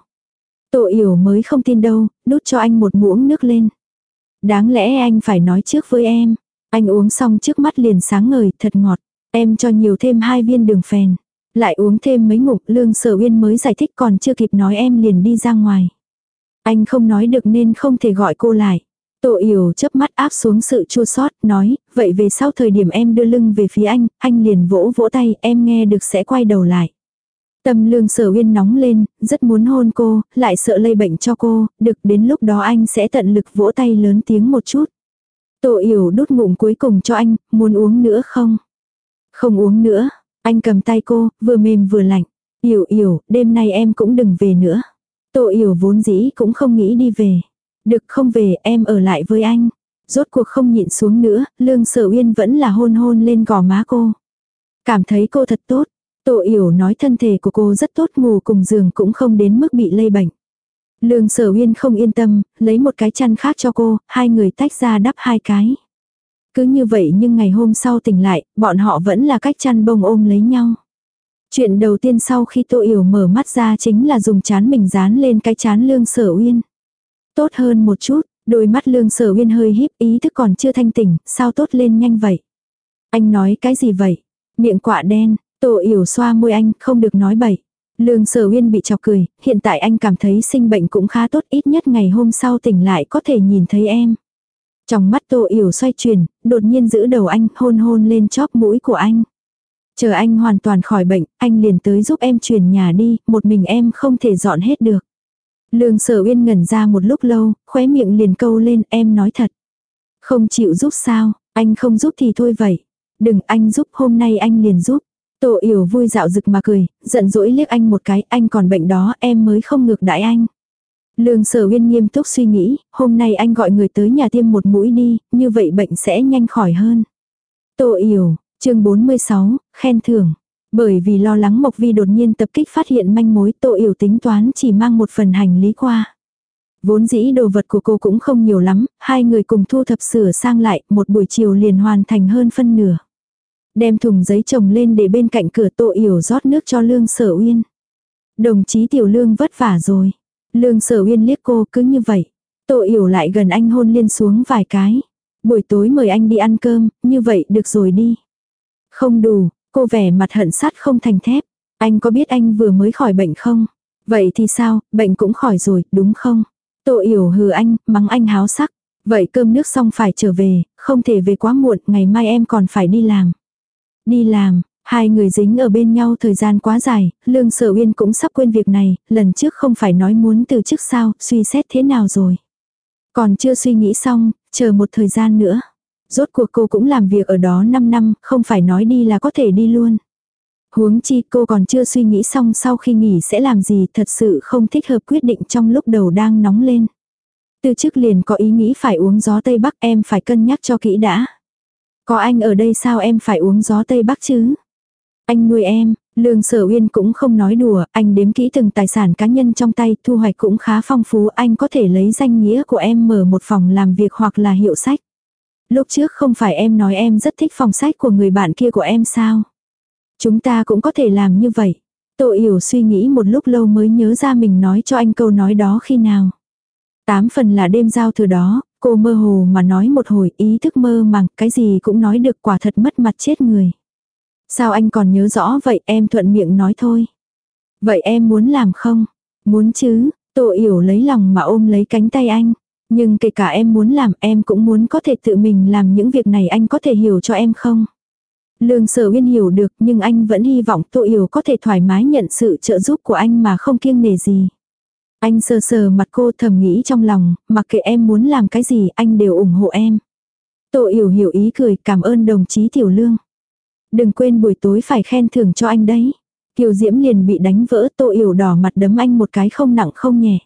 Tô yểu mới không tin đâu, đút cho anh một muỗng nước lên. Đáng lẽ anh phải nói trước với em. Anh uống xong trước mắt liền sáng ngời, thật ngọt. Em cho nhiều thêm hai viên đường phèn. Lại uống thêm mấy ngụm lương sở uyên mới giải thích còn chưa kịp nói em liền đi ra ngoài. Anh không nói được nên không thể gọi cô lại. Tô yểu chớp mắt áp xuống sự chua sót, nói, vậy về sau thời điểm em đưa lưng về phía anh, anh liền vỗ vỗ tay, em nghe được sẽ quay đầu lại. Tâm lương sở uyên nóng lên, rất muốn hôn cô, lại sợ lây bệnh cho cô, được đến lúc đó anh sẽ tận lực vỗ tay lớn tiếng một chút. Tô yểu đút ngụm cuối cùng cho anh, muốn uống nữa không? Không uống nữa, anh cầm tay cô, vừa mềm vừa lạnh. Yểu yểu, đêm nay em cũng đừng về nữa. Tô yểu vốn dĩ cũng không nghĩ đi về. Được không về em ở lại với anh. Rốt cuộc không nhịn xuống nữa, lương sở uyên vẫn là hôn hôn lên gò má cô. Cảm thấy cô thật tốt. Tô yểu nói thân thể của cô rất tốt ngủ cùng giường cũng không đến mức bị lây bệnh. Lương sở uyên không yên tâm, lấy một cái chăn khác cho cô, hai người tách ra đắp hai cái. Cứ như vậy nhưng ngày hôm sau tỉnh lại, bọn họ vẫn là cách chăn bông ôm lấy nhau. Chuyện đầu tiên sau khi Tô Yểu mở mắt ra chính là dùng chán mình dán lên cái chán Lương Sở Uyên. Tốt hơn một chút, đôi mắt Lương Sở Uyên hơi híp ý thức còn chưa thanh tỉnh, sao tốt lên nhanh vậy? Anh nói cái gì vậy? Miệng quạ đen, Tô Yểu xoa môi anh, không được nói bậy. Lương Sở Uyên bị chọc cười, hiện tại anh cảm thấy sinh bệnh cũng khá tốt ít nhất ngày hôm sau tỉnh lại có thể nhìn thấy em. Trong mắt Tô Yểu xoay chuyển, đột nhiên giữ đầu anh hôn hôn lên chóp mũi của anh. Chờ anh hoàn toàn khỏi bệnh, anh liền tới giúp em chuyển nhà đi, một mình em không thể dọn hết được. Lương sở uyên ngẩn ra một lúc lâu, khóe miệng liền câu lên em nói thật. Không chịu giúp sao, anh không giúp thì thôi vậy. Đừng anh giúp hôm nay anh liền giúp. Tô yểu vui dạo rực mà cười, giận dỗi liếc anh một cái, anh còn bệnh đó em mới không ngược đãi anh. Lương sở uyên nghiêm túc suy nghĩ, hôm nay anh gọi người tới nhà tiêm một mũi đi, như vậy bệnh sẽ nhanh khỏi hơn. Tô yểu, chương 46, khen thưởng. Bởi vì lo lắng Mộc Vi đột nhiên tập kích phát hiện manh mối Tô Yểu tính toán chỉ mang một phần hành lý qua. Vốn dĩ đồ vật của cô cũng không nhiều lắm, hai người cùng thu thập sửa sang lại, một buổi chiều liền hoàn thành hơn phân nửa. Đem thùng giấy trồng lên để bên cạnh cửa Tô Yểu rót nước cho Lương Sở Uyên. Đồng chí Tiểu Lương vất vả rồi. Lương Sở Uyên liếc cô cứ như vậy. Tô Yểu lại gần anh hôn liên xuống vài cái. Buổi tối mời anh đi ăn cơm, như vậy được rồi đi. Không đủ, cô vẻ mặt hận sắt không thành thép. Anh có biết anh vừa mới khỏi bệnh không? Vậy thì sao, bệnh cũng khỏi rồi, đúng không? Tô yểu hừ anh, mắng anh háo sắc. Vậy cơm nước xong phải trở về, không thể về quá muộn, ngày mai em còn phải đi làm. Đi làm, hai người dính ở bên nhau thời gian quá dài, lương sở uyên cũng sắp quên việc này, lần trước không phải nói muốn từ chức sao, suy xét thế nào rồi. Còn chưa suy nghĩ xong, chờ một thời gian nữa. Rốt cuộc cô cũng làm việc ở đó 5 năm, không phải nói đi là có thể đi luôn. Huống chi cô còn chưa suy nghĩ xong sau khi nghỉ sẽ làm gì thật sự không thích hợp quyết định trong lúc đầu đang nóng lên. Từ trước liền có ý nghĩ phải uống gió Tây Bắc em phải cân nhắc cho kỹ đã. Có anh ở đây sao em phải uống gió Tây Bắc chứ? Anh nuôi em, Lương Sở Uyên cũng không nói đùa, anh đếm kỹ từng tài sản cá nhân trong tay, thu hoạch cũng khá phong phú, anh có thể lấy danh nghĩa của em mở một phòng làm việc hoặc là hiệu sách. Lúc trước không phải em nói em rất thích phòng sách của người bạn kia của em sao? Chúng ta cũng có thể làm như vậy. Tô Yểu suy nghĩ một lúc lâu mới nhớ ra mình nói cho anh câu nói đó khi nào. Tám phần là đêm giao thừa đó, cô mơ hồ mà nói một hồi ý thức mơ màng, cái gì cũng nói được quả thật mất mặt chết người. Sao anh còn nhớ rõ vậy em thuận miệng nói thôi. Vậy em muốn làm không? Muốn chứ, Tô Yểu lấy lòng mà ôm lấy cánh tay anh. Nhưng kể cả em muốn làm em cũng muốn có thể tự mình làm những việc này anh có thể hiểu cho em không? Lương sở uyên hiểu được nhưng anh vẫn hy vọng Tô Yểu có thể thoải mái nhận sự trợ giúp của anh mà không kiêng nề gì. Anh sờ sờ mặt cô thầm nghĩ trong lòng, mặc kệ em muốn làm cái gì anh đều ủng hộ em. Tô hiểu hiểu ý cười cảm ơn đồng chí Tiểu Lương. Đừng quên buổi tối phải khen thưởng cho anh đấy. Kiều Diễm liền bị đánh vỡ Tô hiểu đỏ mặt đấm anh một cái không nặng không nhẹ.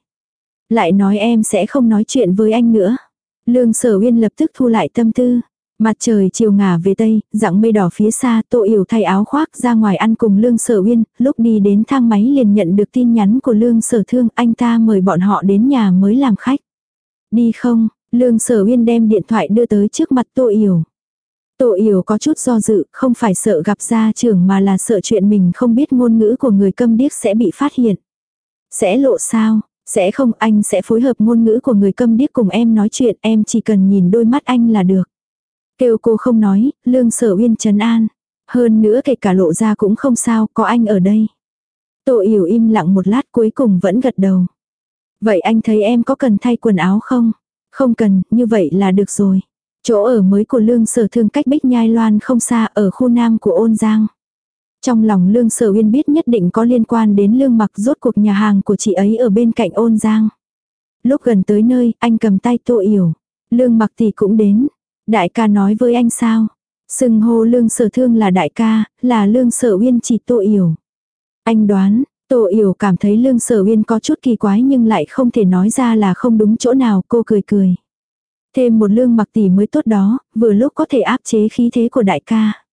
Lại nói em sẽ không nói chuyện với anh nữa. Lương sở uyên lập tức thu lại tâm tư. Mặt trời chiều ngả về tây, dạng mây đỏ phía xa, Tô Yểu thay áo khoác ra ngoài ăn cùng Lương Sở Uyên, lúc đi đến thang máy liền nhận được tin nhắn của Lương Sở Thương, anh ta mời bọn họ đến nhà mới làm khách. Đi không? Lương Sở Uyên đem điện thoại đưa tới trước mặt Tô Yểu. Tô Yểu có chút do dự, không phải sợ gặp gia trưởng mà là sợ chuyện mình không biết ngôn ngữ của người câm điếc sẽ bị phát hiện. Sẽ lộ sao? Sẽ không, anh sẽ phối hợp ngôn ngữ của người câm điếc cùng em nói chuyện, em chỉ cần nhìn đôi mắt anh là được. Kêu cô không nói, lương sở uyên trấn an. Hơn nữa kể cả lộ ra cũng không sao, có anh ở đây. Tô yểu im lặng một lát cuối cùng vẫn gật đầu. Vậy anh thấy em có cần thay quần áo không? Không cần, như vậy là được rồi. Chỗ ở mới của lương sở thương cách Bích Nhai Loan không xa ở khu nam của ôn giang. Trong lòng lương sở uyên biết nhất định có liên quan đến lương mặc rốt cuộc nhà hàng của chị ấy ở bên cạnh ôn giang. Lúc gần tới nơi, anh cầm tay tô yểu. Lương mặc thì cũng đến. Đại ca nói với anh sao? Sừng hô lương sở thương là đại ca, là lương sở uyên chỉ tô yểu. Anh đoán, Tô Yểu cảm thấy lương sở uyên có chút kỳ quái nhưng lại không thể nói ra là không đúng chỗ nào, cô cười cười. Thêm một lương mặc tỷ mới tốt đó, vừa lúc có thể áp chế khí thế của đại ca.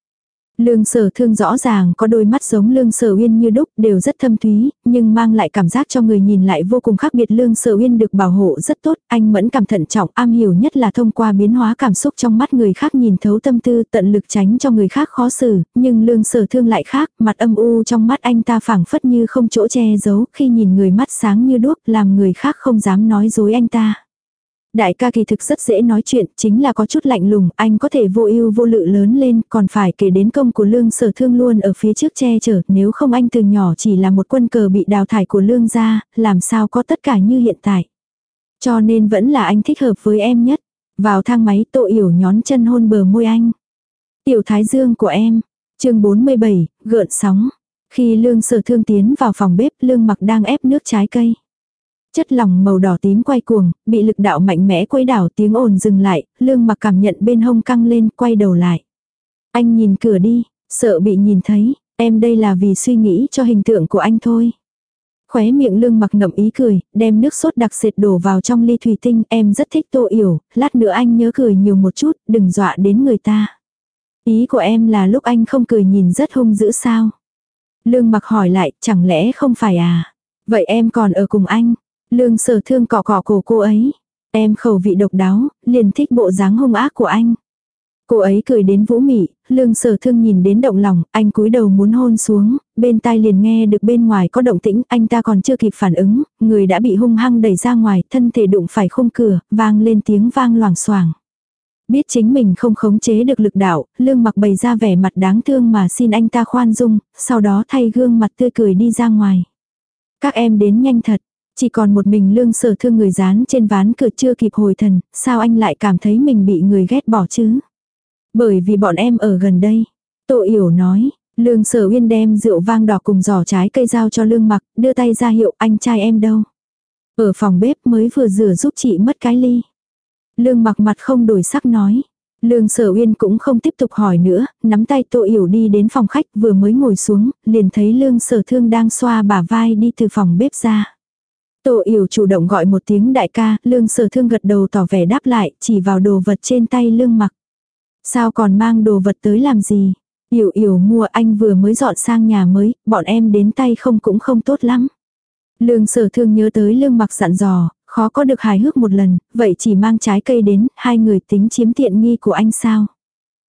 Lương sở thương rõ ràng có đôi mắt giống lương sở uyên như đúc đều rất thâm thúy, nhưng mang lại cảm giác cho người nhìn lại vô cùng khác biệt lương sở uyên được bảo hộ rất tốt, anh mẫn cảm thận trọng am hiểu nhất là thông qua biến hóa cảm xúc trong mắt người khác nhìn thấu tâm tư tận lực tránh cho người khác khó xử, nhưng lương sở thương lại khác, mặt âm u trong mắt anh ta phảng phất như không chỗ che giấu khi nhìn người mắt sáng như đuốc làm người khác không dám nói dối anh ta. Đại ca kỳ thực rất dễ nói chuyện, chính là có chút lạnh lùng, anh có thể vô ưu vô lự lớn lên, còn phải kể đến công của lương sở thương luôn ở phía trước che chở, nếu không anh từ nhỏ chỉ là một quân cờ bị đào thải của lương gia, làm sao có tất cả như hiện tại. Cho nên vẫn là anh thích hợp với em nhất. Vào thang máy tội yểu nhón chân hôn bờ môi anh. Tiểu thái dương của em. chương 47, gợn sóng. Khi lương sở thương tiến vào phòng bếp lương mặc đang ép nước trái cây. Chất lỏng màu đỏ tím quay cuồng, bị lực đạo mạnh mẽ quấy đảo tiếng ồn dừng lại, lương mặc cảm nhận bên hông căng lên, quay đầu lại. Anh nhìn cửa đi, sợ bị nhìn thấy, em đây là vì suy nghĩ cho hình tượng của anh thôi. Khóe miệng lương mặc ngậm ý cười, đem nước sốt đặc sệt đổ vào trong ly thủy tinh, em rất thích tô yểu, lát nữa anh nhớ cười nhiều một chút, đừng dọa đến người ta. Ý của em là lúc anh không cười nhìn rất hung dữ sao? Lương mặc hỏi lại, chẳng lẽ không phải à? Vậy em còn ở cùng anh? Lương sở thương cọ cọ cổ cô ấy. Em khẩu vị độc đáo, liền thích bộ dáng hung ác của anh. Cô ấy cười đến vũ mị, lương sở thương nhìn đến động lòng, anh cúi đầu muốn hôn xuống, bên tai liền nghe được bên ngoài có động tĩnh, anh ta còn chưa kịp phản ứng, người đã bị hung hăng đẩy ra ngoài, thân thể đụng phải khung cửa, vang lên tiếng vang loảng xoảng. Biết chính mình không khống chế được lực đạo, lương mặc bày ra vẻ mặt đáng thương mà xin anh ta khoan dung, sau đó thay gương mặt tươi cười đi ra ngoài. Các em đến nhanh thật, chỉ còn một mình lương sở thương người dán trên ván cửa chưa kịp hồi thần, sao anh lại cảm thấy mình bị người ghét bỏ chứ? Bởi vì bọn em ở gần đây. Tô yểu nói, lương sở uyên đem rượu vang đỏ cùng giỏ trái cây dao cho lương mặc, đưa tay ra hiệu anh trai em đâu. Ở phòng bếp mới vừa rửa giúp chị mất cái ly. Lương mặc mặt không đổi sắc nói. Lương sở uyên cũng không tiếp tục hỏi nữa, nắm tay tô yểu đi đến phòng khách vừa mới ngồi xuống, liền thấy lương sở thương đang xoa bả vai đi từ phòng bếp ra. Tô Yểu chủ động gọi một tiếng đại ca, lương sở thương gật đầu tỏ vẻ đáp lại, chỉ vào đồ vật trên tay lương mặc. Sao còn mang đồ vật tới làm gì? Yểu Yểu mua anh vừa mới dọn sang nhà mới, bọn em đến tay không cũng không tốt lắm. Lương sở thương nhớ tới lương mặc dặn dò, khó có được hài hước một lần, vậy chỉ mang trái cây đến, hai người tính chiếm tiện nghi của anh sao?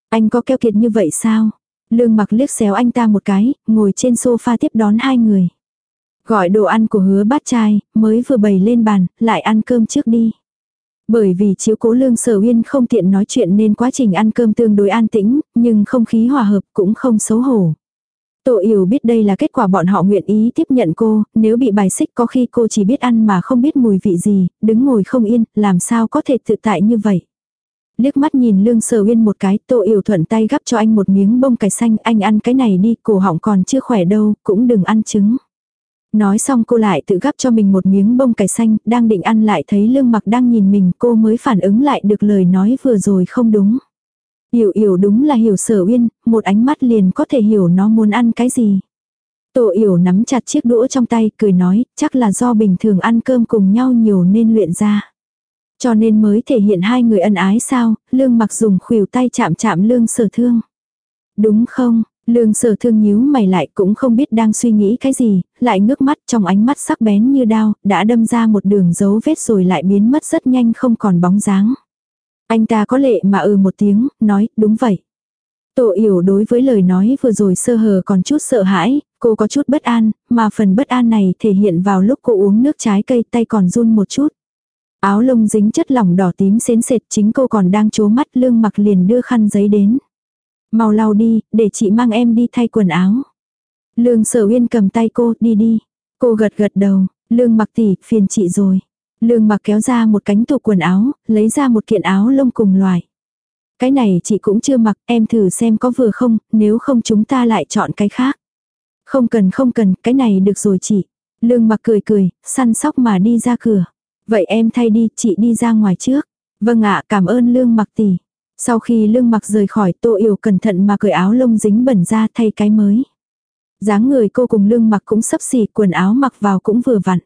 Anh có keo kiệt như vậy sao? Lương mặc liếc xéo anh ta một cái, ngồi trên sofa tiếp đón hai người. Gọi đồ ăn của hứa bát trai, mới vừa bày lên bàn, lại ăn cơm trước đi. Bởi vì chiếu cố lương sở uyên không tiện nói chuyện nên quá trình ăn cơm tương đối an tĩnh, nhưng không khí hòa hợp cũng không xấu hổ. tội yểu biết đây là kết quả bọn họ nguyện ý tiếp nhận cô, nếu bị bài xích có khi cô chỉ biết ăn mà không biết mùi vị gì, đứng ngồi không yên, làm sao có thể tự tại như vậy. Liếc mắt nhìn lương sở uyên một cái, tô yểu thuận tay gắp cho anh một miếng bông cải xanh, anh ăn cái này đi, cổ họng còn chưa khỏe đâu, cũng đừng ăn trứng. Nói xong cô lại tự gắp cho mình một miếng bông cải xanh, đang định ăn lại thấy lương mặc đang nhìn mình cô mới phản ứng lại được lời nói vừa rồi không đúng. Hiểu hiểu đúng là hiểu sở uyên, một ánh mắt liền có thể hiểu nó muốn ăn cái gì. Tổ yểu nắm chặt chiếc đũa trong tay, cười nói, chắc là do bình thường ăn cơm cùng nhau nhiều nên luyện ra. Cho nên mới thể hiện hai người ân ái sao, lương mặc dùng khuỷu tay chạm chạm lương sở thương. Đúng không, Lương sở thương nhíu mày lại cũng không biết đang suy nghĩ cái gì, lại ngước mắt trong ánh mắt sắc bén như đao, đã đâm ra một đường dấu vết rồi lại biến mất rất nhanh không còn bóng dáng. Anh ta có lệ mà ừ một tiếng, nói, đúng vậy. Tổ yểu đối với lời nói vừa rồi sơ hờ còn chút sợ hãi, cô có chút bất an, mà phần bất an này thể hiện vào lúc cô uống nước trái cây tay còn run một chút. Áo lông dính chất lỏng đỏ tím xến sệt chính cô còn đang chố mắt lương mặc liền đưa khăn giấy đến. Mau lau đi, để chị mang em đi thay quần áo. Lương sở uyên cầm tay cô, đi đi. Cô gật gật đầu, lương mặc tỉ, phiền chị rồi. Lương mặc kéo ra một cánh tủ quần áo, lấy ra một kiện áo lông cùng loại. Cái này chị cũng chưa mặc, em thử xem có vừa không, nếu không chúng ta lại chọn cái khác. Không cần không cần, cái này được rồi chị. Lương mặc cười cười, săn sóc mà đi ra cửa. Vậy em thay đi, chị đi ra ngoài trước. Vâng ạ, cảm ơn lương mặc tỷ. Sau khi lương mặc rời khỏi tô yểu cẩn thận mà cởi áo lông dính bẩn ra thay cái mới. dáng người cô cùng lương mặc cũng sấp xỉ, quần áo mặc vào cũng vừa vặn.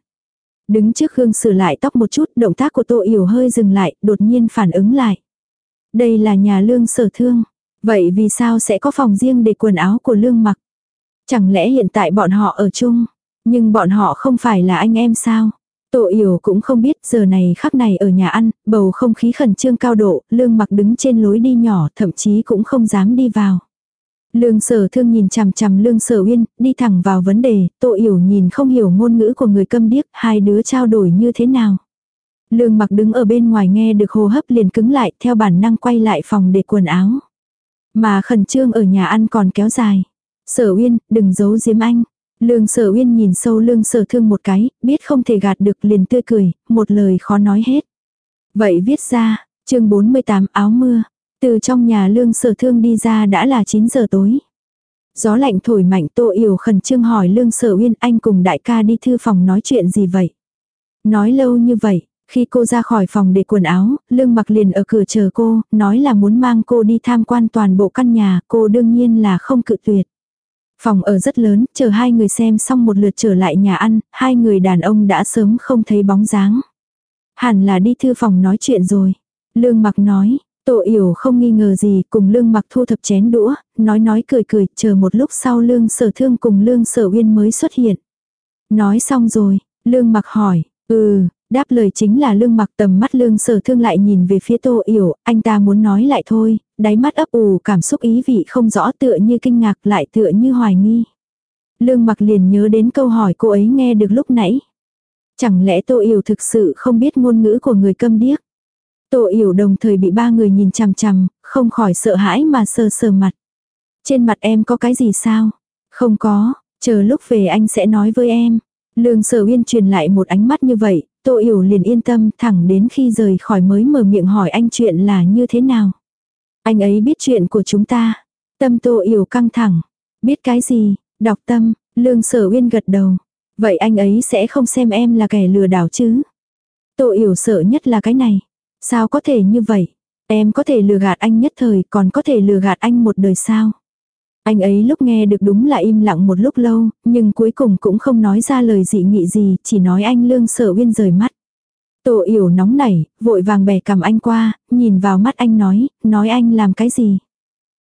Đứng trước gương sửa lại tóc một chút, động tác của tô yểu hơi dừng lại, đột nhiên phản ứng lại. Đây là nhà lương sở thương. Vậy vì sao sẽ có phòng riêng để quần áo của lương mặc? Chẳng lẽ hiện tại bọn họ ở chung? Nhưng bọn họ không phải là anh em sao? Tổ yểu cũng không biết giờ này khắc này ở nhà ăn, bầu không khí khẩn trương cao độ, lương mặc đứng trên lối đi nhỏ thậm chí cũng không dám đi vào. Lương sở thương nhìn chằm chằm lương sở uyên, đi thẳng vào vấn đề, tổ yểu nhìn không hiểu ngôn ngữ của người câm điếc, hai đứa trao đổi như thế nào. Lương mặc đứng ở bên ngoài nghe được hô hấp liền cứng lại theo bản năng quay lại phòng để quần áo. Mà khẩn trương ở nhà ăn còn kéo dài. Sở uyên, đừng giấu giếm anh. Lương sở uyên nhìn sâu lương sở thương một cái, biết không thể gạt được liền tươi cười, một lời khó nói hết. Vậy viết ra, chương 48 áo mưa. Từ trong nhà lương sở thương đi ra đã là 9 giờ tối. Gió lạnh thổi mạnh tô yểu khẩn trương hỏi lương sở uyên anh cùng đại ca đi thư phòng nói chuyện gì vậy. Nói lâu như vậy, khi cô ra khỏi phòng để quần áo, lương mặc liền ở cửa chờ cô, nói là muốn mang cô đi tham quan toàn bộ căn nhà, cô đương nhiên là không cự tuyệt. Phòng ở rất lớn, chờ hai người xem xong một lượt trở lại nhà ăn, hai người đàn ông đã sớm không thấy bóng dáng. Hẳn là đi thư phòng nói chuyện rồi. Lương mặc nói, Tổ yểu không nghi ngờ gì, cùng lương mặc thu thập chén đũa, nói nói cười cười, chờ một lúc sau lương sở thương cùng lương sở uyên mới xuất hiện. Nói xong rồi, lương mặc hỏi, ừ, đáp lời chính là lương mặc tầm mắt lương sở thương lại nhìn về phía tô yểu, anh ta muốn nói lại thôi, đáy mắt ấp ủ cảm xúc ý vị không rõ tựa như kinh ngạc lại tựa như hoài nghi. Lương mặc liền nhớ đến câu hỏi cô ấy nghe được lúc nãy. Chẳng lẽ Tô Yểu thực sự không biết ngôn ngữ của người câm điếc? Tô Yểu đồng thời bị ba người nhìn chằm chằm, không khỏi sợ hãi mà sờ sờ mặt. Trên mặt em có cái gì sao? Không có, chờ lúc về anh sẽ nói với em. Lương sở uyên truyền lại một ánh mắt như vậy, Tô Yểu liền yên tâm thẳng đến khi rời khỏi mới mở miệng hỏi anh chuyện là như thế nào. Anh ấy biết chuyện của chúng ta. Tâm Tô Yểu căng thẳng. Biết cái gì? Đọc tâm, Lương Sở Uyên gật đầu. Vậy anh ấy sẽ không xem em là kẻ lừa đảo chứ? Tô Yểu sợ nhất là cái này. Sao có thể như vậy? Em có thể lừa gạt anh nhất thời còn có thể lừa gạt anh một đời sao? Anh ấy lúc nghe được đúng là im lặng một lúc lâu, nhưng cuối cùng cũng không nói ra lời dị nghị gì, chỉ nói anh lương sở uyên rời mắt. Tổ yểu nóng nảy, vội vàng bẻ cầm anh qua, nhìn vào mắt anh nói, nói anh làm cái gì.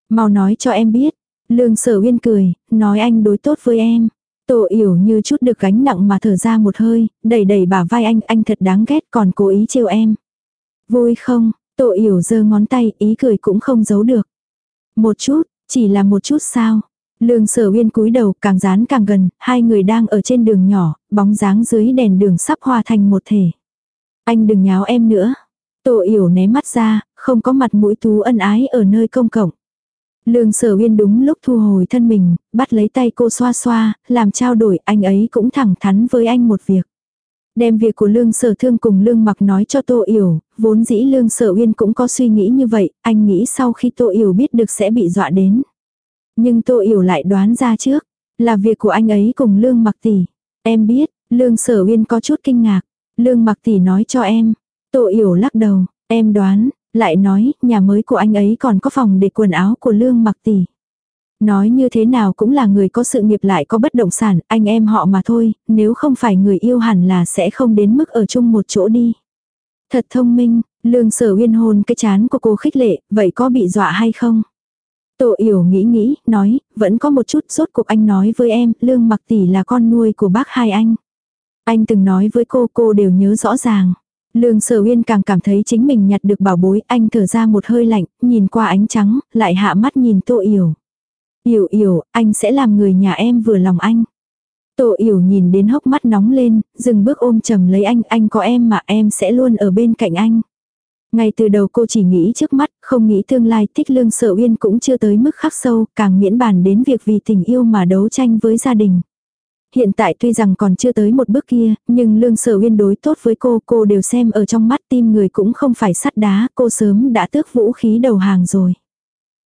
Mau nói cho em biết. Lương sở uyên cười, nói anh đối tốt với em. Tổ yểu như chút được gánh nặng mà thở ra một hơi, đẩy đẩy bả vai anh, anh thật đáng ghét còn cố ý trêu em. Vui không, tổ yểu giơ ngón tay, ý cười cũng không giấu được. Một chút, chỉ là một chút sao. Lương sở uyên cúi đầu càng dán càng gần, hai người đang ở trên đường nhỏ, bóng dáng dưới đèn đường sắp hòa thành một thể. Anh đừng nháo em nữa. Tổ yểu né mắt ra, không có mặt mũi tú ân ái ở nơi công cộng. Lương sở uyên đúng lúc thu hồi thân mình, bắt lấy tay cô xoa xoa, làm trao đổi anh ấy cũng thẳng thắn với anh một việc. Đem việc của lương sở thương cùng lương mặc nói cho tô yểu, vốn dĩ lương sở uyên cũng có suy nghĩ như vậy, anh nghĩ sau khi tô yểu biết được sẽ bị dọa đến. Nhưng tô yểu lại đoán ra trước, là việc của anh ấy cùng lương mặc tỷ. Em biết, lương sở uyên có chút kinh ngạc, lương mặc tỷ nói cho em. Tô yểu lắc đầu, em đoán, lại nói, nhà mới của anh ấy còn có phòng để quần áo của lương mặc tỷ. Nói như thế nào cũng là người có sự nghiệp lại có bất động sản, anh em họ mà thôi, nếu không phải người yêu hẳn là sẽ không đến mức ở chung một chỗ đi. Thật thông minh, lương sở uyên hôn cái chán của cô khích lệ, vậy có bị dọa hay không? Tổ yểu nghĩ nghĩ, nói, vẫn có một chút rốt cuộc anh nói với em, lương mặc tỷ là con nuôi của bác hai anh. Anh từng nói với cô, cô đều nhớ rõ ràng. Lương sở uyên càng cảm thấy chính mình nhặt được bảo bối, anh thở ra một hơi lạnh, nhìn qua ánh trắng, lại hạ mắt nhìn tô yểu. Yểu yểu, anh sẽ làm người nhà em vừa lòng anh. Tô Yểu nhìn đến hốc mắt nóng lên, dừng bước ôm chầm lấy anh, anh có em mà em sẽ luôn ở bên cạnh anh. Ngay từ đầu cô chỉ nghĩ trước mắt, không nghĩ tương lai thích lương Sở uyên cũng chưa tới mức khắc sâu, càng miễn bàn đến việc vì tình yêu mà đấu tranh với gia đình. Hiện tại tuy rằng còn chưa tới một bước kia, nhưng lương sở uyên đối tốt với cô, cô đều xem ở trong mắt tim người cũng không phải sắt đá, cô sớm đã tước vũ khí đầu hàng rồi.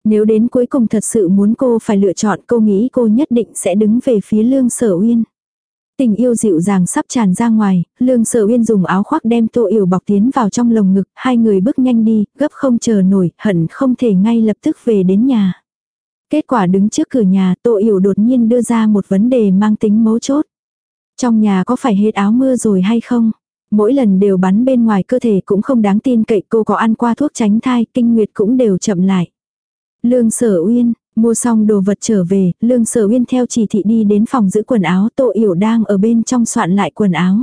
Nếu đến cuối cùng thật sự muốn cô phải lựa chọn cô nghĩ cô nhất định sẽ đứng về phía lương sở uyên. Tình yêu dịu dàng sắp tràn ra ngoài, lương sở uyên dùng áo khoác đem tô yểu bọc tiến vào trong lồng ngực, hai người bước nhanh đi, gấp không chờ nổi, hận không thể ngay lập tức về đến nhà. Kết quả đứng trước cửa nhà Tô Yểu đột nhiên đưa ra một vấn đề mang tính mấu chốt. Trong nhà có phải hết áo mưa rồi hay không? Mỗi lần đều bắn bên ngoài cơ thể cũng không đáng tin cậy cô có ăn qua thuốc tránh thai, kinh nguyệt cũng đều chậm lại. Lương sở uyên, mua xong đồ vật trở về, lương sở uyên theo chỉ thị đi đến phòng giữ quần áo Tô Yểu đang ở bên trong soạn lại quần áo.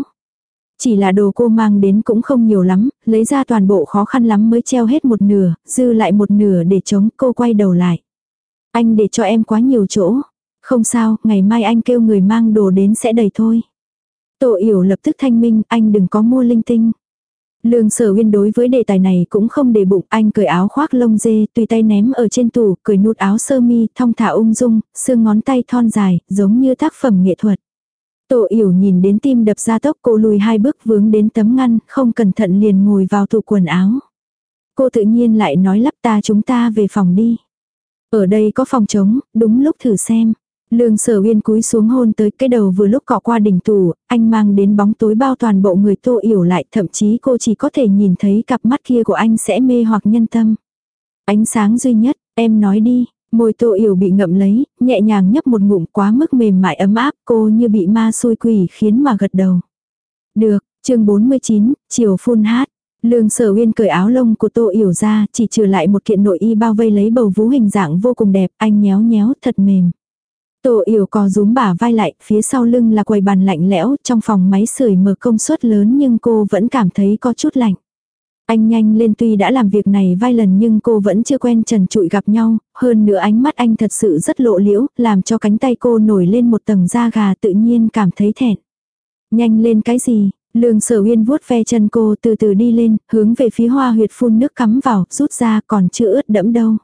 Chỉ là đồ cô mang đến cũng không nhiều lắm, lấy ra toàn bộ khó khăn lắm mới treo hết một nửa, dư lại một nửa để chống cô quay đầu lại. Anh để cho em quá nhiều chỗ. Không sao, ngày mai anh kêu người mang đồ đến sẽ đầy thôi. Tổ yểu lập tức thanh minh, anh đừng có mua linh tinh. Lương sở uyên đối với đề tài này cũng không để bụng, anh cởi áo khoác lông dê, tùy tay ném ở trên tủ, cởi nút áo sơ mi, thong thả ung dung, xương ngón tay thon dài, giống như tác phẩm nghệ thuật. Tổ yểu nhìn đến tim đập ra tốc cô lùi hai bước vướng đến tấm ngăn, không cẩn thận liền ngồi vào tủ quần áo. Cô tự nhiên lại nói lắp ta chúng ta về phòng đi. Ở đây có phòng trống, đúng lúc thử xem. Lương sở uyên cúi xuống hôn tới cái đầu vừa lúc cọ qua đỉnh tủ, anh mang đến bóng tối bao toàn bộ người tô yểu lại, thậm chí cô chỉ có thể nhìn thấy cặp mắt kia của anh sẽ mê hoặc nhân tâm. Ánh sáng duy nhất, em nói đi, môi tô yểu bị ngậm lấy, nhẹ nhàng nhấp một ngụm quá mức mềm mại ấm áp cô như bị ma xôi quỷ khiến mà gật đầu. Được, chương 49, chiều phun hát. Lương sở uyên cởi áo lông của tô yểu ra, chỉ trừ lại một kiện nội y bao vây lấy bầu vú hình dạng vô cùng đẹp, anh nhéo nhéo thật mềm. Tô yểu co rúm bả vai lại, phía sau lưng là quầy bàn lạnh lẽo, trong phòng máy sưởi mở công suất lớn nhưng cô vẫn cảm thấy có chút lạnh. Anh nhanh lên tuy đã làm việc này vài lần nhưng cô vẫn chưa quen trần trụi gặp nhau, hơn nữa ánh mắt anh thật sự rất lộ liễu, làm cho cánh tay cô nổi lên một tầng da gà tự nhiên cảm thấy thẹn. Nhanh lên cái gì, Lương sở uyên vuốt ve chân cô từ từ đi lên, hướng về phía hoa huyệt phun nước cắm vào, rút ra còn chưa ướt đẫm đâu.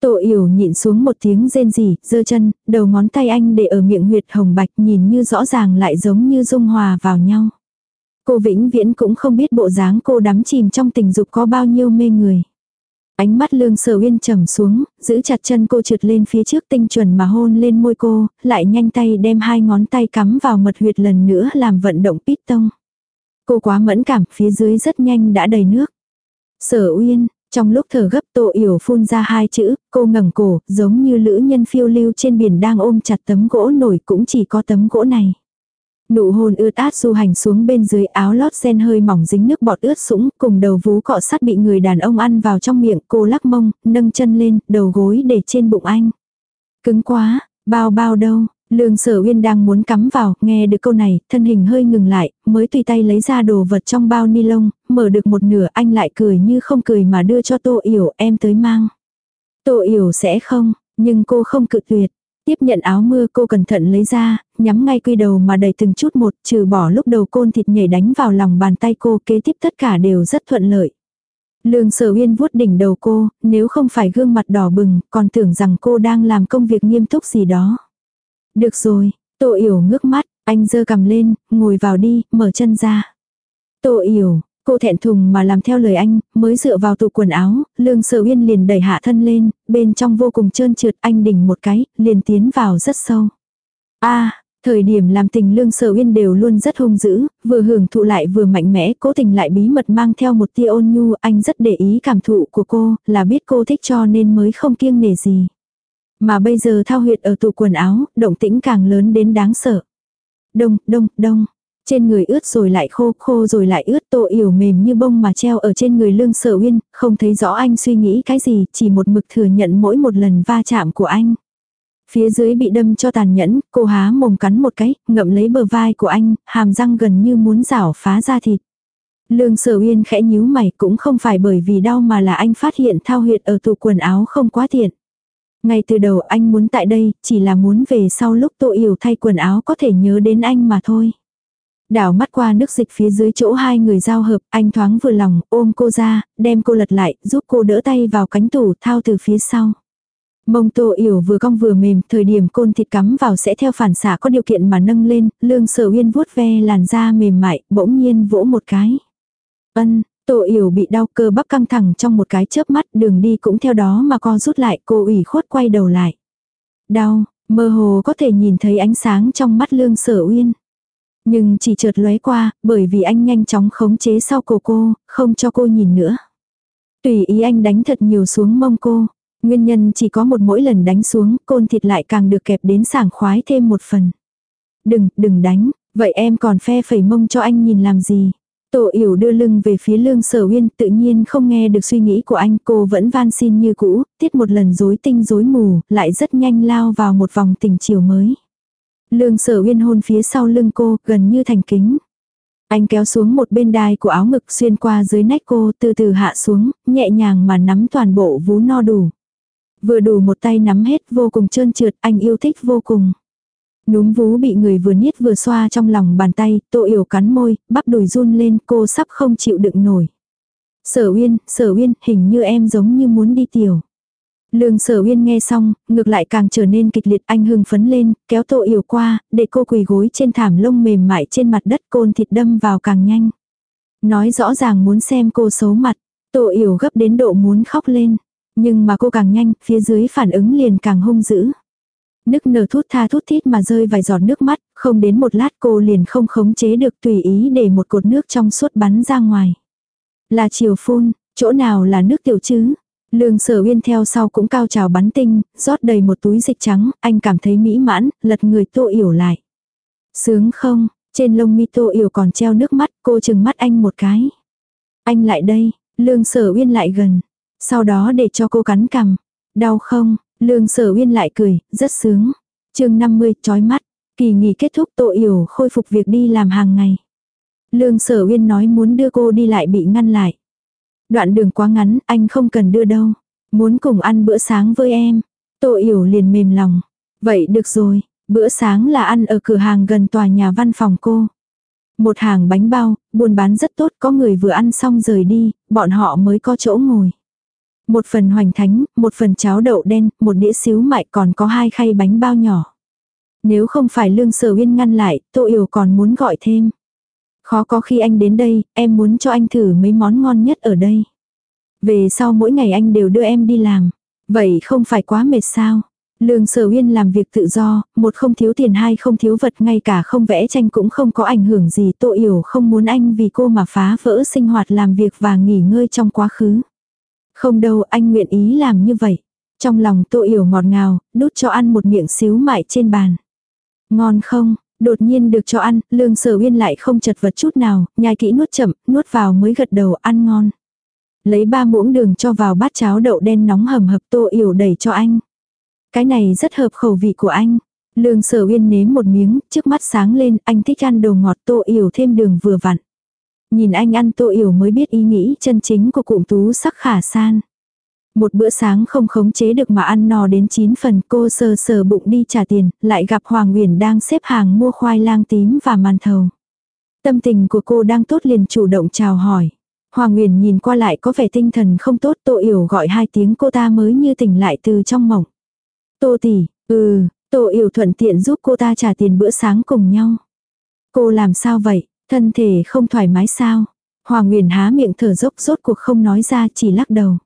Tổ yểu nhịn xuống một tiếng rên rỉ, giơ chân, đầu ngón tay anh để ở miệng huyệt hồng bạch nhìn như rõ ràng lại giống như dung hòa vào nhau. Cô vĩnh viễn cũng không biết bộ dáng cô đắm chìm trong tình dục có bao nhiêu mê người. Ánh mắt lương sở uyên trầm xuống, giữ chặt chân cô trượt lên phía trước tinh chuẩn mà hôn lên môi cô, lại nhanh tay đem hai ngón tay cắm vào mật huyệt lần nữa làm vận động pít tông. Cô quá mẫn cảm, phía dưới rất nhanh đã đầy nước. Sở uyên, trong lúc thở gấp tội yểu phun ra hai chữ, cô ngẩng cổ, giống như lữ nhân phiêu lưu trên biển đang ôm chặt tấm gỗ nổi cũng chỉ có tấm gỗ này. Nụ hôn ướt át du hành xuống bên dưới áo lót sen hơi mỏng dính nước bọt ướt sũng, cùng đầu vú cọ sắt bị người đàn ông ăn vào trong miệng, cô lắc mông, nâng chân lên, đầu gối để trên bụng anh. Cứng quá, bao bao đâu, Lương sở uyên đang muốn cắm vào, nghe được câu này, thân hình hơi ngừng lại, mới tùy tay lấy ra đồ vật trong bao ni lông, mở được một nửa anh lại cười như không cười mà đưa cho tô yểu em tới mang. Tô yểu sẽ không, nhưng cô không cự tuyệt. Tiếp nhận áo mưa cô cẩn thận lấy ra, nhắm ngay quy đầu mà đẩy từng chút một, trừ bỏ lúc đầu côn thịt nhảy đánh vào lòng bàn tay cô kế tiếp tất cả đều rất thuận lợi. Lương sở uyên vuốt đỉnh đầu cô, nếu không phải gương mặt đỏ bừng, còn tưởng rằng cô đang làm công việc nghiêm túc gì đó. Được rồi, Tô Yểu ngước mắt, anh giơ cầm lên, ngồi vào đi, mở chân ra. Tô Yểu, cô thẹn thùng mà làm theo lời anh, mới dựa vào tủ quần áo, lương sở uyên liền đẩy hạ thân lên, bên trong vô cùng trơn trượt anh đỉnh một cái, liền tiến vào rất sâu. a thời điểm làm tình lương sở uyên đều luôn rất hung dữ, vừa hưởng thụ lại vừa mạnh mẽ, cố tình lại bí mật mang theo một tia ôn nhu, anh rất để ý cảm thụ của cô, là biết cô thích cho nên mới không kiêng nể gì. Mà bây giờ thao huyệt ở tủ quần áo, động tĩnh càng lớn đến đáng sợ. Đông, đông, đông. Trên người ướt rồi lại khô, khô rồi lại ướt tô yểu mềm như bông mà treo ở trên người lương sở uyên, không thấy rõ anh suy nghĩ cái gì, chỉ một mực thừa nhận mỗi một lần va chạm của anh. Phía dưới bị đâm cho tàn nhẫn, cô há mồm cắn một cái, ngậm lấy bờ vai của anh, hàm răng gần như muốn rảo phá ra thịt. Lương sở uyên khẽ nhíu mày cũng không phải bởi vì đau mà là anh phát hiện thao huyệt ở tủ quần áo không quá tiện. Ngay từ đầu anh muốn tại đây, chỉ là muốn về sau lúc Tô Yểu thay quần áo có thể nhớ đến anh mà thôi. Đảo mắt qua nước dịch phía dưới chỗ hai người giao hợp, anh thoáng vừa lòng, ôm cô ra, đem cô lật lại, giúp cô đỡ tay vào cánh tủ thao từ phía sau. Mông tô yểu vừa cong vừa mềm, thời điểm côn thịt cắm vào sẽ theo phản xạ có điều kiện mà nâng lên, lương sở uyên vuốt ve làn da mềm mại, bỗng nhiên vỗ một cái. Ân, tô yểu bị đau cơ bắp căng thẳng trong một cái chớp mắt, đường đi cũng theo đó mà co rút lại, cô ủy khuất quay đầu lại. Đau, mơ hồ có thể nhìn thấy ánh sáng trong mắt lương sở uyên. Nhưng chỉ chợt lóe qua, bởi vì anh nhanh chóng khống chế sau cổ cô, không cho cô nhìn nữa. Tùy ý anh đánh thật nhiều xuống mông cô. Nguyên nhân chỉ có một mỗi lần đánh xuống, côn thịt lại càng được kẹp đến sảng khoái thêm một phần. Đừng, đừng đánh, vậy em còn phe phẩy mông cho anh nhìn làm gì. Tổ yểu đưa lưng về phía lương sở uyên tự nhiên không nghe được suy nghĩ của anh cô vẫn van xin như cũ, tiết một lần rối tinh rối mù, lại rất nhanh lao vào một vòng tình chiều mới. Lương sở uyên hôn phía sau lưng cô, gần như thành kính. Anh kéo xuống một bên đai của áo ngực xuyên qua dưới nách cô từ từ hạ xuống, nhẹ nhàng mà nắm toàn bộ vú no đủ. Vừa đủ một tay nắm hết vô cùng trơn trượt, anh yêu thích vô cùng. Núm vú bị người vừa niết vừa xoa trong lòng bàn tay, tô yểu cắn môi, bắp đùi run lên cô sắp không chịu đựng nổi. Sở uyên, sở uyên, hình như em giống như muốn đi tiểu. Lương sở uyên nghe xong, ngược lại càng trở nên kịch liệt anh hưng phấn lên, kéo tô yểu qua, để cô quỳ gối trên thảm lông mềm mại trên mặt đất côn thịt đâm vào càng nhanh. Nói rõ ràng muốn xem cô xấu mặt, tô yểu gấp đến độ muốn khóc lên. Nhưng mà cô càng nhanh, phía dưới phản ứng liền càng hung dữ. Nức nở thút tha thút thít mà rơi vài giọt nước mắt, không đến một lát cô liền không khống chế được tùy ý để một cột nước trong suốt bắn ra ngoài. Là chiều phun, chỗ nào là nước tiểu chứ? Lương sở uyên theo sau cũng cao trào bắn tinh, rót đầy một túi dịch trắng, anh cảm thấy mỹ mãn, lật người tô yểu lại. Sướng không, trên lông mi tô yểu còn treo nước mắt, cô chừng mắt anh một cái. Anh lại đây, lương sở uyên lại gần. Sau đó để cho cô cắn cằm. Đau không, lương sở uyên lại cười, rất sướng. chương 50, chói mắt. Kỳ nghỉ kết thúc tô yểu khôi phục việc đi làm hàng ngày. Lương sở uyên nói muốn đưa cô đi lại bị ngăn lại. Đoạn đường quá ngắn, anh không cần đưa đâu. Muốn cùng ăn bữa sáng với em. Tô yểu liền mềm lòng. Vậy được rồi, bữa sáng là ăn ở cửa hàng gần tòa nhà văn phòng cô. Một hàng bánh bao, buôn bán rất tốt, có người vừa ăn xong rời đi, bọn họ mới có chỗ ngồi. Một phần hoành thánh, một phần cháo đậu đen, một đĩa xíu mại còn có hai khay bánh bao nhỏ. Nếu không phải lương sở uyên ngăn lại, tô yểu còn muốn gọi thêm. Khó có khi anh đến đây, em muốn cho anh thử mấy món ngon nhất ở đây. Về sau mỗi ngày anh đều đưa em đi làm. Vậy không phải quá mệt sao? Lương Sở Uyên làm việc tự do, một không thiếu tiền hai không thiếu vật ngay cả không vẽ tranh cũng không có ảnh hưởng gì Tô Yểu không muốn anh vì cô mà phá vỡ sinh hoạt làm việc và nghỉ ngơi trong quá khứ. Không đâu anh nguyện ý làm như vậy. Trong lòng Tô Yểu ngọt ngào, đút cho ăn một miệng xíu mại trên bàn. Ngon không, Đột nhiên được cho ăn, lương sở uyên lại không chật vật chút nào, nhai kỹ nuốt chậm, nuốt vào mới gật đầu ăn ngon. Lấy ba muỗng đường cho vào bát cháo đậu đen nóng hầm hập tô yểu đẩy cho anh. Cái này rất hợp khẩu vị của anh. Lương sở uyên nếm một miếng, trước mắt sáng lên, anh thích ăn đồ ngọt tô yểu thêm đường vừa vặn. Nhìn anh ăn tô yểu mới biết ý nghĩ chân chính của cụm tú sắc khả san. Một bữa sáng không khống chế được mà ăn no đến 9 phần cô sờ sờ bụng đi trả tiền, lại gặp Hoàng uyển đang xếp hàng mua khoai lang tím và màn thầu. Tâm tình của cô đang tốt liền chủ động chào hỏi. Hoàng uyển nhìn qua lại có vẻ tinh thần không tốt Tô Yểu gọi hai tiếng cô ta mới như tỉnh lại từ trong mộng. Tô tỷ, ừ, Tô Yểu thuận tiện giúp cô ta trả tiền bữa sáng cùng nhau. Cô làm sao vậy, thân thể không thoải mái sao? Hoàng Nguyền há miệng thở dốc rốt cuộc không nói ra chỉ lắc đầu.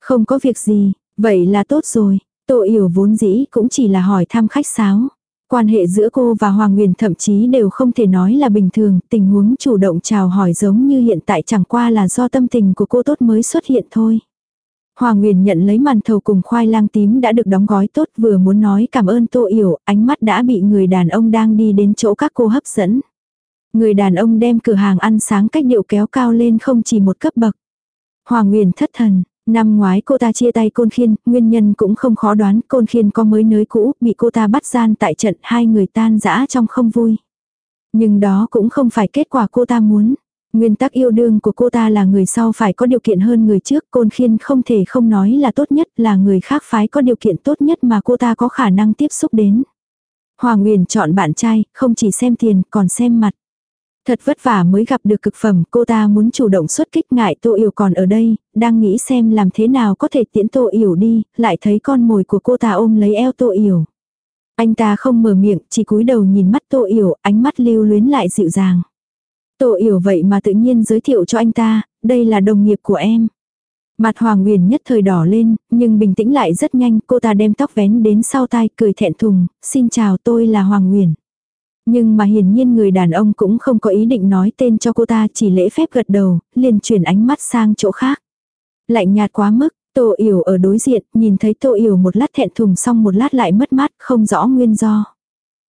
Không có việc gì, vậy là tốt rồi. Tô Yểu vốn dĩ cũng chỉ là hỏi thăm khách sáo. Quan hệ giữa cô và Hoàng Nguyền thậm chí đều không thể nói là bình thường, tình huống chủ động chào hỏi giống như hiện tại chẳng qua là do tâm tình của cô tốt mới xuất hiện thôi. Hoàng Nguyền nhận lấy màn thầu cùng khoai lang tím đã được đóng gói tốt vừa muốn nói cảm ơn Tô Yểu, ánh mắt đã bị người đàn ông đang đi đến chỗ các cô hấp dẫn. Người đàn ông đem cửa hàng ăn sáng cách điệu kéo cao lên không chỉ một cấp bậc. Hoàng Nguyền thất thần, Năm ngoái cô ta chia tay Côn Khiên, nguyên nhân cũng không khó đoán, Côn Khiên có mới nới cũ, bị cô ta bắt gian tại trận hai người tan rã trong không vui. Nhưng đó cũng không phải kết quả cô ta muốn. Nguyên tắc yêu đương của cô ta là người sau phải có điều kiện hơn người trước, côn khiên không thể không nói là tốt nhất là người khác phái có điều kiện tốt nhất mà cô ta có khả năng tiếp xúc đến. Hoàng Nguyền chọn bạn trai, không chỉ xem tiền, còn xem mặt. Thật vất vả mới gặp được cực phẩm, cô ta muốn chủ động xuất kích ngại Tô Yểu còn ở đây, đang nghĩ xem làm thế nào có thể tiễn Tô Yểu đi, lại thấy con mồi của cô ta ôm lấy eo Tô Yểu. Anh ta không mở miệng, chỉ cúi đầu nhìn mắt Tô Yểu, ánh mắt lưu luyến lại dịu dàng. Tô Yểu vậy mà tự nhiên giới thiệu cho anh ta, đây là đồng nghiệp của em. Mặt Hoàng huyền nhất thời đỏ lên, nhưng bình tĩnh lại rất nhanh, cô ta đem tóc vén đến sau tai, cười thẹn thùng, xin chào tôi là Hoàng huyền nhưng mà hiển nhiên người đàn ông cũng không có ý định nói tên cho cô ta chỉ lễ phép gật đầu, liền chuyển ánh mắt sang chỗ khác. Lạnh nhạt quá mức, Tô Yểu ở đối diện, nhìn thấy Tô Yểu một lát thẹn thùng xong một lát lại mất mát, không rõ nguyên do.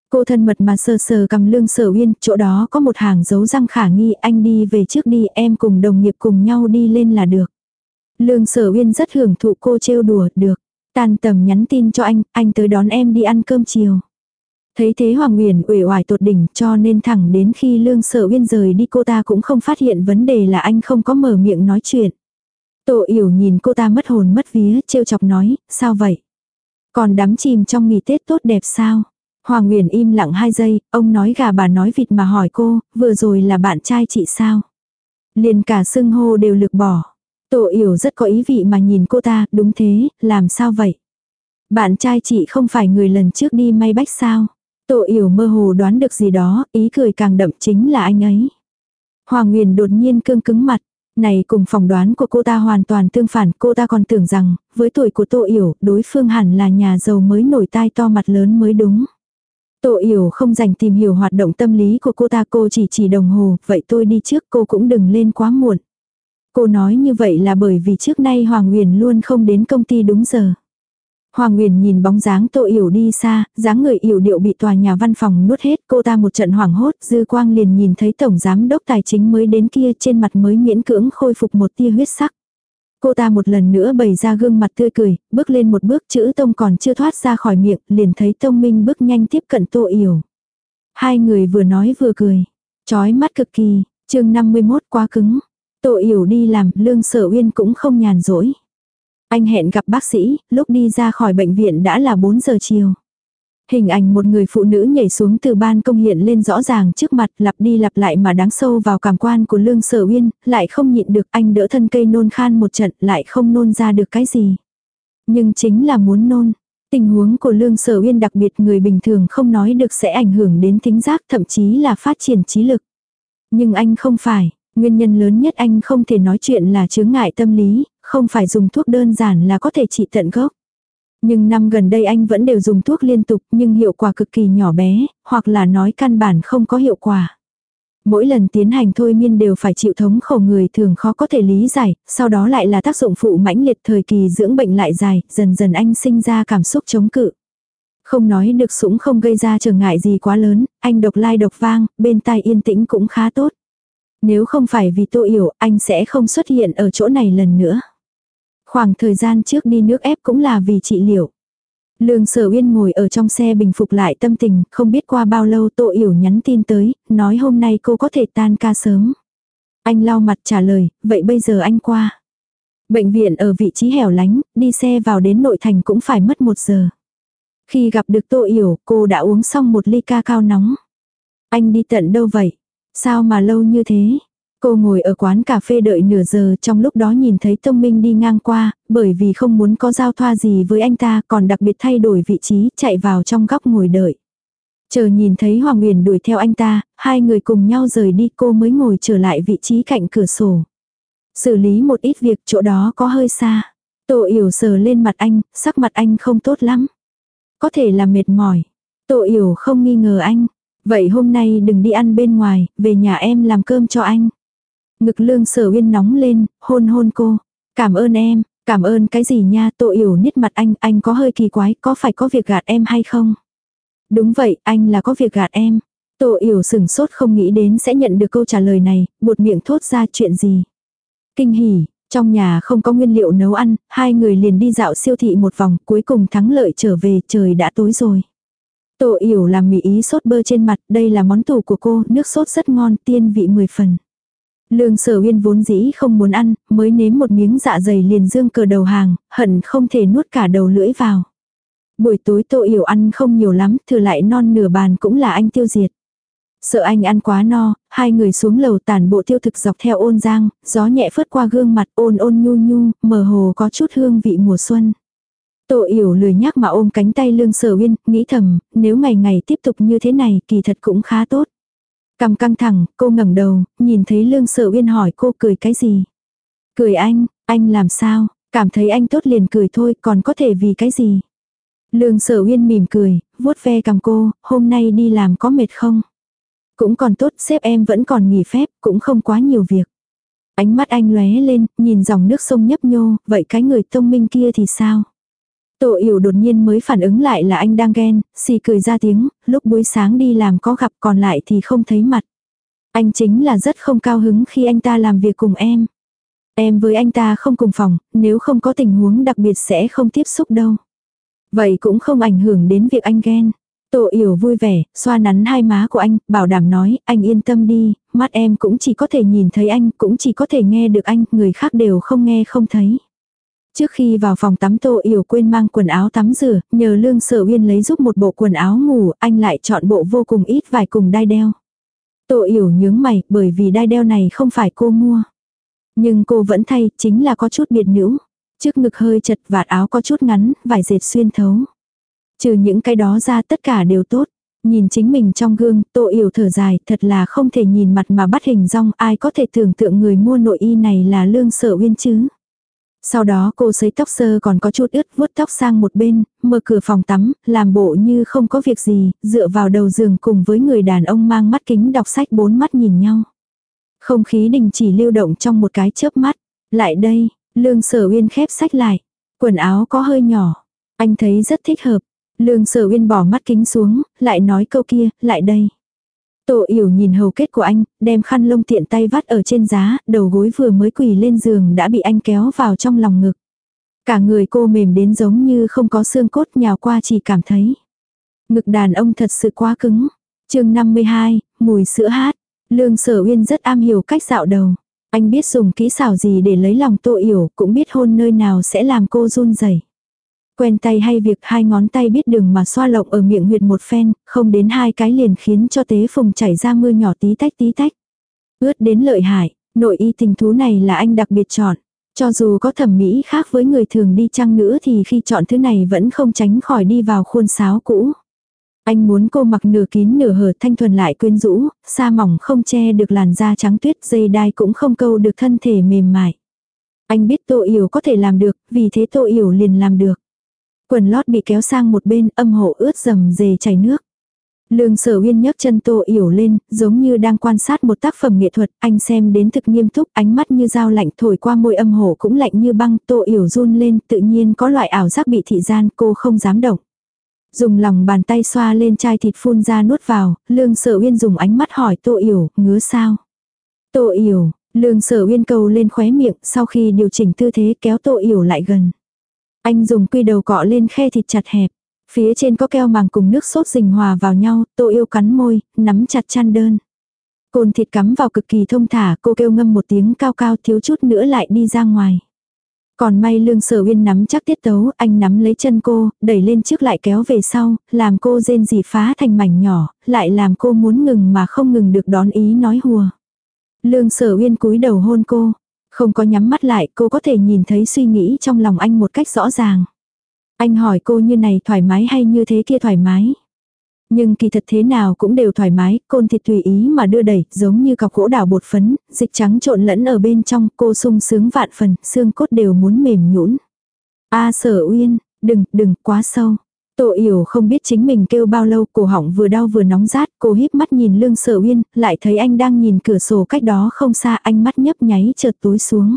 Cô thân mật mà sờ sờ cầm lương sở uyên, chỗ đó có một hàng dấu răng khả nghi, anh đi về trước đi, em cùng đồng nghiệp cùng nhau đi lên là được. Lương sở uyên rất hưởng thụ cô trêu đùa, được. Tan tầm nhắn tin cho anh, anh tới đón em đi ăn cơm chiều. Thấy thế Hoàng Nguyễn uể oải tột đỉnh cho nên thẳng đến khi Lương Sở Uyên rời đi cô ta cũng không phát hiện vấn đề là anh không có mở miệng nói chuyện. Tổ yểu nhìn cô ta mất hồn mất vía, trêu chọc nói, sao vậy? Còn đắm chìm trong nghỉ Tết tốt đẹp sao? Hoàng Nguyễn im lặng hai giây, ông nói gà bà nói vịt mà hỏi cô, vừa rồi là bạn trai chị sao? Liền cả sưng hô đều lực bỏ. Tổ yểu rất có ý vị mà nhìn cô ta, đúng thế, làm sao vậy? Bạn trai chị không phải người lần trước đi may bách sao? Tổ yểu mơ hồ đoán được gì đó, ý cười càng đậm chính là anh ấy. Hoàng Nguyền đột nhiên cương cứng mặt. Này cùng phỏng đoán của cô ta hoàn toàn tương phản, cô ta còn tưởng rằng, với tuổi của Tô Yểu, đối phương hẳn là nhà giàu mới nổi tai to mặt lớn mới đúng. Tô Yểu không dành tìm hiểu hoạt động tâm lý của cô ta cô chỉ chỉ đồng hồ, vậy tôi đi trước cô cũng đừng lên quá muộn. Cô nói như vậy là bởi vì trước nay Hoàng Nguyền luôn không đến công ty đúng giờ. Hoàng Nguyền nhìn bóng dáng Tô Yểu đi xa, dáng người Yểu điệu bị tòa nhà văn phòng nuốt hết, cô ta một trận hoảng hốt, dư quang liền nhìn thấy tổng giám đốc tài chính mới đến kia trên mặt mới miễn cưỡng khôi phục một tia huyết sắc. Cô ta một lần nữa bày ra gương mặt tươi cười, bước lên một bước chữ tông còn chưa thoát ra khỏi miệng, liền thấy tông minh bước nhanh tiếp cận Tô Yểu. Hai người vừa nói vừa cười. Chói mắt cực kỳ, chương 51 quá cứng. Tô Yểu đi làm, lương sở uyên cũng không nhàn rỗi. Anh hẹn gặp bác sĩ, lúc đi ra khỏi bệnh viện đã là 4 giờ chiều. Hình ảnh một người phụ nữ nhảy xuống từ ban công hiện lên rõ ràng trước mặt lặp đi lặp lại mà đáng sâu vào cảm quan của Lương Sở Uyên, lại không nhịn được anh đỡ thân cây nôn khan một trận lại không nôn ra được cái gì. Nhưng chính là muốn nôn. Tình huống của Lương Sở Uyên đặc biệt người bình thường không nói được sẽ ảnh hưởng đến tính giác thậm chí là phát triển trí lực. Nhưng anh không phải, nguyên nhân lớn nhất anh không thể nói chuyện là chướng ngại tâm lý, không phải dùng thuốc đơn giản là có thể trị tận gốc. Nhưng năm gần đây anh vẫn đều dùng thuốc liên tục nhưng hiệu quả cực kỳ nhỏ bé, hoặc là nói căn bản không có hiệu quả. Mỗi lần tiến hành thôi miên đều phải chịu thống khổ người thường khó có thể lý giải, sau đó lại là tác dụng phụ mãnh liệt thời kỳ dưỡng bệnh lại dài, dần dần anh sinh ra cảm xúc chống cự. Không nói được sũng không gây ra trở ngại gì quá lớn, anh độc lai độc vang, bên tai yên tĩnh cũng khá tốt. Nếu không phải vì tô hiểu anh sẽ không xuất hiện ở chỗ này lần nữa. Khoảng thời gian trước đi nước ép cũng là vì trị liệu. Lương sở uyên ngồi ở trong xe bình phục lại tâm tình, không biết qua bao lâu Tô Yểu nhắn tin tới, nói hôm nay cô có thể tan ca sớm. Anh lau mặt trả lời, vậy bây giờ anh qua. Bệnh viện ở vị trí hẻo lánh, đi xe vào đến nội thành cũng phải mất một giờ. Khi gặp được Tô Yểu, cô đã uống xong một ly ca cao nóng. Anh đi tận đâu vậy? Sao mà lâu như thế? Cô ngồi ở quán cà phê đợi nửa giờ trong lúc đó nhìn thấy Tông Minh đi ngang qua, bởi vì không muốn có giao thoa gì với anh ta còn đặc biệt thay đổi vị trí chạy vào trong góc ngồi đợi. Chờ nhìn thấy Hoàng Nguyền đuổi theo anh ta, hai người cùng nhau rời đi cô mới ngồi trở lại vị trí cạnh cửa sổ. Xử lý một ít việc chỗ đó có hơi xa. Tô yểu sờ lên mặt anh, sắc mặt anh không tốt lắm. Có thể là mệt mỏi. Tô yểu không nghi ngờ anh. Vậy hôm nay đừng đi ăn bên ngoài, về nhà em làm cơm cho anh. Ngực lương sở uyên nóng lên, hôn hôn cô. Cảm ơn em, cảm ơn cái gì nha, tô yểu nít mặt anh, anh có hơi kỳ quái, có phải có việc gạt em hay không? Đúng vậy, anh là có việc gạt em. Tô yểu sừng sốt không nghĩ đến sẽ nhận được câu trả lời này, buột miệng thốt ra chuyện gì. Kinh hỉ, trong nhà không có nguyên liệu nấu ăn, hai người liền đi dạo siêu thị một vòng, cuối cùng thắng lợi trở về, trời đã tối rồi. Tô yểu làm mì ý sốt bơ trên mặt, đây là món tủ của cô, nước sốt rất ngon, tiên vị 10 phần. Lương sở uyên vốn dĩ không muốn ăn, mới nếm một miếng dạ dày liền dương cờ đầu hàng, hận không thể nuốt cả đầu lưỡi vào. Buổi tối tô yểu ăn không nhiều lắm, thừa lại non nửa bàn cũng là anh tiêu diệt. Sợ anh ăn quá no, hai người xuống lầu tàn bộ tiêu thực dọc theo ôn giang, gió nhẹ phớt qua gương mặt ôn ôn nhu nhu, mờ hồ có chút hương vị mùa xuân. Tô yểu lười nhắc mà ôm cánh tay lương sở uyên, nghĩ thầm, nếu ngày ngày tiếp tục như thế này kỳ thật cũng khá tốt. Cầm căng thẳng, cô ngẩng đầu, nhìn thấy lương sở uyên hỏi cô cười cái gì. Cười anh, anh làm sao, cảm thấy anh tốt liền cười thôi, còn có thể vì cái gì. Lương sở uyên mỉm cười, vuốt ve cầm cô, hôm nay đi làm có mệt không? Cũng còn tốt, sếp em vẫn còn nghỉ phép, cũng không quá nhiều việc. Ánh mắt anh lóe lên, nhìn dòng nước sông nhấp nhô, vậy cái người thông minh kia thì sao? Tổ yểu đột nhiên mới phản ứng lại là anh đang ghen, xì cười ra tiếng, lúc buổi sáng đi làm có gặp còn lại thì không thấy mặt. Anh chính là rất không cao hứng khi anh ta làm việc cùng em. Em với anh ta không cùng phòng, nếu không có tình huống đặc biệt sẽ không tiếp xúc đâu. Vậy cũng không ảnh hưởng đến việc anh ghen. Tổ yểu vui vẻ, xoa nắn hai má của anh, bảo đảm nói, anh yên tâm đi, mắt em cũng chỉ có thể nhìn thấy anh, cũng chỉ có thể nghe được anh, người khác đều không nghe không thấy. Trước khi vào phòng tắm Tô Yểu quên mang quần áo tắm rửa, nhờ Lương Sở Uyên lấy giúp một bộ quần áo ngủ, anh lại chọn bộ vô cùng ít vài cùng đai đeo. Tô Yểu nhướng mày, bởi vì đai đeo này không phải cô mua. Nhưng cô vẫn thay, chính là có chút biệt nữ. Trước ngực hơi chật vạt áo có chút ngắn, vải dệt xuyên thấu. Trừ những cái đó ra tất cả đều tốt. Nhìn chính mình trong gương, Tô Yểu thở dài, thật là không thể nhìn mặt mà bắt hình rong, ai có thể tưởng tượng người mua nội y này là Lương Sở Uyên chứ. Sau đó cô sấy tóc sơ còn có chút ướt vuốt tóc sang một bên, mở cửa phòng tắm, làm bộ như không có việc gì, dựa vào đầu giường cùng với người đàn ông mang mắt kính đọc sách bốn mắt nhìn nhau. Không khí đình chỉ lưu động trong một cái chớp mắt. Lại đây, lương sở uyên khép sách lại. Quần áo có hơi nhỏ. Anh thấy rất thích hợp. Lương sở uyên bỏ mắt kính xuống, lại nói câu kia, lại đây. Tô yểu nhìn hầu kết của anh, đem khăn lông tiện tay vắt ở trên giá, đầu gối vừa mới quỳ lên giường đã bị anh kéo vào trong lòng ngực. Cả người cô mềm đến giống như không có xương cốt nhào qua chỉ cảm thấy. Ngực đàn ông thật sự quá cứng. chương 52, mùi sữa hát. Lương sở uyên rất am hiểu cách dạo đầu. Anh biết dùng kỹ xảo gì để lấy lòng tô yểu, cũng biết hôn nơi nào sẽ làm cô run rẩy Quen tay hay việc hai ngón tay biết đường mà xoa lộng ở miệng huyệt một phen, không đến hai cái liền khiến cho tế phùng chảy ra mưa nhỏ tí tách tí tách. Ướt đến lợi hại, nội y tình thú này là anh đặc biệt chọn. Cho dù có thẩm mỹ khác với người thường đi chăng nữa thì khi chọn thứ này vẫn không tránh khỏi đi vào khuôn sáo cũ. Anh muốn cô mặc nửa kín nửa hở thanh thuần lại quyến rũ, sa mỏng không che được làn da trắng tuyết dây đai cũng không câu được thân thể mềm mại. Anh biết Tô Yểu có thể làm được, vì thế Tô Yểu liền làm được. Quần lót bị kéo sang một bên, âm hộ ướt dầm dề chảy nước. Lương sở uyên nhấc chân tô yểu lên, giống như đang quan sát một tác phẩm nghệ thuật, anh xem đến thực nghiêm túc, ánh mắt như dao lạnh thổi qua môi âm hộ cũng lạnh như băng, tô yểu run lên, tự nhiên có loại ảo giác bị thị gian, cô không dám động. Dùng lòng bàn tay xoa lên chai thịt phun ra nuốt vào, lương sở uyên dùng ánh mắt hỏi tô yểu, ngứa sao? Tô yểu, lương sở uyên cầu lên khóe miệng, sau khi điều chỉnh tư thế kéo tô yểu lại gần. Anh dùng quy đầu cọ lên khe thịt chặt hẹp. Phía trên có keo màng cùng nước sốt rình hòa vào nhau, tô yêu cắn môi, nắm chặt chăn đơn. Cồn thịt cắm vào cực kỳ thông thả, cô kêu ngâm một tiếng cao cao thiếu chút nữa lại đi ra ngoài. Còn may lương sở uyên nắm chắc tiết tấu, anh nắm lấy chân cô, đẩy lên trước lại kéo về sau, làm cô rên rỉ phá thành mảnh nhỏ, lại làm cô muốn ngừng mà không ngừng được đón ý nói hùa. Lương sở uyên cúi đầu hôn cô, không có nhắm mắt lại cô có thể nhìn thấy suy nghĩ trong lòng anh một cách rõ ràng. Anh hỏi cô như này thoải mái hay như thế kia thoải mái. Nhưng kỳ thật thế nào cũng đều thoải mái, côn thịt tùy ý mà đưa đẩy, giống như cọc gỗ đảo bột phấn, dịch trắng trộn lẫn ở bên trong, cô sung sướng vạn phần, xương cốt đều muốn mềm nhũn. A sở uyên, đừng, đừng, quá sâu. Tô yểu không biết chính mình kêu bao lâu, cổ họng vừa đau vừa nóng rát, cô híp mắt nhìn lương sở uyên, lại thấy anh đang nhìn cửa sổ cách đó không xa, anh mắt nhấp nháy chợt tối xuống.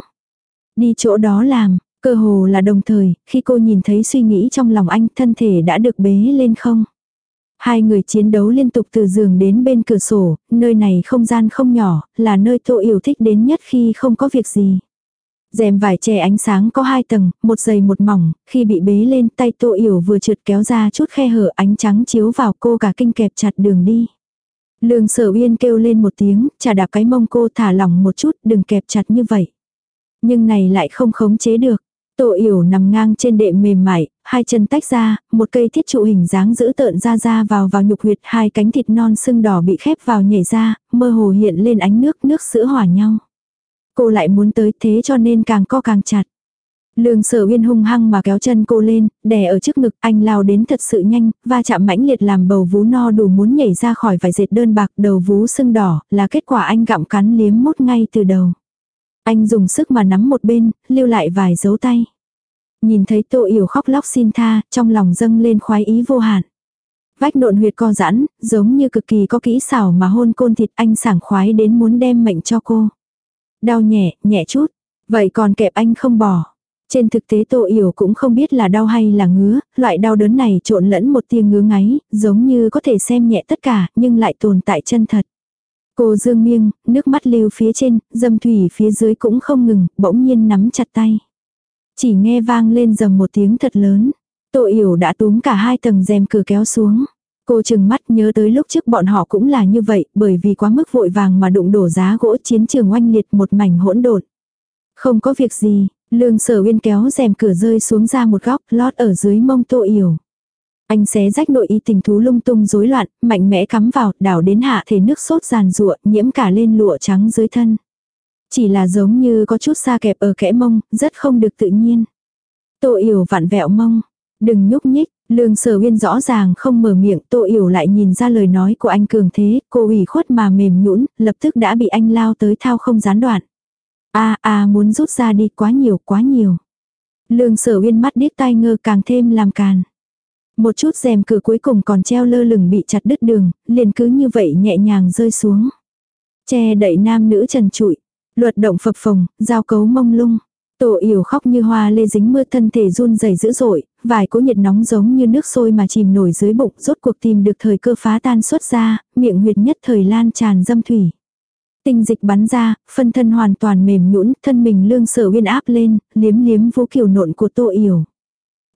Đi chỗ đó làm, cơ hồ là đồng thời, khi cô nhìn thấy suy nghĩ trong lòng anh, thân thể đã được bế lên không. Hai người chiến đấu liên tục từ giường đến bên cửa sổ, nơi này không gian không nhỏ, là nơi Tô Yểu thích đến nhất khi không có việc gì rèm vải che ánh sáng có hai tầng, một dày một mỏng, khi bị bế lên tay tô yểu vừa trượt kéo ra chút khe hở ánh trắng chiếu vào cô cả kinh kẹp chặt đường đi. Lương sở uyên kêu lên một tiếng, trả đạp cái mông cô thả lỏng một chút, đừng kẹp chặt như vậy. Nhưng này lại không khống chế được. Tô yểu nằm ngang trên đệm mềm mại, hai chân tách ra, một cây thiết trụ hình dáng giữ tợn ra ra vào vào nhục huyệt, hai cánh thịt non sưng đỏ bị khép vào nhảy ra, mơ hồ hiện lên ánh nước, nước sữa hòa nhau. Cô lại muốn tới thế cho nên càng co càng chặt. Lương sở uyên hung hăng mà kéo chân cô lên, đè ở trước ngực, anh lao đến thật sự nhanh, va chạm mãnh liệt làm bầu vú no đủ muốn nhảy ra khỏi vải dệt đơn bạc, đầu vú sưng đỏ, là kết quả anh gặm cắn liếm mốt ngay từ đầu. Anh dùng sức mà nắm một bên, lưu lại vài dấu tay. Nhìn thấy tô yểu khóc lóc xin tha, trong lòng dâng lên khoái ý vô hạn. Vách nộn huyệt co giãn, giống như cực kỳ có kỹ xảo mà hôn côn thịt anh sảng khoái đến muốn đem mệnh cho cô. Đau nhẹ, nhẹ chút. Vậy còn kẹp anh không bỏ. Trên thực tế Tô Yểu cũng không biết là đau hay là ngứa, loại đau đớn này trộn lẫn một tia ngứa ngáy, giống như có thể xem nhẹ tất cả, nhưng lại tồn tại chân thật. Cô dương miêng, nước mắt lưu phía trên, dâm thủy phía dưới cũng không ngừng, bỗng nhiên nắm chặt tay. Chỉ nghe vang lên dầm một tiếng thật lớn. Tô Yểu đã túm cả hai tầng rèm cửa kéo xuống. Cô chừng mắt nhớ tới lúc trước bọn họ cũng là như vậy, bởi vì quá mức vội vàng mà đụng đổ giá gỗ chiến trường oanh liệt một mảnh hỗn độn. Không có việc gì, lương sở uyên kéo rèm cửa rơi xuống ra một góc lót ở dưới mông tô yểu. Anh xé rách nội y tình thú lung tung rối loạn, mạnh mẽ cắm vào, đảo đến hạ thể nước sốt giàn rụa, nhiễm cả lên lụa trắng dưới thân. Chỉ là giống như có chút xa kẹp ở kẽ mông, rất không được tự nhiên. Tô yểu vặn vẹo mông. Đừng nhúc nhích, lương sở uyên rõ ràng không mở miệng, tô yểu lại nhìn ra lời nói của anh cường thế, cô ủy khuất mà mềm nhũn lập tức đã bị anh lao tới thao không gián đoạn. a a muốn rút ra đi quá nhiều quá nhiều. Lương sở uyên mắt điếc tai ngơ càng thêm làm càn. Một chút rèm cửa cuối cùng còn treo lơ lửng bị chặt đứt đường, liền cứ như vậy nhẹ nhàng rơi xuống. Che đậy nam nữ trần trụi, luật động phập phồng, giao cấu mông lung. Tổ yểu khóc như hoa lê dính mưa thân thể run rẩy dữ dội, vài cỗ nhiệt nóng giống như nước sôi mà chìm nổi dưới bụng, rốt cuộc tìm được thời cơ phá tan xuất ra, miệng huyệt nhất thời lan tràn dâm thủy. Tinh dịch bắn ra, phân thân hoàn toàn mềm nhũn, thân mình lương sở uyên áp lên, liếm liếm vũ kiều nộn của tô yểu.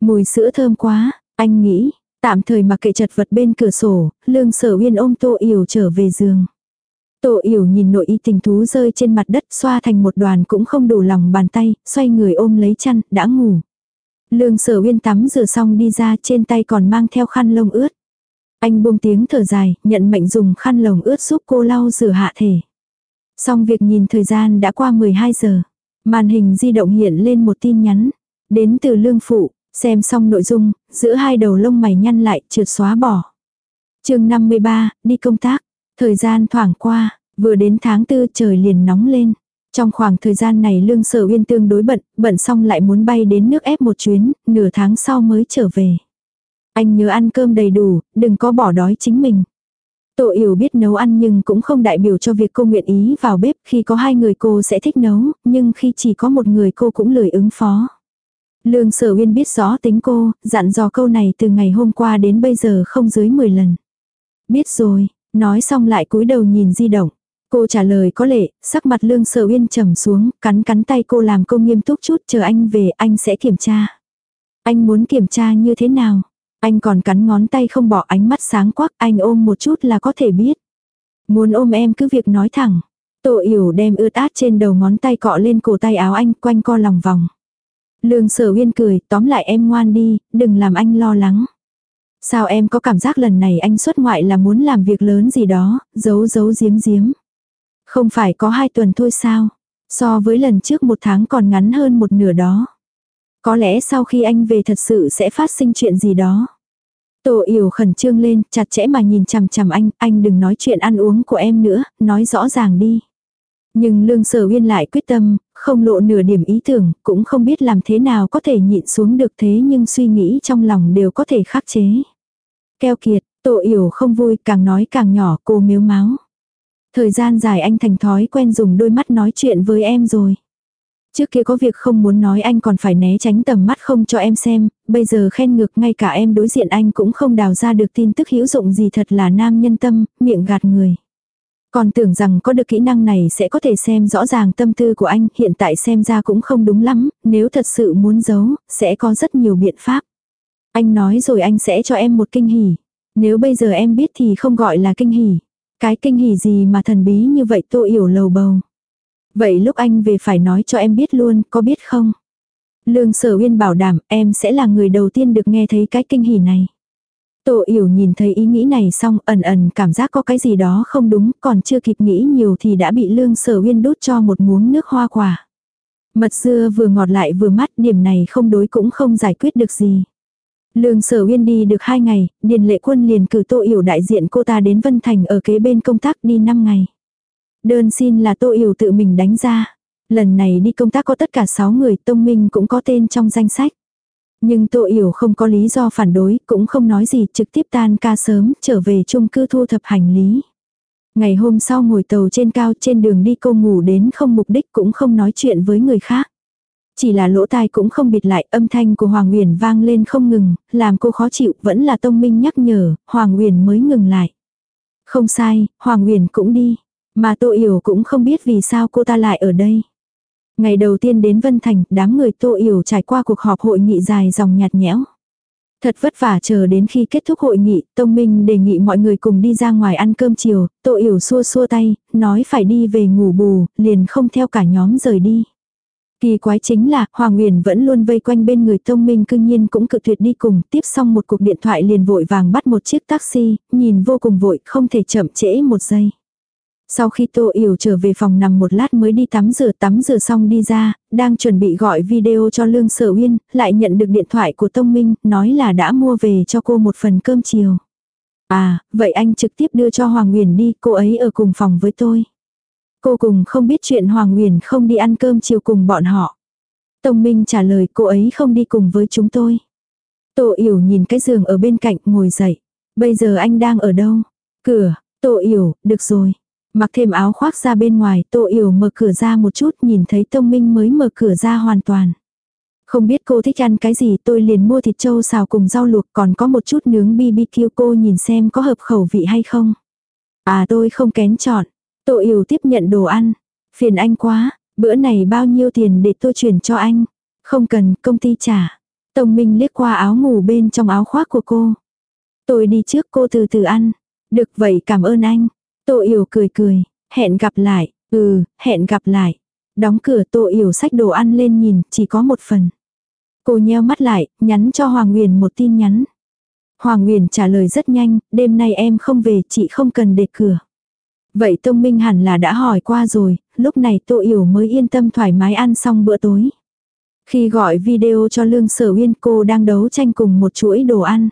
Mùi sữa thơm quá, anh nghĩ, tạm thời mặc kệ chật vật bên cửa sổ, lương sở uyên ôm tô yểu trở về giường. Tô yểu nhìn nội y tình thú rơi trên mặt đất xoa thành một đoàn cũng không đủ lòng bàn tay, xoay người ôm lấy chăn, đã ngủ. Lương sở uyên tắm rửa xong đi ra trên tay còn mang theo khăn lông ướt. Anh buông tiếng thở dài, nhận mệnh dùng khăn lồng ướt giúp cô lau rửa hạ thể. Xong việc nhìn thời gian đã qua 12 giờ. Màn hình di động hiện lên một tin nhắn. Đến từ lương phụ, xem xong nội dung, giữa hai đầu lông mày nhăn lại, trượt xóa bỏ. chương 53, đi công tác. Thời gian thoảng qua, vừa đến tháng tư trời liền nóng lên. Trong khoảng thời gian này lương sở uyên tương đối bận, bận xong lại muốn bay đến nước ép một chuyến, nửa tháng sau mới trở về. Anh nhớ ăn cơm đầy đủ, đừng có bỏ đói chính mình. Tô Yểu biết nấu ăn nhưng cũng không đại biểu cho việc cô nguyện ý vào bếp khi có hai người cô sẽ thích nấu, nhưng khi chỉ có một người cô cũng lười ứng phó. Lương sở uyên biết rõ tính cô, dặn dò câu này từ ngày hôm qua đến bây giờ không dưới 10 lần. Biết rồi, nói xong lại cúi đầu nhìn di động. Cô trả lời có lệ, sắc mặt lương sở uyên trầm xuống, cắn cắn tay cô làm cô nghiêm túc chút chờ anh về anh sẽ kiểm tra. Anh muốn kiểm tra như thế nào? Anh còn cắn ngón tay không bỏ ánh mắt sáng quắc, anh ôm một chút là có thể biết. Muốn ôm em cứ việc nói thẳng. Tổ yểu đem ướt át trên đầu ngón tay cọ lên cổ tay áo anh quanh co lòng vòng. Lương sở uyên cười, tóm lại em ngoan đi, đừng làm anh lo lắng. Sao em có cảm giác lần này anh xuất ngoại là muốn làm việc lớn gì đó, giấu giấu giếm giếm. Không phải có hai tuần thôi sao? So với lần trước một tháng còn ngắn hơn một nửa đó. Có lẽ sau khi anh về thật sự sẽ phát sinh chuyện gì đó. Tổ yểu khẩn trương lên, chặt chẽ mà nhìn chằm chằm anh, anh đừng nói chuyện ăn uống của em nữa, nói rõ ràng đi. Nhưng lương sở uyên lại quyết tâm, không lộ nửa điểm ý tưởng, cũng không biết làm thế nào có thể nhịn xuống được thế nhưng suy nghĩ trong lòng đều có thể khắc chế. Keo kiệt, tổ yểu không vui, càng nói càng nhỏ, cô miếu máu. Thời gian dài anh thành thói quen dùng đôi mắt nói chuyện với em rồi. Trước kia có việc không muốn nói anh còn phải né tránh tầm mắt không cho em xem, bây giờ khen ngược ngay cả em đối diện anh cũng không đào ra được tin tức hữu dụng gì thật là nam nhân tâm, miệng gạt người. Còn tưởng rằng có được kỹ năng này sẽ có thể xem rõ ràng tâm tư của anh, hiện tại xem ra cũng không đúng lắm, nếu thật sự muốn giấu, sẽ có rất nhiều biện pháp. Anh nói rồi anh sẽ cho em một kinh hỉ. Nếu bây giờ em biết thì không gọi là kinh hỉ. Cái kinh hỉ gì mà thần bí như vậy Tô Yểu lầu bầu. Vậy lúc anh về phải nói cho em biết luôn, có biết không? Lương Sở Uyên bảo đảm em sẽ là người đầu tiên được nghe thấy cái kinh hỉ này. Tô Yểu nhìn thấy ý nghĩ này xong ẩn ẩn cảm giác có cái gì đó không đúng, còn chưa kịp nghĩ nhiều thì đã bị Lương Sở Uyên đút cho một muỗng nước hoa quả. Mật dưa vừa ngọt lại vừa mát, điểm này không đối cũng không giải quyết được gì. Lương Sở Uyên đi được hai ngày, Điền Lệ Quân liền cử Tô Yểu đại diện cô ta đến Vân Thành ở kế bên công tác đi 5 ngày. Đơn xin là Tô Yểu tự mình đánh ra. Lần này đi công tác có tất cả 6 người, Tông Minh cũng có tên trong danh sách. Nhưng Tô Yểu không có lý do phản đối, cũng không nói gì, trực tiếp tan ca sớm, trở về chung cư thu thập hành lý. Ngày hôm sau ngồi tàu trên cao trên đường đi cô ngủ đến không mục đích cũng không nói chuyện với người khác. Chỉ là lỗ tai cũng không bịt lại, âm thanh của Hoàng Uyển vang lên không ngừng, làm cô khó chịu, vẫn là Tông Minh nhắc nhở, Hoàng Uyển mới ngừng lại. Không sai, Hoàng Uyển cũng đi, mà Tô Yểu cũng không biết vì sao cô ta lại ở đây. Ngày đầu tiên đến Vân Thành, đám người Tô Yểu trải qua cuộc họp hội nghị dài dòng nhạt nhẽo. Thật vất vả chờ đến khi kết thúc hội nghị, Tông Minh đề nghị mọi người cùng đi ra ngoài ăn cơm chiều, Tô Yểu xua xua tay, nói phải đi về ngủ bù, liền không theo cả nhóm rời đi. Kỳ quái chính là, Hoàng Nguyền vẫn luôn vây quanh bên người Tông Minh cương nhiên cũng cự tuyệt đi cùng, tiếp xong một cuộc điện thoại liền vội vàng bắt một chiếc taxi, nhìn vô cùng vội, không thể chậm trễ một giây. Sau khi Tô Yểu trở về phòng nằm một lát mới đi tắm rửa tắm rửa xong đi ra, đang chuẩn bị gọi video cho Lương Sở Uyên, lại nhận được điện thoại của Tông Minh, nói là đã mua về cho cô một phần cơm chiều. À, vậy anh trực tiếp đưa cho Hoàng Nguyền đi, cô ấy ở cùng phòng với tôi. Cô cùng không biết chuyện Hoàng Nguyền không đi ăn cơm chiều cùng bọn họ. Tông Minh trả lời cô ấy không đi cùng với chúng tôi. Tô Yểu nhìn cái giường ở bên cạnh ngồi dậy. Bây giờ anh đang ở đâu? Cửa, Tô Yểu, được rồi. Mặc thêm áo khoác ra bên ngoài, Tô Yểu mở cửa ra một chút nhìn thấy Tông Minh mới mở cửa ra hoàn toàn. Không biết cô thích ăn cái gì tôi liền mua thịt trâu xào cùng rau luộc còn có một chút nướng BBQ cô nhìn xem có hợp khẩu vị hay không. À tôi không kén chọn. Tô Yểu tiếp nhận đồ ăn. Phiền anh quá, bữa này bao nhiêu tiền để tôi chuyển cho anh. Không cần, công ty trả. Tông Minh liếc qua áo ngủ bên trong áo khoác của cô. Tôi đi trước cô từ từ ăn. Được vậy cảm ơn anh. Tô Yểu cười cười, hẹn gặp lại, ừ, hẹn gặp lại. Đóng cửa Tô Yểu xách đồ ăn lên nhìn, chỉ có một phần. Cô nheo mắt lại, nhắn cho Hoàng Nguyền một tin nhắn. Hoàng Nguyền trả lời rất nhanh, đêm nay em không về, chị không cần để cửa. Vậy Tông Minh hẳn là đã hỏi qua rồi, lúc này Tô Yểu mới yên tâm thoải mái ăn xong bữa tối. Khi gọi video cho Lương Sở Uyên cô đang đấu tranh cùng một chuỗi đồ ăn.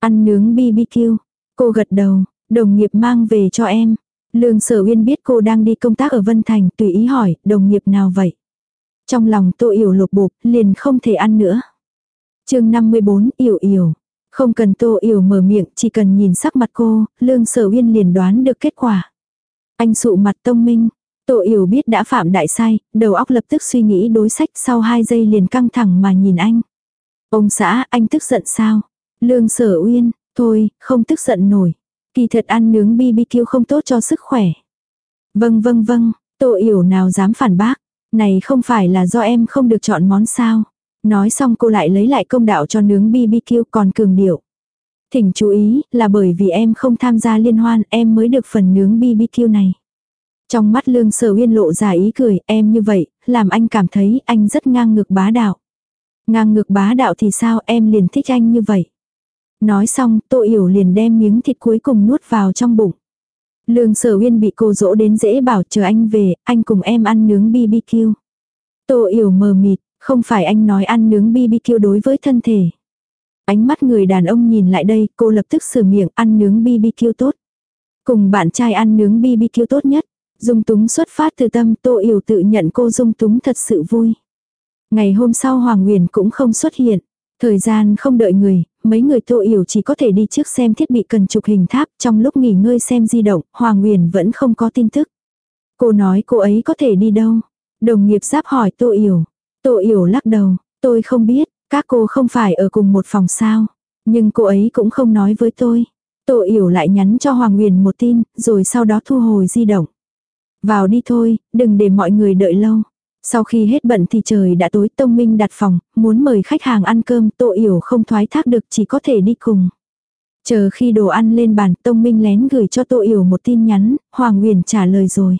Ăn nướng BBQ. Cô gật đầu, Đồng nghiệp mang về cho em. Lương sở uyên biết cô đang đi công tác ở Vân Thành, tùy ý hỏi, đồng nghiệp nào vậy? Trong lòng tô yểu lột bột, liền không thể ăn nữa. chương 54, yểu yểu. Không cần tô yểu mở miệng, chỉ cần nhìn sắc mặt cô, lương sở uyên liền đoán được kết quả. Anh sụ mặt tông minh. Tổ yểu biết đã phạm đại sai, đầu óc lập tức suy nghĩ đối sách sau 2 giây liền căng thẳng mà nhìn anh. Ông xã, anh tức giận sao? Lương sở uyên, thôi, không tức giận nổi. Kỳ thật ăn nướng BBQ không tốt cho sức khỏe. Vâng vâng vâng, tổ Yểu nào dám phản bác. Này không phải là do em không được chọn món sao. Nói xong cô lại lấy lại công đạo cho nướng BBQ còn cường điệu. Thỉnh chú ý là bởi vì em không tham gia liên hoan em mới được phần nướng BBQ này. Trong mắt lương sở uyên lộ ra ý cười em như vậy, làm anh cảm thấy anh rất ngang ngược bá đạo. Ngang ngược bá đạo thì sao em liền thích anh như vậy. Nói xong, Tô Yểu liền đem miếng thịt cuối cùng nuốt vào trong bụng. Lương Sở Uyên bị cô dỗ đến dễ bảo chờ anh về, anh cùng em ăn nướng BBQ. Tô Yểu mờ mịt, không phải anh nói ăn nướng BBQ đối với thân thể. Ánh mắt người đàn ông nhìn lại đây, cô lập tức sửa miệng ăn nướng BBQ tốt. Cùng bạn trai ăn nướng BBQ tốt nhất. Dung túng xuất phát từ tâm Tô Yểu tự nhận cô dung túng thật sự vui. Ngày hôm sau Hoàng Nguyền cũng không xuất hiện. Thời gian không đợi người, mấy người tô yểu chỉ có thể đi trước xem thiết bị cần chụp hình tháp, trong lúc nghỉ ngơi xem di động, Hoàng Nguyền vẫn không có tin tức. Cô nói cô ấy có thể đi đâu? Đồng nghiệp giáp hỏi tô yểu. Tô yểu lắc đầu, tôi không biết, các cô không phải ở cùng một phòng sao. Nhưng cô ấy cũng không nói với tôi. Tô yểu lại nhắn cho Hoàng Nguyền một tin, rồi sau đó thu hồi di động. Vào đi thôi, đừng để mọi người đợi lâu. Sau khi hết bận thì trời đã tối Tông Minh đặt phòng, muốn mời khách hàng ăn cơm Tô Yểu không thoái thác được chỉ có thể đi cùng. Chờ khi đồ ăn lên bàn, Tông Minh lén gửi cho Tô Yểu một tin nhắn, Hoàng Nguyền trả lời rồi.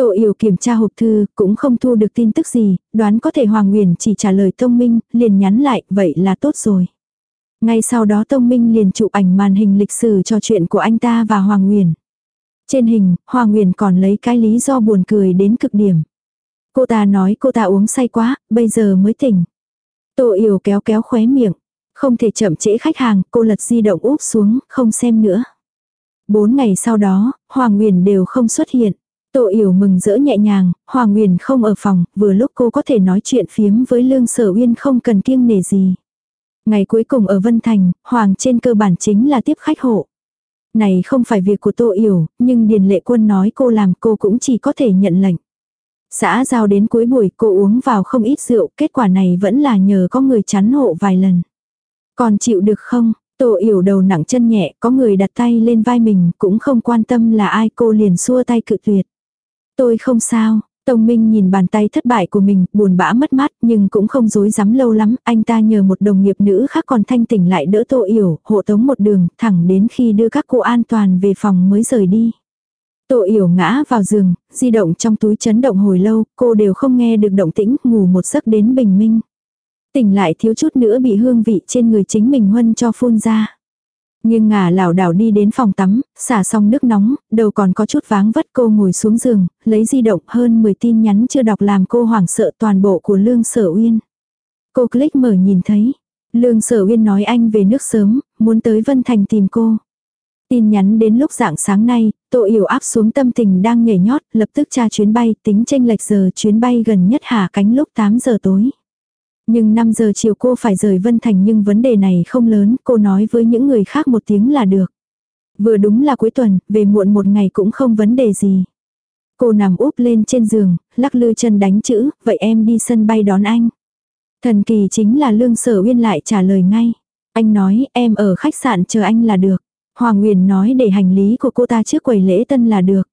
Tô Yểu kiểm tra hộp thư, cũng không thu được tin tức gì, đoán có thể Hoàng Nguyền chỉ trả lời Tông Minh, liền nhắn lại, vậy là tốt rồi. Ngay sau đó Tông Minh liền chụp ảnh màn hình lịch sử cho chuyện của anh ta và Hoàng Nguyền. Trên hình, Hoàng Nguyền còn lấy cái lý do buồn cười đến cực điểm. Cô ta nói cô ta uống say quá, bây giờ mới tỉnh. Tô Yểu kéo kéo khóe miệng. Không thể chậm trễ khách hàng, cô lật di động úp xuống, không xem nữa. Bốn ngày sau đó, Hoàng Nguyền đều không xuất hiện. Tô Yểu mừng rỡ nhẹ nhàng, Hoàng Nguyền không ở phòng, vừa lúc cô có thể nói chuyện phiếm với Lương Sở Uyên không cần kiêng nể gì. Ngày cuối cùng ở Vân Thành, Hoàng trên cơ bản chính là tiếp khách hộ. Này không phải việc của Tô Yểu, nhưng Điền Lệ Quân nói cô làm cô cũng chỉ có thể nhận lệnh. Xã giao đến cuối buổi cô uống vào không ít rượu, kết quả này vẫn là nhờ có người chắn hộ vài lần. Còn chịu được không? Tô yểu đầu nặng chân nhẹ, có người đặt tay lên vai mình, cũng không quan tâm là ai cô liền xua tay cự tuyệt. Tôi không sao, Tông Minh nhìn bàn tay thất bại của mình, buồn bã mất mát, nhưng cũng không dối dám lâu lắm, anh ta nhờ một đồng nghiệp nữ khác còn thanh tỉnh lại đỡ Tô Yểu, hộ tống một đường, thẳng đến khi đưa các cô an toàn về phòng mới rời đi. Tô Yểu ngã vào giường, di động trong túi chấn động hồi lâu, cô đều không nghe được động tĩnh, ngủ một giấc đến bình minh. Tỉnh lại thiếu chút nữa bị hương vị trên người chính mình huân cho phun ra. Nhưng ngả lảo đảo đi đến phòng tắm, xả xong nước nóng, đầu còn có chút váng vất cô ngồi xuống giường, lấy di động hơn 10 tin nhắn chưa đọc làm cô hoảng sợ toàn bộ của Lương Sở Uyên. Cô click mở nhìn thấy. Lương Sở Uyên nói anh về nước sớm, muốn tới Vân Thành tìm cô. Tin nhắn đến lúc dạng sáng nay, Tô Yểu áp xuống tâm tình đang nhảy nhót, lập tức tra chuyến bay, tính tranh lệch giờ chuyến bay gần nhất hạ cánh lúc 8 giờ tối. Nhưng 5 giờ chiều cô phải rời Vân Thành nhưng vấn đề này không lớn, cô nói với những người khác một tiếng là được. Vừa đúng là cuối tuần, về muộn một ngày cũng không vấn đề gì. Cô nằm úp lên trên giường, lắc lư chân đánh chữ, vậy em đi sân bay đón anh. Thần kỳ chính là Lương Sở Uyên lại trả lời ngay. Anh nói em ở khách sạn chờ anh là được. Hoàng Nguyền nói để hành lý của cô ta trước quầy lễ tân là được.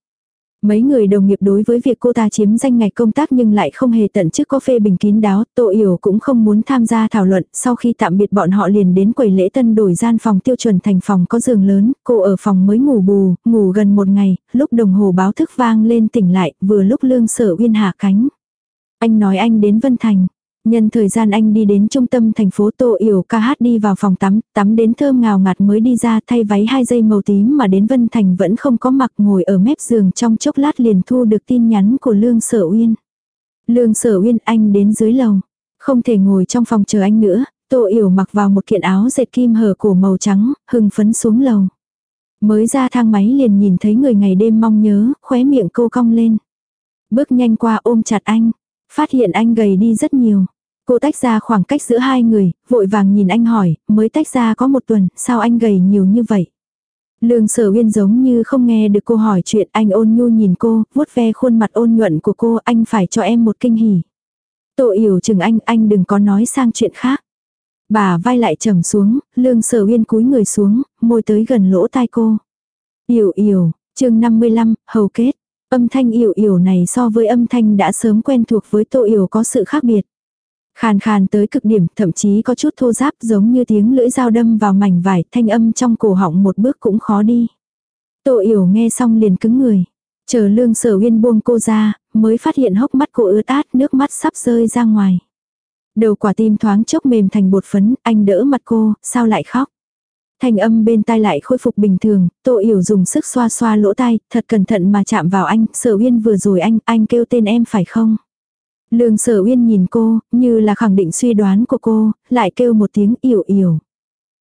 Mấy người đồng nghiệp đối với việc cô ta chiếm danh ngạch công tác nhưng lại không hề tận chức có phê bình kín đáo, Tô Yểu cũng không muốn tham gia thảo luận, sau khi tạm biệt bọn họ liền đến quầy lễ tân đổi gian phòng tiêu chuẩn thành phòng có giường lớn, cô ở phòng mới ngủ bù, ngủ gần một ngày, lúc đồng hồ báo thức vang lên tỉnh lại, vừa lúc lương sở uyên hạ cánh. Anh nói anh đến Vân Thành, Nhân thời gian anh đi đến trung tâm thành phố Tô Yểu ca hát đi vào phòng tắm, tắm đến thơm ngào ngạt mới đi ra thay váy hai dây màu tím mà đến Vân Thành vẫn không có mặc ngồi ở mép giường trong chốc lát liền thu được tin nhắn của Lương Sở Uyên. Lương Sở Uyên anh đến dưới lầu. Không thể ngồi trong phòng chờ anh nữa, Tô Yểu mặc vào một kiện áo dệt kim hở cổ màu trắng, hưng phấn xuống lầu. Mới ra thang máy liền nhìn thấy người ngày đêm mong nhớ, khóe miệng cô cong lên. Bước nhanh qua ôm chặt anh, phát hiện anh gầy đi rất nhiều. Cô tách ra khoảng cách giữa hai người, vội vàng nhìn anh hỏi, mới tách ra có một tuần, sao anh gầy nhiều như vậy? Lương sở uyên giống như không nghe được cô hỏi chuyện, anh ôn nhu nhìn cô, vuốt ve khuôn mặt ôn nhuận của cô, anh phải cho em một kinh hỉ. Tổ yểu chừng anh, anh đừng có nói sang chuyện khác. Bà vai lại trầm xuống, lương sở uyên cúi người xuống, môi tới gần lỗ tai cô. Yểu yểu, chương 55, hầu kết. Âm thanh yểu yểu này so với âm thanh đã sớm quen thuộc với tô yểu có sự khác biệt. Khàn khàn tới cực điểm, thậm chí có chút thô giáp giống như tiếng lưỡi dao đâm vào mảnh vải, thanh âm trong cổ họng một bước cũng khó đi. Tô yểu nghe xong liền cứng người. Chờ lương sở uyên buông cô ra, mới phát hiện hốc mắt cô ướt át, nước mắt sắp rơi ra ngoài. Đầu quả tim thoáng chốc mềm thành bột phấn, anh đỡ mặt cô, sao lại khóc. Thanh âm bên tai lại khôi phục bình thường, Tô Yểu dùng sức xoa xoa lỗ tai, thật cẩn thận mà chạm vào anh, Sở Uyên vừa rồi anh, anh kêu tên em phải không? Lương sở uyên nhìn cô, như là khẳng định suy đoán của cô, lại kêu một tiếng yểu yểu.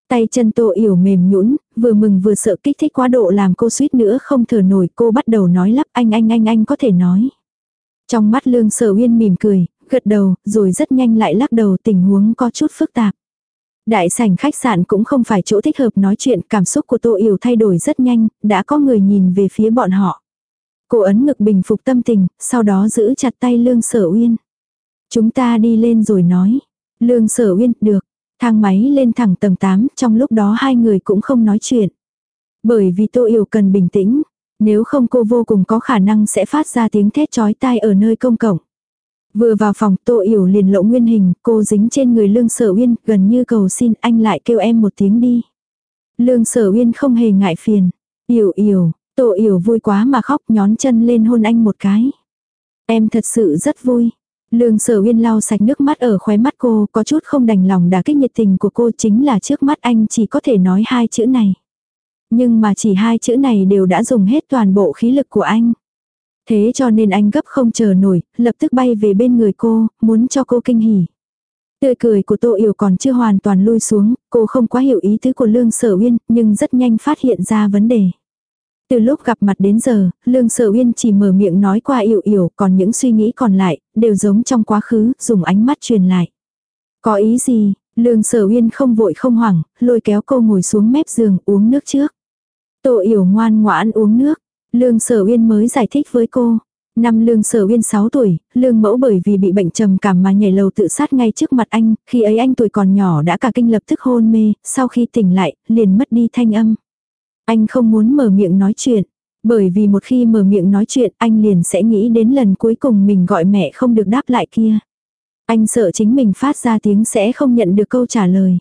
Tay chân tô yểu mềm nhũn, vừa mừng vừa sợ kích thích quá độ làm cô suýt nữa không thở nổi cô bắt đầu nói lắp anh anh anh anh có thể nói. Trong mắt lương sở uyên mỉm cười, gật đầu, rồi rất nhanh lại lắc đầu tình huống có chút phức tạp. Đại sảnh khách sạn cũng không phải chỗ thích hợp nói chuyện, cảm xúc của Tô Yểu thay đổi rất nhanh, đã có người nhìn về phía bọn họ. Cô ấn ngực bình phục tâm tình, sau đó giữ chặt tay Lương Sở Uyên. Chúng ta đi lên rồi nói. Lương Sở Uyên, được. Thang máy lên thẳng tầng 8, trong lúc đó hai người cũng không nói chuyện. Bởi vì Tô Yểu cần bình tĩnh, nếu không cô vô cùng có khả năng sẽ phát ra tiếng thét chói tai ở nơi công cộng. Vừa vào phòng Tô Yểu liền lộ nguyên hình, cô dính trên người Lương Sở Uyên, gần như cầu xin anh lại kêu em một tiếng đi. Lương sở uyên không hề ngại phiền. Yểu yểu, Tô yểu vui quá mà khóc nhón chân lên hôn anh một cái. Em thật sự rất vui. Lương sở uyên lau sạch nước mắt ở khóe mắt cô, có chút không đành lòng đả kích nhiệt tình của cô chính là trước mắt anh chỉ có thể nói hai chữ này. Nhưng mà chỉ hai chữ này đều đã dùng hết toàn bộ khí lực của anh. Thế cho nên anh gấp không chờ nổi, lập tức bay về bên người cô, muốn cho cô kinh hỉ. Tươi cười của Tô Yểu còn chưa hoàn toàn lui xuống, cô không quá hiểu ý tứ của Lương Sở Uyên, nhưng rất nhanh phát hiện ra vấn đề. Từ lúc gặp mặt đến giờ, Lương Sở Uyên chỉ mở miệng nói qua Yểu Yểu, còn những suy nghĩ còn lại, đều giống trong quá khứ, dùng ánh mắt truyền lại. Có ý gì? Lương Sở Uyên không vội không hoảng, lôi kéo cô ngồi xuống mép giường uống nước trước. Tô Yểu ngoan ngoãn uống nước. Lương Sở Uyên mới giải thích với cô. Năm Lương Sở Uyên 6 tuổi, Lương Mẫu bởi vì bị bệnh trầm cảm mà nhảy lầu tự sát ngay trước mặt anh, khi ấy anh tuổi còn nhỏ đã cả kinh lập tức hôn mê, sau khi tỉnh lại, liền mất đi thanh âm. Anh không muốn mở miệng nói chuyện, bởi vì một khi mở miệng nói chuyện anh liền sẽ nghĩ đến lần cuối cùng mình gọi mẹ không được đáp lại kia. Anh sợ chính mình phát ra tiếng sẽ không nhận được câu trả lời.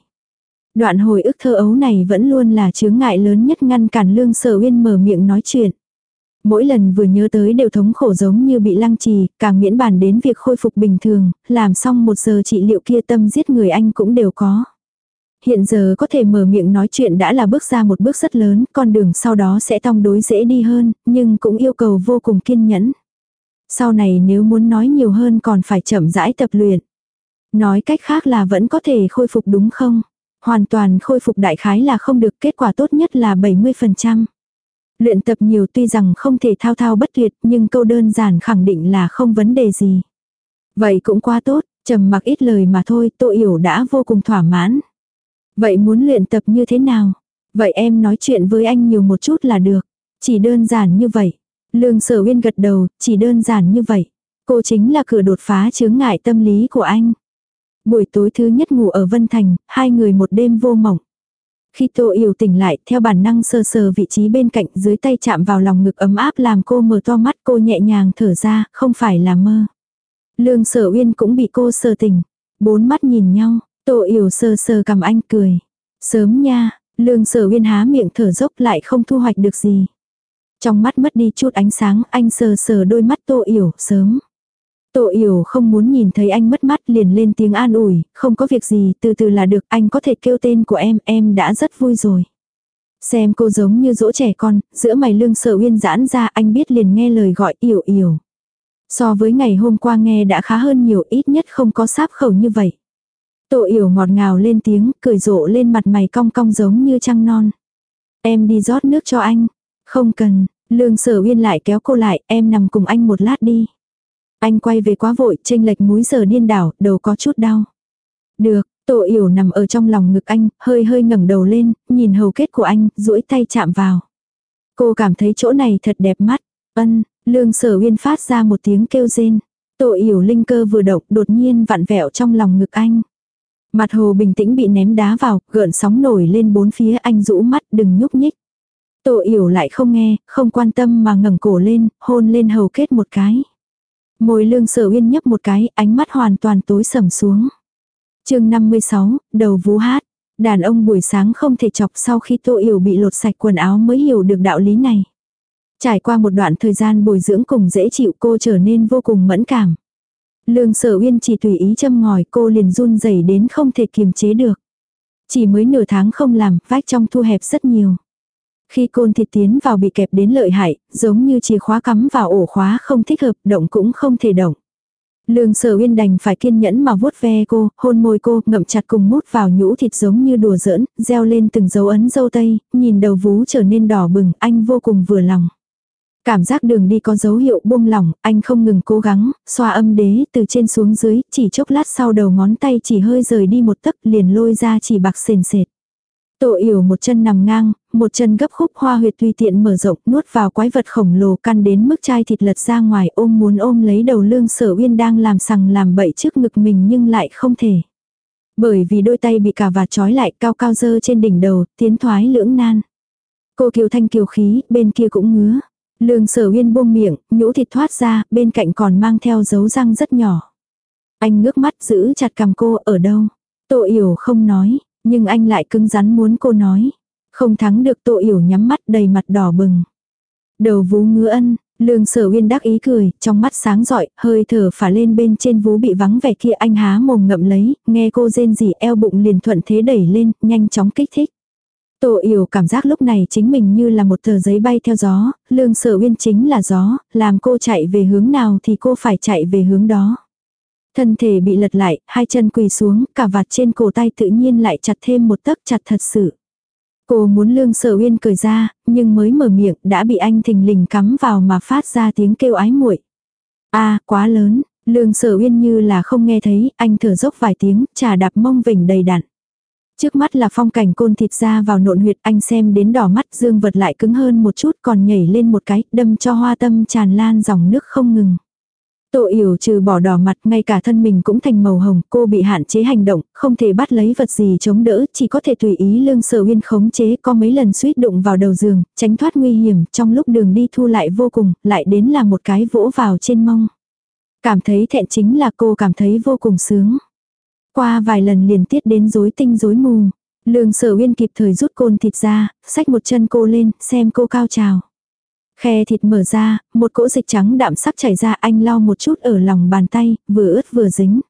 Đoạn hồi ức thơ ấu này vẫn luôn là chướng ngại lớn nhất ngăn cản Lương Sở Uyên mở miệng nói chuyện. Mỗi lần vừa nhớ tới đều thống khổ giống như bị lăng trì, càng miễn bàn đến việc khôi phục bình thường, làm xong một giờ trị liệu kia tâm giết người anh cũng đều có. Hiện giờ có thể mở miệng nói chuyện đã là bước ra một bước rất lớn, con đường sau đó sẽ tong đối dễ đi hơn, nhưng cũng yêu cầu vô cùng kiên nhẫn. Sau này nếu muốn nói nhiều hơn còn phải chậm rãi tập luyện. Nói cách khác là vẫn có thể khôi phục đúng không? Hoàn toàn khôi phục đại khái là không được kết quả tốt nhất là 70%. Luyện tập nhiều tuy rằng không thể thao thao bất tuyệt nhưng câu đơn giản khẳng định là không vấn đề gì. Vậy cũng quá tốt, trầm mặc ít lời mà thôi tô yểu đã vô cùng thỏa mãn. Vậy muốn luyện tập như thế nào? Vậy em nói chuyện với anh nhiều một chút là được. Chỉ đơn giản như vậy. Lương sở uyên gật đầu, chỉ đơn giản như vậy. Cô chính là cửa đột phá chướng ngại tâm lý của anh. Buổi tối thứ nhất ngủ ở Vân Thành, hai người một đêm vô mộng. Khi Tô Yểu tỉnh lại, theo bản năng sơ sờ vị trí bên cạnh dưới tay chạm vào lòng ngực ấm áp làm cô mở to mắt cô nhẹ nhàng thở ra, không phải là mơ. Lương sở uyên cũng bị cô sờ tỉnh. Bốn mắt nhìn nhau, Tô Yểu sờ sờ cầm anh cười. Sớm nha, lương sở uyên há miệng thở dốc lại không thu hoạch được gì. Trong mắt mất đi chút ánh sáng, anh sờ sờ đôi mắt Tô Yểu, sớm. Tô Yểu không muốn nhìn thấy anh mất mắt liền lên tiếng an ủi, không có việc gì, từ từ là được, anh có thể kêu tên của em, em đã rất vui rồi. Xem cô giống như dỗ trẻ con, giữa mày lương sở uyên giãn ra anh biết liền nghe lời gọi Yểu Yểu. So với ngày hôm qua nghe đã khá hơn nhiều ít nhất không có sáp khẩu như vậy. Tô Yểu ngọt ngào lên tiếng, cười rộ lên mặt mày cong cong giống như trăng non. Em đi rót nước cho anh. Không cần, lương sở uyên lại kéo cô lại, em nằm cùng anh một lát đi. Anh quay về quá vội, tranh lệch múi giờ điên đảo, đầu có chút đau. Được, Tô Yểu nằm ở trong lòng ngực anh, hơi hơi ngẩng đầu lên, nhìn hầu kết của anh, duỗi tay chạm vào. Cô cảm thấy chỗ này thật đẹp mắt. Ân, lương sở uyên phát ra một tiếng kêu rên. Tô Yểu linh cơ vừa động đột nhiên vặn vẹo trong lòng ngực anh. Mặt hồ bình tĩnh bị ném đá vào, gợn sóng nổi lên bốn phía anh rũ mắt đừng nhúc nhích. Tô Yểu lại không nghe, không quan tâm mà ngẩng cổ lên, hôn lên hầu kết một cái. Môi lương sở uyên nhấp một cái, ánh mắt hoàn toàn tối sầm xuống. chương 56, đầu vú hát. Đàn ông buổi sáng không thể chọc sau khi tô yểu bị lột sạch quần áo mới hiểu được đạo lý này. Trải qua một đoạn thời gian bồi dưỡng cùng dễ chịu cô trở nên vô cùng mẫn cảm. Lương sở uyên chỉ tùy ý châm ngòi cô liền run rẩy đến không thể kiềm chế được. Chỉ mới nửa tháng không làm, vách trong thu hẹp rất nhiều. Khi côn thịt tiến vào bị kẹp đến lợi hại, giống như chìa khóa cắm vào ổ khóa không thích hợp, động cũng không thể động. Lương sở uyên đành phải kiên nhẫn mà vuốt ve cô, hôn môi cô, ngậm chặt cùng mút vào nhũ thịt giống như đùa giỡn, gieo lên từng dấu ấn dâu tây, nhìn đầu vú trở nên đỏ bừng, anh vô cùng vừa lòng. Cảm giác đường đi có dấu hiệu buông lỏng, anh không ngừng cố gắng, xoa âm đế từ trên xuống dưới, chỉ chốc lát sau đầu ngón tay chỉ hơi rời đi một tấc liền lôi ra chỉ bạc sền sệt. Tổ yểu một chân nằm ngang, một chân gấp khúc hoa huyệt tùy tiện mở rộng nuốt vào quái vật khổng lồ căn đến mức chai thịt lật ra ngoài ôm muốn ôm lấy đầu lương sở uyên đang làm sằng làm bậy trước ngực mình nhưng lại không thể. Bởi vì đôi tay bị cả vạt trói lại cao cao dơ trên đỉnh đầu, tiến thoái lưỡng nan. Cô kiều thanh kiều khí, bên kia cũng ngứa. Lương sở uyên buông miệng, nhũ thịt thoát ra, bên cạnh còn mang theo dấu răng rất nhỏ. Anh ngước mắt giữ chặt cầm cô ở đâu. Tô yểu không nói, nhưng anh lại cứng rắn muốn cô nói. Không thắng được Tô Yểu nhắm mắt đầy mặt đỏ bừng. Đầu vú ngứa ân, Lương sở uyên đắc ý cười, trong mắt sáng rọi, hơi thở phả lên bên trên vú bị vắng vẻ kia anh há mồm ngậm lấy, nghe cô rên rỉ eo bụng liền thuận thế đẩy lên, nhanh chóng kích thích. Tô yểu cảm giác lúc này chính mình như là một tờ giấy bay theo gió, lương sở uyên chính là gió, làm cô chạy về hướng nào thì cô phải chạy về hướng đó. Thân thể bị lật lại, hai chân quỳ xuống, cả vạt trên cổ tay tự nhiên lại chặt thêm một tấc chặt thật sự. Cô muốn lương sở uyên cười ra, nhưng mới mở miệng đã bị anh thình lình cắm vào mà phát ra tiếng kêu ái muội. a quá lớn, lương sở uyên như là không nghe thấy, anh thở dốc vài tiếng, trà đạp mông vỉnh đầy đặn. Trước mắt là phong cảnh côn thịt ra vào nộn huyệt anh xem đến đỏ mắt dương vật lại cứng hơn một chút còn nhảy lên một cái đâm cho hoa tâm tràn lan dòng nước không ngừng. Tô yểu trừ bỏ đỏ mặt ngay cả thân mình cũng thành màu hồng, cô bị hạn chế hành động, không thể bắt lấy vật gì chống đỡ, chỉ có thể tùy ý lương sở uyên khống chế có mấy lần suýt đụng vào đầu giường, tránh thoát nguy hiểm, trong lúc đường đi thu lại vô cùng, lại đến là một cái vỗ vào trên mông. Cảm thấy thẹn chính là cô cảm thấy vô cùng sướng. Qua vài lần liền tiết đến rối tinh rối mù, lương sở uyên kịp thời rút côn thịt ra, xách một chân cô lên, xem cô cao trào. Khe thịt mở ra, một cỗ dịch trắng đạm sắc chảy ra anh lau một chút ở lòng bàn tay, vừa ướt vừa dính.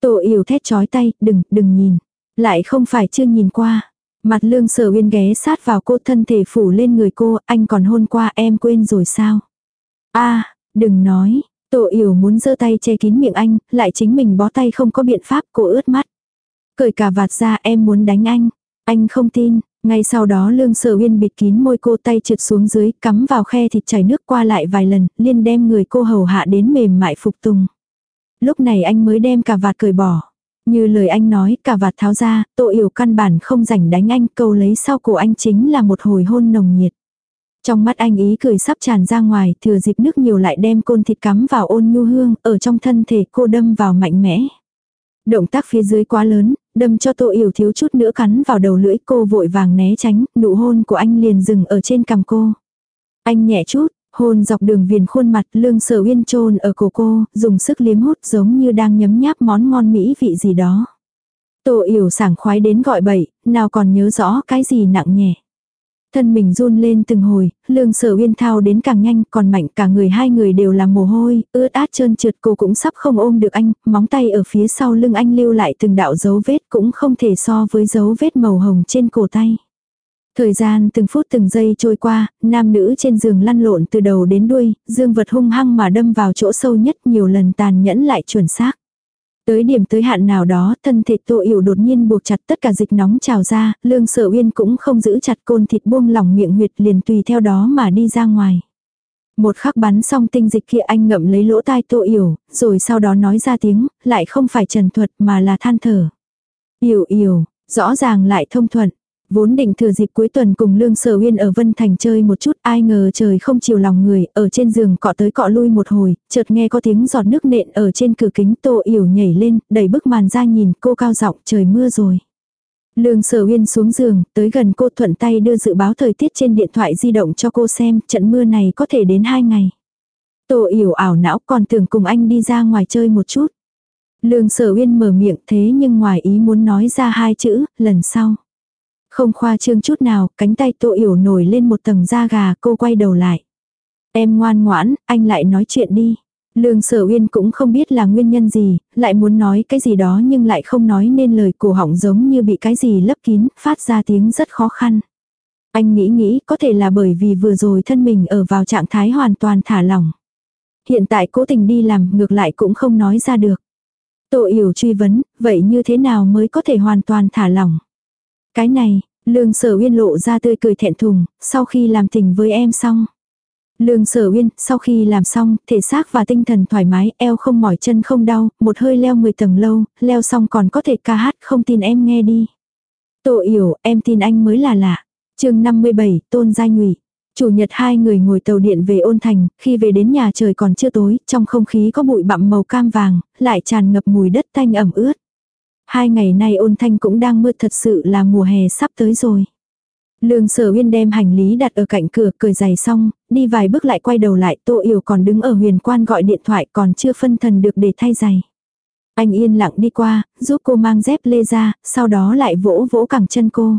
Tổ yểu thét chói tay, đừng, đừng nhìn. Lại không phải chưa nhìn qua. Mặt lương sở uyên ghé sát vào cô thân thể phủ lên người cô, anh còn hôn qua em quên rồi sao. a đừng nói, tổ yểu muốn giơ tay che kín miệng anh, lại chính mình bó tay không có biện pháp cô ướt mắt. Cởi cả vạt ra em muốn đánh anh. Anh không tin, ngay sau đó lương sở uyên bịt kín môi cô tay trượt xuống dưới, cắm vào khe thịt chảy nước qua lại vài lần, liên đem người cô hầu hạ đến mềm mại phục tùng. Lúc này anh mới đem cả vạt cởi bỏ. Như lời anh nói, cả vạt tháo ra, tội yểu căn bản không rảnh đánh anh, câu lấy sau cổ anh chính là một hồi hôn nồng nhiệt. Trong mắt anh ý cười sắp tràn ra ngoài, thừa dịp nước nhiều lại đem côn thịt cắm vào ôn nhu hương, ở trong thân thể cô đâm vào mạnh mẽ. Động tác phía dưới quá lớn, đâm cho tô yểu thiếu chút nữa cắn vào đầu lưỡi cô vội vàng né tránh, nụ hôn của anh liền dừng ở trên cằm cô. Anh nhẹ chút, hôn dọc đường viền khuôn mặt lương sở uyên trôn ở cổ cô, dùng sức liếm hút giống như đang nhấm nháp món ngon mỹ vị gì đó. Tô yểu sảng khoái đến gọi bậy, nào còn nhớ rõ cái gì nặng nhẹ. Thân mình run lên từng hồi, lương sở uyên thao đến càng nhanh, còn mạnh cả người hai người đều là mồ hôi, ướt át trơn trượt cô cũng sắp không ôm được anh, móng tay ở phía sau lưng anh lưu lại từng đạo dấu vết cũng không thể so với dấu vết màu hồng trên cổ tay. Thời gian từng phút từng giây trôi qua, nam nữ trên giường lăn lộn từ đầu đến đuôi, dương vật hung hăng mà đâm vào chỗ sâu nhất nhiều lần tàn nhẫn lại chuẩn xác. Tới điểm tới hạn nào đó, thân thịt tô yểu đột nhiên buộc chặt tất cả dịch nóng trào ra, lương sợ uyên cũng không giữ chặt côn thịt buông lỏng miệng huyệt liền tùy theo đó mà đi ra ngoài. Một khắc bắn xong tinh dịch kia anh ngậm lấy lỗ tai tô yểu, rồi sau đó nói ra tiếng, lại không phải trần thuật mà là than thở. Yểu yểu, rõ ràng lại thông thuận. Vốn định thừa dịp cuối tuần cùng Lương Sở Uyên ở Vân Thành chơi một chút, ai ngờ trời không chiều lòng người, ở trên giường cọ tới cọ lui một hồi, chợt nghe có tiếng giọt nước nện ở trên cửa kính Tô Yểu nhảy lên, đẩy bức màn ra nhìn cô cao giọng trời mưa rồi. Lương Sở Uyên xuống giường, tới gần cô thuận tay đưa dự báo thời tiết trên điện thoại di động cho cô xem, trận mưa này có thể đến hai ngày. Tô Yểu ảo não còn tưởng cùng anh đi ra ngoài chơi một chút. Lương Sở Uyên mở miệng thế nhưng ngoài ý muốn nói ra hai chữ, lần sau. Không khoa trương chút nào, cánh tay tô yểu nổi lên một tầng da gà, cô quay đầu lại. Em ngoan ngoãn, anh lại nói chuyện đi. Lương sở uyên cũng không biết là nguyên nhân gì, lại muốn nói cái gì đó nhưng lại không nói nên lời cổ họng giống như bị cái gì lấp kín, phát ra tiếng rất khó khăn. Anh nghĩ nghĩ có thể là bởi vì vừa rồi thân mình ở vào trạng thái hoàn toàn thả lỏng. Hiện tại cố tình đi làm ngược lại cũng không nói ra được. Tô yểu truy vấn, vậy như thế nào mới có thể hoàn toàn thả lỏng? Cái này, lương sở uyên lộ ra tươi cười thẹn thùng, sau khi làm tình với em xong. Lương sở uyên, sau khi làm xong, thể xác và tinh thần thoải mái, eo không mỏi chân không đau, một hơi leo 10 tầng lâu, leo xong còn có thể ca hát, không tin em nghe đi. Tổ yểu, em tin anh mới là lạ. chương 57, tôn giai nhụy. Chủ nhật hai người ngồi tàu điện về ôn thành, khi về đến nhà trời còn chưa tối, trong không khí có bụi bặm màu cam vàng, lại tràn ngập mùi đất tanh ẩm ướt. Hai ngày nay ôn thanh cũng đang mưa thật sự là mùa hè sắp tới rồi. Lương sở uyên đem hành lý đặt ở cạnh cửa cười giày xong, đi vài bước lại quay đầu lại tô yểu còn đứng ở huyền quan gọi điện thoại còn chưa phân thần được để thay giày. Anh yên lặng đi qua, giúp cô mang dép lê ra, sau đó lại vỗ vỗ cẳng chân cô.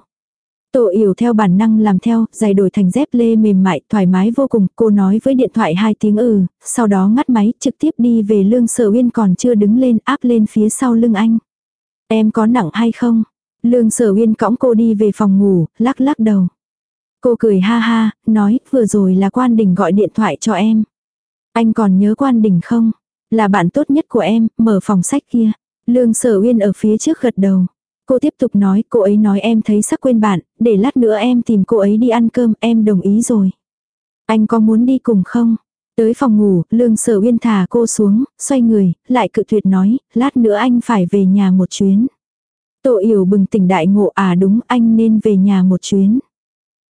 Tô Yểu theo bản năng làm theo, giày đổi thành dép lê mềm mại, thoải mái vô cùng, cô nói với điện thoại hai tiếng ừ, sau đó ngắt máy, trực tiếp đi về lương sở uyên còn chưa đứng lên áp lên phía sau lưng anh. Em có nặng hay không? Lương sở uyên cõng cô đi về phòng ngủ, lắc lắc đầu. Cô cười ha ha, nói, vừa rồi là quan đình gọi điện thoại cho em. Anh còn nhớ quan đình không? Là bạn tốt nhất của em, mở phòng sách kia. Lương sở uyên ở phía trước gật đầu. Cô tiếp tục nói, cô ấy nói em thấy sắc quên bạn, để lát nữa em tìm cô ấy đi ăn cơm, em đồng ý rồi. Anh có muốn đi cùng không? Tới phòng ngủ, lương sở uyên thả cô xuống, xoay người, lại cự tuyệt nói, lát nữa anh phải về nhà một chuyến. Tổ yểu bừng tỉnh đại ngộ à đúng anh nên về nhà một chuyến.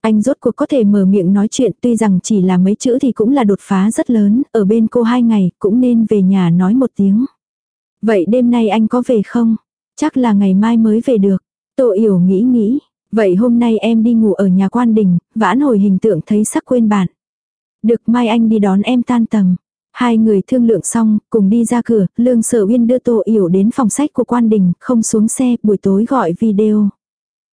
Anh rốt cuộc có thể mở miệng nói chuyện tuy rằng chỉ là mấy chữ thì cũng là đột phá rất lớn, ở bên cô hai ngày cũng nên về nhà nói một tiếng. Vậy đêm nay anh có về không? Chắc là ngày mai mới về được. Tô Yểu nghĩ nghĩ. Vậy hôm nay em đi ngủ ở nhà quan đình, vãn hồi hình tượng thấy sắc quên bạn. Được mai anh đi đón em tan tầm. Hai người thương lượng xong, cùng đi ra cửa, Lương Sở Uyên đưa Tô Yểu đến phòng sách của quan đình, không xuống xe, buổi tối gọi video.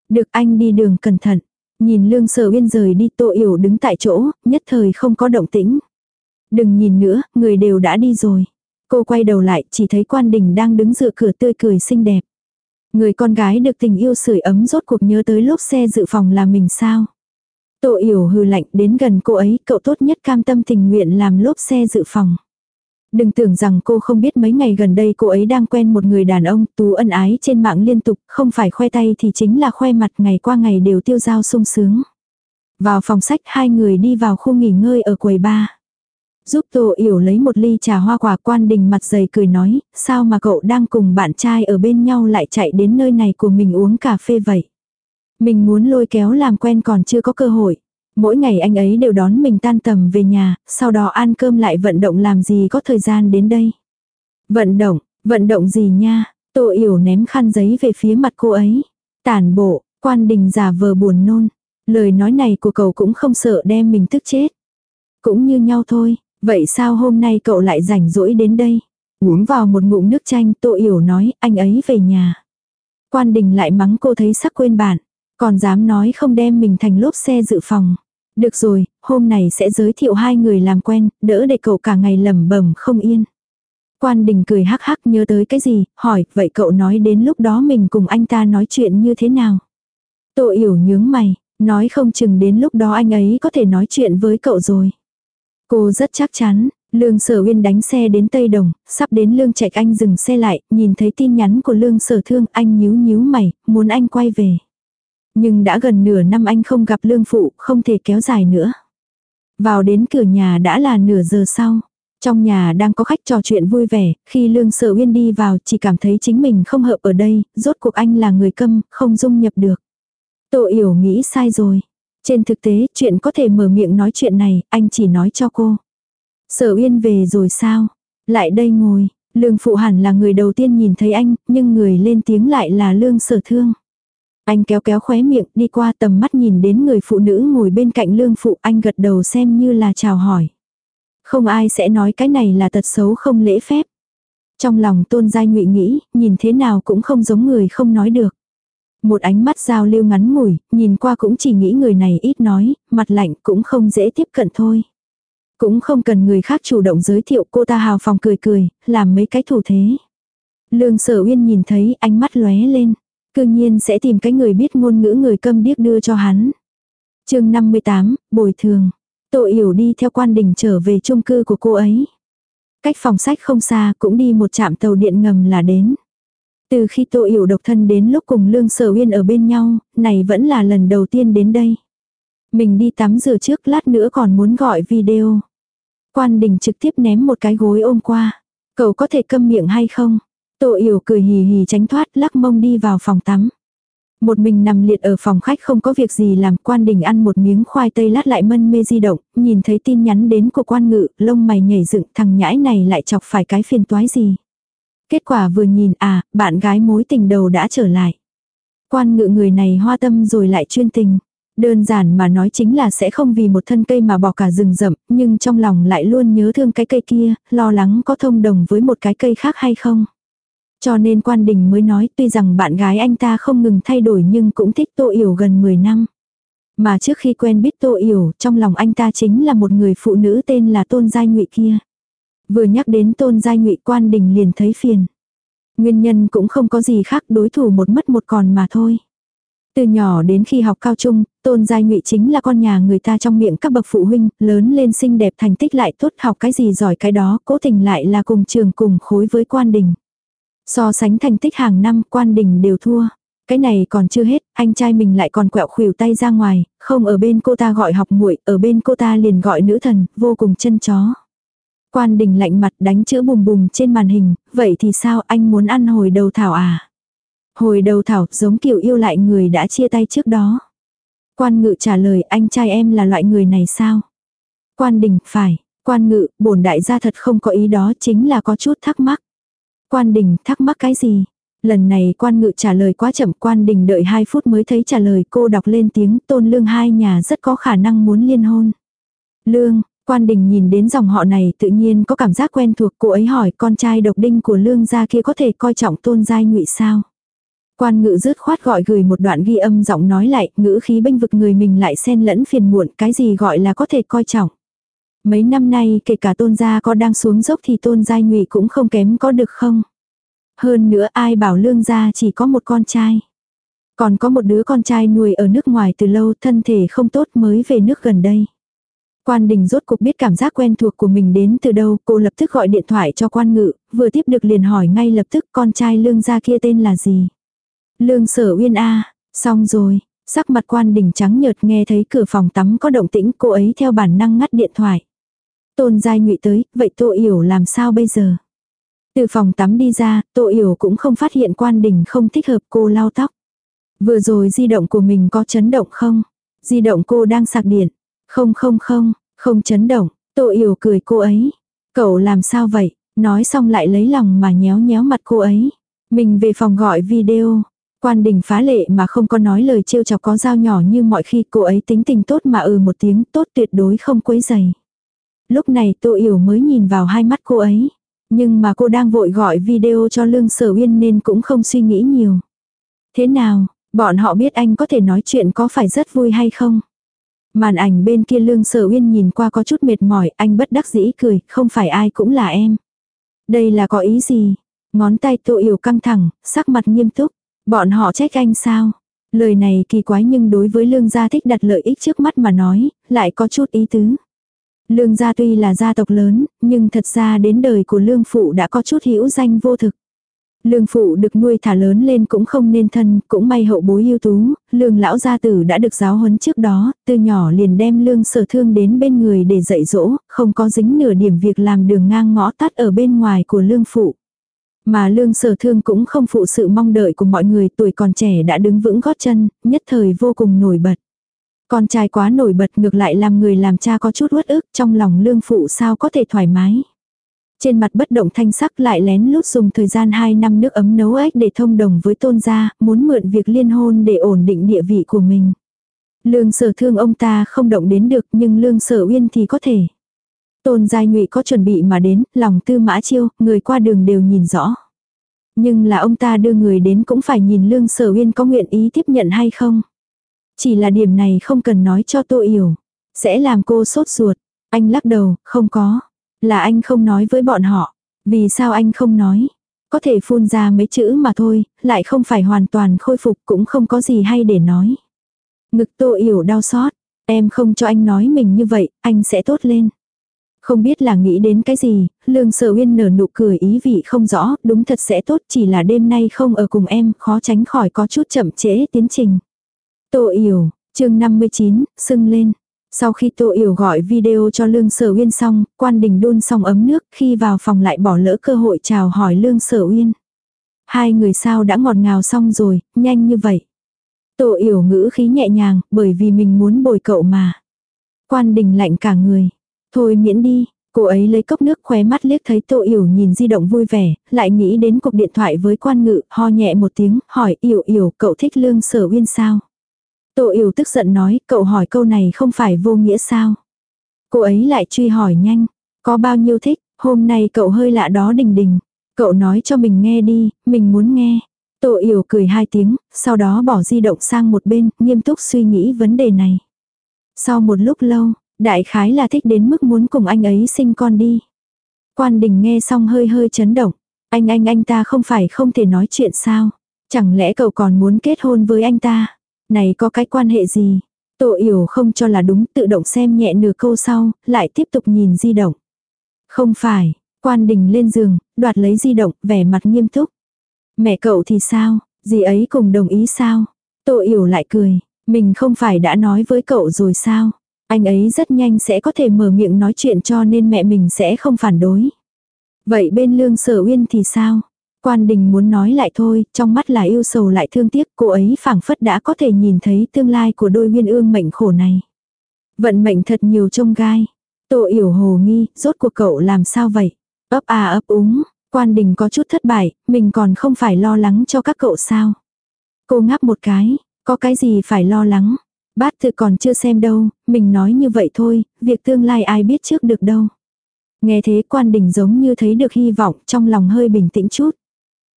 Được anh đi đường cẩn thận. Nhìn Lương Sở Uyên rời đi Tô Yểu đứng tại chỗ, nhất thời không có động tĩnh. Đừng nhìn nữa, người đều đã đi rồi. Cô quay đầu lại, chỉ thấy quan đình đang đứng dựa cửa tươi cười xinh đẹp. Người con gái được tình yêu sưởi ấm rốt cuộc nhớ tới lốp xe dự phòng là mình sao. Tô yểu hư lạnh đến gần cô ấy, cậu tốt nhất cam tâm tình nguyện làm lốp xe dự phòng. Đừng tưởng rằng cô không biết mấy ngày gần đây cô ấy đang quen một người đàn ông tú ân ái trên mạng liên tục, không phải khoe tay thì chính là khoe mặt ngày qua ngày đều tiêu dao sung sướng. Vào phòng sách hai người đi vào khu nghỉ ngơi ở quầy ba. Giúp Tô Yểu lấy một ly trà hoa quả quan đình mặt dày cười nói, sao mà cậu đang cùng bạn trai ở bên nhau lại chạy đến nơi này của mình uống cà phê vậy. Mình muốn lôi kéo làm quen còn chưa có cơ hội. Mỗi ngày anh ấy đều đón mình tan tầm về nhà, sau đó ăn cơm lại vận động làm gì có thời gian đến đây. Vận động, vận động gì nha, Tô Yểu ném khăn giấy về phía mặt cô ấy. Tản bộ, quan đình giả vờ buồn nôn. Lời nói này của cậu cũng không sợ đem mình tức chết. Cũng như nhau thôi, Vậy sao hôm nay cậu lại rảnh rỗi đến đây? Uống vào một ngụm nước chanh Tô Yểu nói anh ấy về nhà. Quan đình lại mắng cô thấy sắc quên bạn. Còn dám nói không đem mình thành lốp xe dự phòng. Được rồi, hôm này sẽ giới thiệu hai người làm quen, đỡ để cậu cả ngày lầm bẩm không yên. Quan đình cười hắc hắc nhớ tới cái gì, hỏi, vậy cậu nói đến lúc đó mình cùng anh ta nói chuyện như thế nào? Tô yểu nhướng mày, nói không chừng đến lúc đó anh ấy có thể nói chuyện với cậu rồi. Cô rất chắc chắn, Lương Sở Uyên đánh xe đến Tây Đồng, sắp đến Lương Trạch Anh dừng xe lại, nhìn thấy tin nhắn của Lương Sở Thương, anh nhíu nhíu mày, muốn anh quay về. Nhưng đã gần nửa năm anh không gặp Lương Phụ, không thể kéo dài nữa. Vào đến cửa nhà đã là nửa giờ sau. Trong nhà đang có khách trò chuyện vui vẻ, khi Lương Sở Uyên đi vào chỉ cảm thấy chính mình không hợp ở đây, rốt cuộc anh là người câm, không dung nhập được. Tô Yểu nghĩ sai rồi. Trên thực tế, chuyện có thể mở miệng nói chuyện này, anh chỉ nói cho cô. Sở Uyên về rồi sao? Lại đây ngồi, Lương Phụ hẳn là người đầu tiên nhìn thấy anh, nhưng người lên tiếng lại là Lương Sở Thương. Anh kéo kéo khóe miệng đi qua tầm mắt nhìn đến người phụ nữ ngồi bên cạnh Lương Phụ anh gật đầu xem như là chào hỏi. Không ai sẽ nói cái này là tật xấu không lễ phép. Trong lòng tôn giai ngụy nghĩ, nhìn thế nào cũng không giống người không nói được. Một ánh mắt giao lưu ngắn ngủi, nhìn qua cũng chỉ nghĩ người này ít nói, mặt lạnh cũng không dễ tiếp cận thôi. Cũng không cần người khác chủ động giới thiệu cô ta hào phòng cười cười, làm mấy cái thủ thế. Lương sở uyên nhìn thấy ánh mắt lóe lên. Cư nhiên sẽ tìm cái người biết ngôn ngữ người câm điếc đưa cho hắn. chương 58, bồi thường. Tô yểu đi theo quan đình trở về chung cư của cô ấy. Cách phòng sách không xa cũng đi một trạm tàu điện ngầm là đến. Từ khi Tô Yểu độc thân đến lúc cùng Lương Sở Uyên ở bên nhau, này vẫn là lần đầu tiên đến đây. Mình đi tắm rửa trước lát nữa còn muốn gọi video. Quan đình trực tiếp ném một cái gối ôm qua. Cậu có thể câm miệng hay không? Tô Yểu cười hì hì tránh thoát lắc mông đi vào phòng tắm. Một mình nằm liệt ở phòng khách không có việc gì làm quan đình ăn một miếng khoai tây lát lại mân mê di động, nhìn thấy tin nhắn đến của quan ngự, lông mày nhảy dựng thằng nhãi này lại chọc phải cái phiền toái gì. Kết quả vừa nhìn à, bạn gái mối tình đầu đã trở lại. Quan ngự người này hoa tâm rồi lại chuyên tình. Đơn giản mà nói chính là sẽ không vì một thân cây mà bỏ cả rừng rậm, nhưng trong lòng lại luôn nhớ thương cái cây kia, lo lắng có thông đồng với một cái cây khác hay không. Cho nên quan đình mới nói tuy rằng bạn gái anh ta không ngừng thay đổi nhưng cũng thích tô yểu gần 10 năm. Mà trước khi quen biết Tô Yểu, trong lòng anh ta chính là một người phụ nữ tên là Tôn Giai Ngụy kia. Vừa nhắc đến Tôn Giai Ngụy quan đình liền thấy phiền. Nguyên nhân cũng không có gì khác đối thủ một mất một còn mà thôi. Từ nhỏ đến khi học cao trung, Tôn Giai Ngụy chính là con nhà người ta trong miệng các bậc phụ huynh, lớn lên xinh đẹp thành tích lại tốt học cái gì giỏi cái đó, cố tình lại là cùng trường cùng khối với quan đình. So sánh thành tích hàng năm quan đình đều thua. Cái này còn chưa hết, anh trai mình lại còn quẹo khuỷu tay ra ngoài, không ở bên cô ta gọi học muội, ở bên cô ta liền gọi nữ thần, vô cùng chân chó. Quan đình lạnh mặt đánh chữ bùm bùm trên màn hình, vậy thì sao anh muốn ăn hồi đầu thảo à? Hồi đầu thảo giống kiểu yêu lại người đã chia tay trước đó. Quan ngự trả lời anh trai em là loại người này sao? Quan đình, phải, quan ngự, bổn đại gia thật không có ý đó chính là có chút thắc mắc. Quan đình, thắc mắc cái gì? Lần này quan ngự trả lời quá chậm quan đình đợi 2 phút mới thấy trả lời cô đọc lên tiếng tôn lương hai nhà rất có khả năng muốn liên hôn. Lương, quan đình nhìn đến dòng họ này tự nhiên có cảm giác quen thuộc cô ấy hỏi con trai độc đinh của lương gia kia có thể coi trọng tôn giai ngụy sao. Quan ngự rứt khoát gọi gửi một đoạn ghi âm giọng nói lại, ngữ khí bênh vực người mình lại xen lẫn phiền muộn, cái gì gọi là có thể coi trọng. Mấy năm nay kể cả tôn gia có đang xuống dốc thì tôn giai ngụy cũng không kém có được không. Hơn nữa ai bảo lương gia chỉ có một con trai. Còn có một đứa con trai nuôi ở nước ngoài từ lâu thân thể không tốt mới về nước gần đây. Quan đình rốt cuộc biết cảm giác quen thuộc của mình đến từ đâu, cô lập tức gọi điện thoại cho quan ngự, vừa tiếp được liền hỏi ngay lập tức con trai lương gia kia tên là gì. Lương sở uyên A, xong rồi, sắc mặt quan đình trắng nhợt nghe thấy cửa phòng tắm có động tĩnh cô ấy theo bản năng ngắt điện thoại. Tôn giai ngụy tới, vậy tô yểu làm sao bây giờ? Từ phòng tắm đi ra, tô yểu cũng không phát hiện quan đình không thích hợp cô lau tóc. Vừa rồi di động của mình có chấn động không? Di động cô đang sạc điện. Không không không, không chấn động. Tô yểu cười cô ấy. Cậu làm sao vậy? Nói xong lại lấy lòng mà nhéo nhéo mặt cô ấy. Mình về phòng gọi video. Quan đình phá lệ mà không có nói lời trêu chọc có dao nhỏ như mọi khi cô ấy tính tình tốt mà ừ một tiếng tốt tuyệt đối không quấy dày. Lúc này Tô Yểu mới nhìn vào hai mắt cô ấy. Nhưng mà cô đang vội gọi video cho Lương Sở Uyên nên cũng không suy nghĩ nhiều. Thế nào, bọn họ biết anh có thể nói chuyện có phải rất vui hay không? Màn ảnh bên kia Lương Sở Uyên nhìn qua có chút mệt mỏi, anh bất đắc dĩ cười, không phải ai cũng là em. Đây là có ý gì? Ngón tay Tô Yểu căng thẳng, sắc mặt nghiêm túc. Bọn họ trách anh sao? Lời này kỳ quái nhưng đối với lương gia thích đặt lợi ích trước mắt mà nói, lại có chút ý tứ. Lương gia tuy là gia tộc lớn, nhưng thật ra đến đời của lương phụ đã có chút hữu danh vô thực. Lương phụ được nuôi thả lớn lên cũng không nên thân, cũng may hậu bối ưu tú, lương lão gia tử đã được giáo huấn trước đó, từ nhỏ liền đem lương sở thương đến bên người để dạy dỗ, không có dính nửa điểm việc làm đường ngang ngõ tắt ở bên ngoài của lương phụ. Mà lương sở thương cũng không phụ sự mong đợi của mọi người tuổi còn trẻ đã đứng vững gót chân, nhất thời vô cùng nổi bật. Con trai quá nổi bật ngược lại làm người làm cha có chút uất ức trong lòng lương phụ sao có thể thoải mái. Trên mặt bất động thanh sắc lại lén lút dùng thời gian 2 năm nước ấm nấu ếch để thông đồng với tôn gia, muốn mượn việc liên hôn để ổn định địa vị của mình. Lương sở thương ông ta không động đến được nhưng lương sở uyên thì có thể. Tôn giai nhụy có chuẩn bị mà đến, lòng tư mã chiêu, người qua đường đều nhìn rõ. Nhưng là ông ta đưa người đến cũng phải nhìn lương sở uyên có nguyện ý tiếp nhận hay không. Chỉ là điểm này không cần nói cho tô yểu. Sẽ làm cô sốt ruột. Anh lắc đầu, không có. Là anh không nói với bọn họ. Vì sao anh không nói? Có thể phun ra mấy chữ mà thôi, lại không phải hoàn toàn khôi phục cũng không có gì hay để nói. Ngực tô yểu đau xót. Em không cho anh nói mình như vậy, anh sẽ tốt lên. Không biết là nghĩ đến cái gì, lương sở uyên nở nụ cười ý vị không rõ, đúng thật sẽ tốt chỉ là đêm nay không ở cùng em, khó tránh khỏi có chút chậm trễ tiến trình. Tô Yểu, chương 59, sưng lên. Sau khi Tô Yểu gọi video cho Lương Sở Uyên xong, quan đình đun xong ấm nước khi vào phòng lại bỏ lỡ cơ hội chào hỏi Lương Sở Uyên. Hai người sao đã ngọt ngào xong rồi, nhanh như vậy. Tô Yểu ngữ khí nhẹ nhàng, bởi vì mình muốn bồi cậu mà. Quan đình lạnh cả người. Thôi miễn đi, cô ấy lấy cốc nước khóe mắt liếc thấy Tô Yểu nhìn di động vui vẻ, lại nghĩ đến cuộc điện thoại với quan ngự, ho nhẹ một tiếng, hỏi Yểu Yểu cậu thích lương sở uyên sao? Tô Yểu tức giận nói, cậu hỏi câu này không phải vô nghĩa sao? Cô ấy lại truy hỏi nhanh, có bao nhiêu thích, hôm nay cậu hơi lạ đó đình đình. Cậu nói cho mình nghe đi, mình muốn nghe. Tô Yểu cười hai tiếng, sau đó bỏ di động sang một bên, nghiêm túc suy nghĩ vấn đề này. Sau một lúc lâu, đại khái là thích đến mức muốn cùng anh ấy sinh con đi. Quan đình nghe xong hơi hơi chấn động. Anh anh anh ta không phải không thể nói chuyện sao? Chẳng lẽ cậu còn muốn kết hôn với anh ta? Này có cái quan hệ gì? Tô yểu không cho là đúng tự động xem nhẹ nửa câu sau, lại tiếp tục nhìn di động. Không phải, quan đình lên giường, đoạt lấy di động, vẻ mặt nghiêm túc. Mẹ cậu thì sao, dì ấy cùng đồng ý sao? Tô yểu lại cười, mình không phải đã nói với cậu rồi sao? Anh ấy rất nhanh sẽ có thể mở miệng nói chuyện cho nên mẹ mình sẽ không phản đối. Vậy bên lương sở uyên thì sao? Quan đình muốn nói lại thôi, trong mắt là yêu sầu lại thương tiếc, cô ấy phảng phất đã có thể nhìn thấy tương lai của đôi nguyên ương mệnh khổ này. Vận mệnh thật nhiều trông gai. Tô yểu hồ nghi, rốt cuộc cậu làm sao vậy? Ấp à ấp úng, quan đình có chút thất bại, mình còn không phải lo lắng cho các cậu sao? Cô ngáp một cái, có cái gì phải lo lắng? Bát thư còn chưa xem đâu, mình nói như vậy thôi, việc tương lai ai biết trước được đâu. Nghe thế quan đình giống như thấy được hy vọng trong lòng hơi bình tĩnh chút.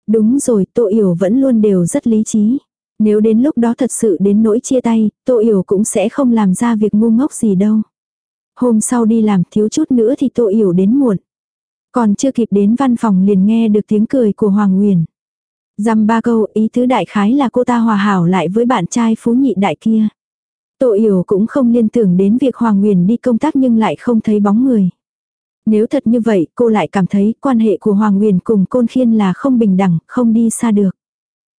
Đúng rồi, Tô Yểu vẫn luôn đều rất lý trí. Nếu đến lúc đó thật sự đến nỗi chia tay, Tô Yểu cũng sẽ không làm ra việc ngu ngốc gì đâu. Hôm sau đi làm thiếu chút nữa thì Tô Yểu đến muộn. Còn chưa kịp đến văn phòng liền nghe được tiếng cười của Hoàng Nguyền. Dăm ba câu ý tứ đại khái là cô ta hòa hảo lại với bạn trai phú nhị đại kia. Tô Yểu cũng không liên tưởng đến việc Hoàng Nguyền đi công tác nhưng lại không thấy bóng người. Nếu thật như vậy, cô lại cảm thấy quan hệ của Hoàng Nguyền cùng Côn Khiên là không bình đẳng, không đi xa được.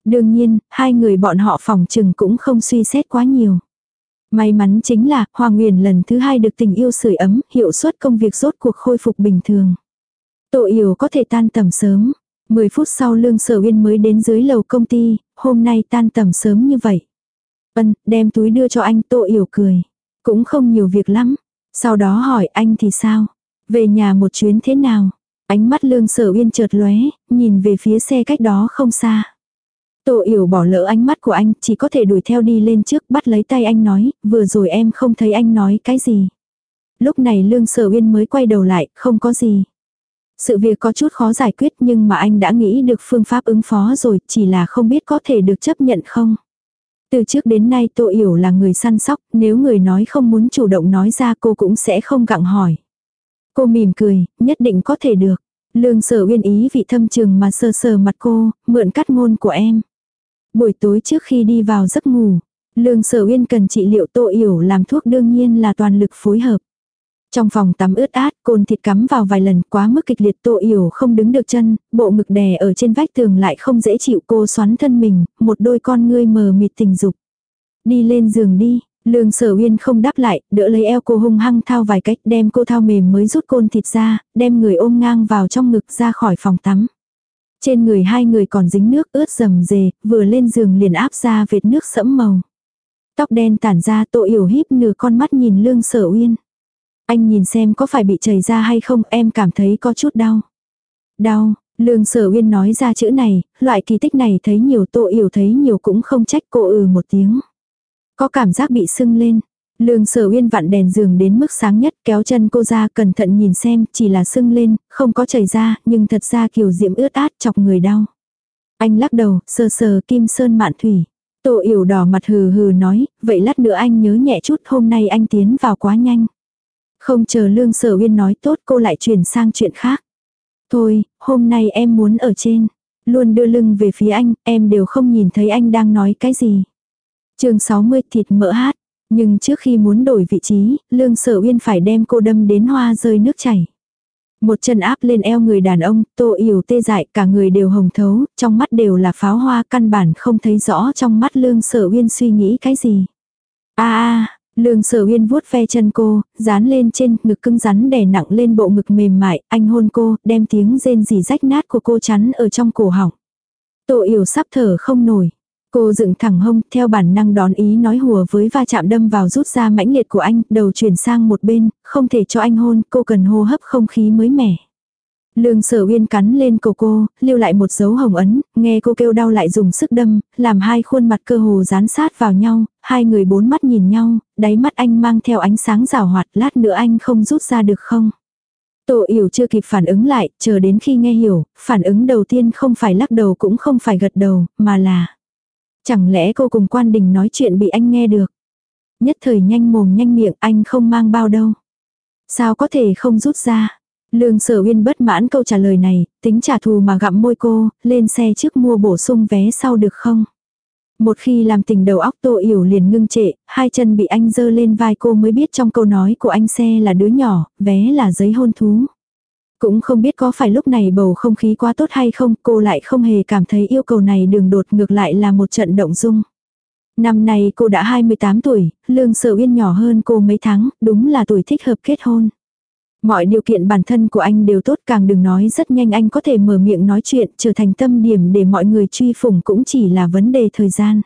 Đương nhiên, hai người bọn họ phòng trừng cũng không suy xét quá nhiều. May mắn chính là, Hoàng Nguyền lần thứ hai được tình yêu sưởi ấm, hiệu suất công việc rốt cuộc khôi phục bình thường. Tổ yểu có thể tan tầm sớm. 10 phút sau Lương Sở Uyên mới đến dưới lầu công ty, hôm nay tan tầm sớm như vậy. Ân, đem túi đưa cho anh Tô Yểu cười. Cũng không nhiều việc lắm. Sau đó hỏi anh thì sao? Về nhà một chuyến thế nào? Ánh mắt lương sở uyên chợt lóe, nhìn về phía xe cách đó không xa. Tô yểu bỏ lỡ ánh mắt của anh, chỉ có thể đuổi theo đi lên trước bắt lấy tay anh nói, vừa rồi em không thấy anh nói cái gì. Lúc này lương sở uyên mới quay đầu lại, không có gì. Sự việc có chút khó giải quyết nhưng mà anh đã nghĩ được phương pháp ứng phó rồi, chỉ là không biết có thể được chấp nhận không. Từ trước đến nay Tô Yểu là người săn sóc, nếu người nói không muốn chủ động nói ra cô cũng sẽ không gặng hỏi. Cô mỉm cười, nhất định có thể được. Lương sở uyên ý vị thâm trường mà sờ sờ mặt cô, mượn cắt ngôn của em. Buổi tối trước khi đi vào giấc ngủ, lương sở uyên cần trị liệu tô yểu làm thuốc đương nhiên là toàn lực phối hợp. Trong phòng tắm ướt át, côn thịt cắm vào vài lần quá mức kịch liệt tô yểu không đứng được chân, bộ ngực đè ở trên vách tường lại không dễ chịu cô xoắn thân mình, một đôi con ngươi mờ mịt tình dục. Đi lên giường đi, Lương sở uyên không đáp lại, đỡ lấy eo cô hung hăng thao vài cách đem cô thao mềm mới rút côn thịt ra, đem người ôm ngang vào trong ngực ra khỏi phòng tắm. Trên người hai người còn dính nước ướt rầm rề, vừa lên giường liền áp ra vệt nước sẫm màu. Tóc đen tản ra tội yểu híp nửa con mắt nhìn lương sở uyên. Anh nhìn xem có phải bị chảy ra hay không em cảm thấy có chút đau. Đau, lương sở uyên nói ra chữ này, loại kỳ tích này thấy nhiều tội yểu thấy nhiều cũng không trách cô ừ một tiếng. Có cảm giác bị sưng lên. Lương sở uyên vặn đèn giường đến mức sáng nhất kéo chân cô ra cẩn thận nhìn xem chỉ là sưng lên, không có chảy ra nhưng thật ra kiều diễm ướt át chọc người đau. Anh lắc đầu, sờ sờ kim sơn mạn thủy. Tô yểu đỏ mặt hừ hừ nói, vậy lát nữa anh nhớ nhẹ chút hôm nay anh tiến vào quá nhanh. Không chờ lương sở uyên nói tốt cô lại chuyển sang chuyện khác. Thôi, hôm nay em muốn ở trên. Luôn đưa lưng về phía anh, em đều không nhìn thấy anh đang nói cái gì chương 60 thịt mỡ hát. Nhưng trước khi muốn đổi vị trí, lương sở uyên phải đem cô đâm đến hoa rơi nước chảy. Một chân áp lên eo người đàn ông, tô yểu tê dại, cả người đều hồng thấu, trong mắt đều là pháo hoa căn bản không thấy rõ trong mắt lương sở uyên suy nghĩ cái gì. a a lương sở uyên vuốt ve chân cô, dán lên trên, ngực cưng rắn đè nặng lên bộ ngực mềm mại, anh hôn cô, đem tiếng rên rỉ rách nát của cô chắn ở trong cổ họng. Tô yểu sắp thở không nổi. Cô dựng thẳng hông, theo bản năng đón ý nói hùa với va chạm đâm vào rút ra mãnh liệt của anh, đầu chuyển sang một bên, không thể cho anh hôn, cô cần hô hấp không khí mới mẻ. Lương sở uyên cắn lên cổ cô, lưu lại một dấu hồng ấn, nghe cô kêu đau lại dùng sức đâm, làm hai khuôn mặt cơ hồ dán sát vào nhau, hai người bốn mắt nhìn nhau, đáy mắt anh mang theo ánh sáng rào hoạt, lát nữa anh không rút ra được không? Tô Yểu chưa kịp phản ứng lại, chờ đến khi nghe hiểu, phản ứng đầu tiên không phải lắc đầu cũng không phải gật đầu, mà là Chẳng lẽ cô cùng quan đình nói chuyện bị anh nghe được? Nhất thời nhanh mồm nhanh miệng anh không mang bao đâu. Sao có thể không rút ra? Lương sở uyên bất mãn câu trả lời này, tính trả thù mà gặm môi cô, lên xe trước mua bổ sung vé sau được không? Một khi làm tình đầu óc tô yểu liền ngưng trệ, hai chân bị anh dơ lên vai cô mới biết trong câu nói của anh xe là đứa nhỏ, vé là giấy hôn thú. Cũng không biết có phải lúc này bầu không khí quá tốt hay không, cô lại không hề cảm thấy yêu cầu này đường đột ngược lại là một trận động dung. Năm nay cô đã 28 tuổi, lương sở uyên nhỏ hơn cô mấy tháng, đúng là tuổi thích hợp kết hôn. Mọi điều kiện bản thân của anh đều tốt càng đừng nói rất nhanh anh có thể mở miệng nói chuyện trở thành tâm điểm để mọi người truy phủng cũng chỉ là vấn đề thời gian.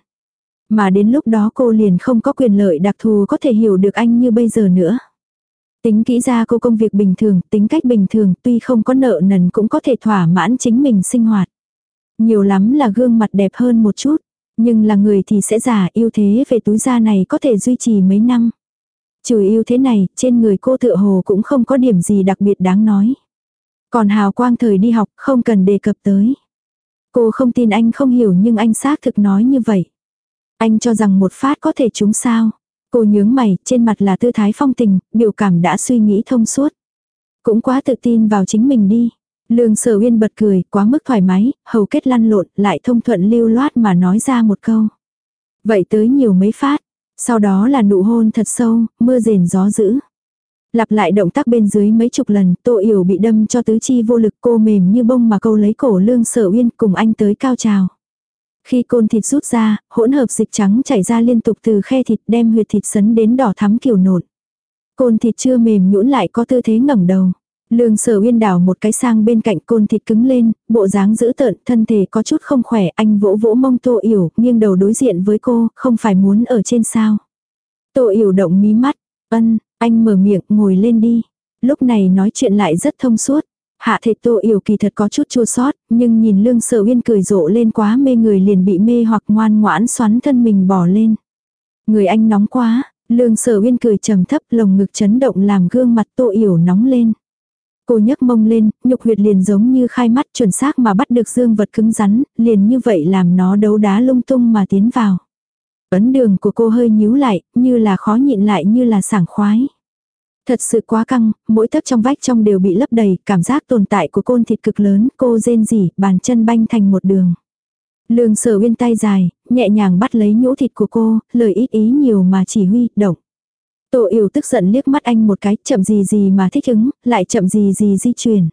Mà đến lúc đó cô liền không có quyền lợi đặc thù có thể hiểu được anh như bây giờ nữa. Tính kỹ ra cô công việc bình thường, tính cách bình thường, tuy không có nợ nần cũng có thể thỏa mãn chính mình sinh hoạt. Nhiều lắm là gương mặt đẹp hơn một chút, nhưng là người thì sẽ giả yêu thế về túi da này có thể duy trì mấy năm. Trừ yêu thế này, trên người cô tựa hồ cũng không có điểm gì đặc biệt đáng nói. Còn hào quang thời đi học không cần đề cập tới. Cô không tin anh không hiểu nhưng anh xác thực nói như vậy. Anh cho rằng một phát có thể trúng sao. Cô nhướng mày, trên mặt là tư thái phong tình, biểu cảm đã suy nghĩ thông suốt. Cũng quá tự tin vào chính mình đi. Lương sở uyên bật cười, quá mức thoải mái, hầu kết lăn lộn, lại thông thuận lưu loát mà nói ra một câu. Vậy tới nhiều mấy phát, sau đó là nụ hôn thật sâu, mưa rền gió dữ. Lặp lại động tác bên dưới mấy chục lần, tô yểu bị đâm cho tứ chi vô lực cô mềm như bông mà câu lấy cổ lương sở uyên cùng anh tới cao trào. Khi côn thịt rút ra, hỗn hợp dịch trắng chảy ra liên tục từ khe thịt đem huyệt thịt sấn đến đỏ thắm kiểu nộn. Côn thịt chưa mềm nhũn lại có tư thế ngẩng đầu. Lương sở uyên đảo một cái sang bên cạnh côn thịt cứng lên, bộ dáng dữ tợn, thân thể có chút không khỏe, anh vỗ vỗ mông tô yểu, nghiêng đầu đối diện với cô, không phải muốn ở trên sao. Tô yểu động mí mắt, ân, anh mở miệng, ngồi lên đi. Lúc này nói chuyện lại rất thông suốt. Hạ thể tô yểu kỳ thật có chút chua sót, nhưng nhìn lương sở uyên cười rộ lên quá mê người liền bị mê hoặc ngoan ngoãn xoắn thân mình bỏ lên. Người anh nóng quá, lương sở uyên cười trầm thấp lồng ngực chấn động làm gương mặt tô yểu nóng lên. Cô nhấc mông lên, nhục huyệt liền giống như khai mắt chuẩn xác mà bắt được dương vật cứng rắn, liền như vậy làm nó đấu đá lung tung mà tiến vào. Ấn đường của cô hơi nhíu lại, như là khó nhịn lại như là sảng khoái. Thật sự quá căng, mỗi tấc trong vách trong đều bị lấp đầy, cảm giác tồn tại của côn thịt cực lớn, cô rên rỉ, bàn chân banh thành một đường. Lương sở uyên tay dài, nhẹ nhàng bắt lấy nhũ thịt của cô, lời ít ý nhiều mà chỉ huy, động. Tô Yểu tức giận liếc mắt anh một cái, chậm gì gì mà thích ứng, lại chậm gì gì di chuyển.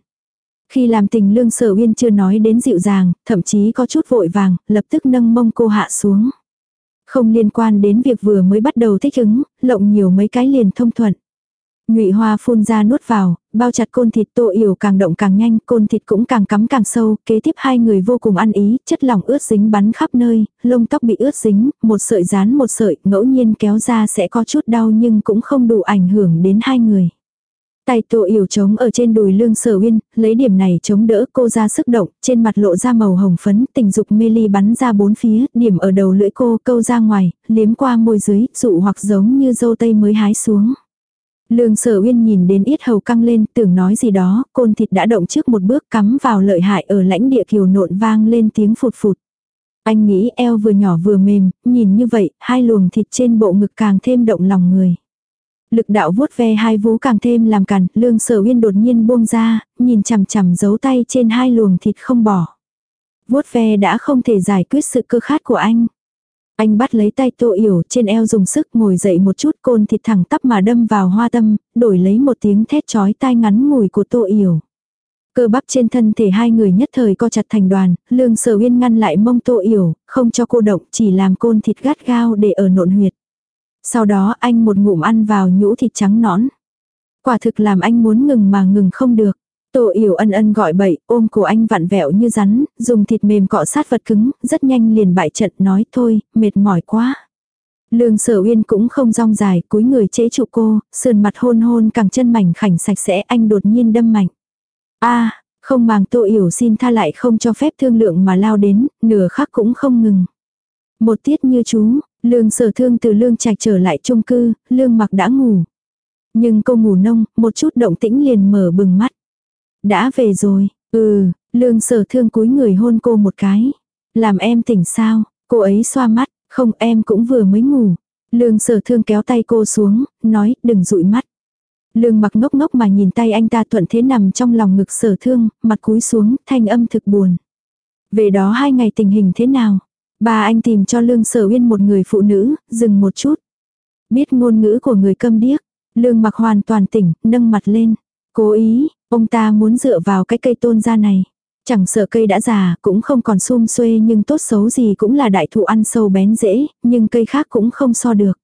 Khi làm tình lương sở uyên chưa nói đến dịu dàng, thậm chí có chút vội vàng, lập tức nâng mông cô hạ xuống. Không liên quan đến việc vừa mới bắt đầu thích ứng, lộng nhiều mấy cái liền thông thuận. Ngụy Hoa phun ra nuốt vào, bao chặt côn thịt Tô Yểu càng động càng nhanh, côn thịt cũng càng cắm càng sâu, kế tiếp hai người vô cùng ăn ý, chất lỏng ướt dính bắn khắp nơi, lông tóc bị ướt dính, một sợi dán một sợi, ngẫu nhiên kéo ra sẽ có chút đau nhưng cũng không đủ ảnh hưởng đến hai người. Tay Tô Yểu chống ở trên đùi Lương Sở Uyên, lấy điểm này chống đỡ cô ra sức động, trên mặt lộ ra màu hồng phấn, tình dục mê ly bắn ra bốn phía, điểm ở đầu lưỡi cô câu ra ngoài, liếm qua môi dưới, dụ hoặc giống như dâu tây mới hái xuống. Lương sở uyên nhìn đến ít hầu căng lên tưởng nói gì đó, côn thịt đã động trước một bước cắm vào lợi hại ở lãnh địa kiều nộn vang lên tiếng phụt phụt. Anh nghĩ eo vừa nhỏ vừa mềm, nhìn như vậy, hai luồng thịt trên bộ ngực càng thêm động lòng người. Lực đạo vuốt ve hai vú càng thêm làm cằn, lương sở uyên đột nhiên buông ra, nhìn chằm chằm giấu tay trên hai luồng thịt không bỏ. Vuốt ve đã không thể giải quyết sự cơ khát của anh. Anh bắt lấy tay tô yểu trên eo dùng sức ngồi dậy một chút côn thịt thẳng tắp mà đâm vào hoa tâm, đổi lấy một tiếng thét chói tai ngắn ngủi của tô yểu. Cơ bắp trên thân thể hai người nhất thời co chặt thành đoàn, lương sở uyên ngăn lại mông tô yểu, không cho cô động chỉ làm côn thịt gắt gao để ở nộn huyệt. Sau đó anh một ngụm ăn vào nhũ thịt trắng nõn. Quả thực làm anh muốn ngừng mà ngừng không được. Tô yểu ân ân gọi bậy, ôm cổ anh vặn vẹo như rắn, dùng thịt mềm cọ sát vật cứng, rất nhanh liền bại trận nói thôi, mệt mỏi quá. Lương sở uyên cũng không rong dài, cúi người chế trụ cô, sườn mặt hôn hôn càng chân mảnh khảnh sạch sẽ anh đột nhiên đâm mạnh. a không màng tô yểu xin tha lại không cho phép thương lượng mà lao đến, nửa khắc cũng không ngừng. Một tiết như chú, lương sở thương từ lương trạch trở lại chung cư, lương mặc đã ngủ. Nhưng cô ngủ nông, một chút động tĩnh liền mở bừng mắt. Đã về rồi, ừ, lương sở thương cúi người hôn cô một cái. Làm em tỉnh sao, cô ấy xoa mắt, không em cũng vừa mới ngủ. Lương sở thương kéo tay cô xuống, nói đừng dụi mắt. Lương mặc ngốc ngốc mà nhìn tay anh ta thuận thế nằm trong lòng ngực sở thương, mặt cúi xuống, thanh âm thực buồn. Về đó hai ngày tình hình thế nào? bà anh tìm cho lương sở uyên một người phụ nữ, dừng một chút. Biết ngôn ngữ của người câm điếc, lương mặc hoàn toàn tỉnh, nâng mặt lên. Cố ý, ông ta muốn dựa vào cái cây tôn ra này. Chẳng sợ cây đã già, cũng không còn sum xuê nhưng tốt xấu gì cũng là đại thụ ăn sâu bén dễ, nhưng cây khác cũng không so được.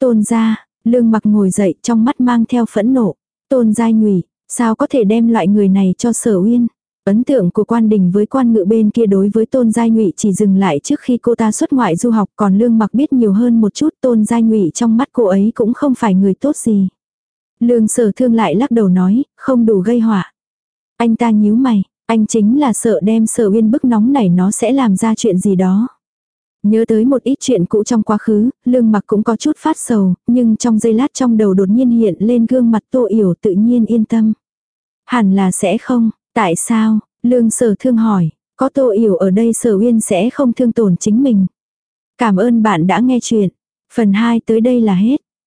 Tôn ra, lương mặc ngồi dậy trong mắt mang theo phẫn nộ. Tôn giai nhụy, sao có thể đem loại người này cho sở uyên. Ấn tượng của quan đình với quan ngự bên kia đối với tôn giai nhụy chỉ dừng lại trước khi cô ta xuất ngoại du học còn lương mặc biết nhiều hơn một chút tôn giai nhụy trong mắt cô ấy cũng không phải người tốt gì. Lương sở thương lại lắc đầu nói, không đủ gây họa. Anh ta nhíu mày, anh chính là sợ đem sở uyên bức nóng này nó sẽ làm ra chuyện gì đó. Nhớ tới một ít chuyện cũ trong quá khứ, lương mặc cũng có chút phát sầu, nhưng trong giây lát trong đầu đột nhiên hiện lên gương mặt tô yểu tự nhiên yên tâm. Hẳn là sẽ không, tại sao, lương sở thương hỏi, có tô yểu ở đây sở uyên sẽ không thương tổn chính mình. Cảm ơn bạn đã nghe chuyện. Phần 2 tới đây là hết.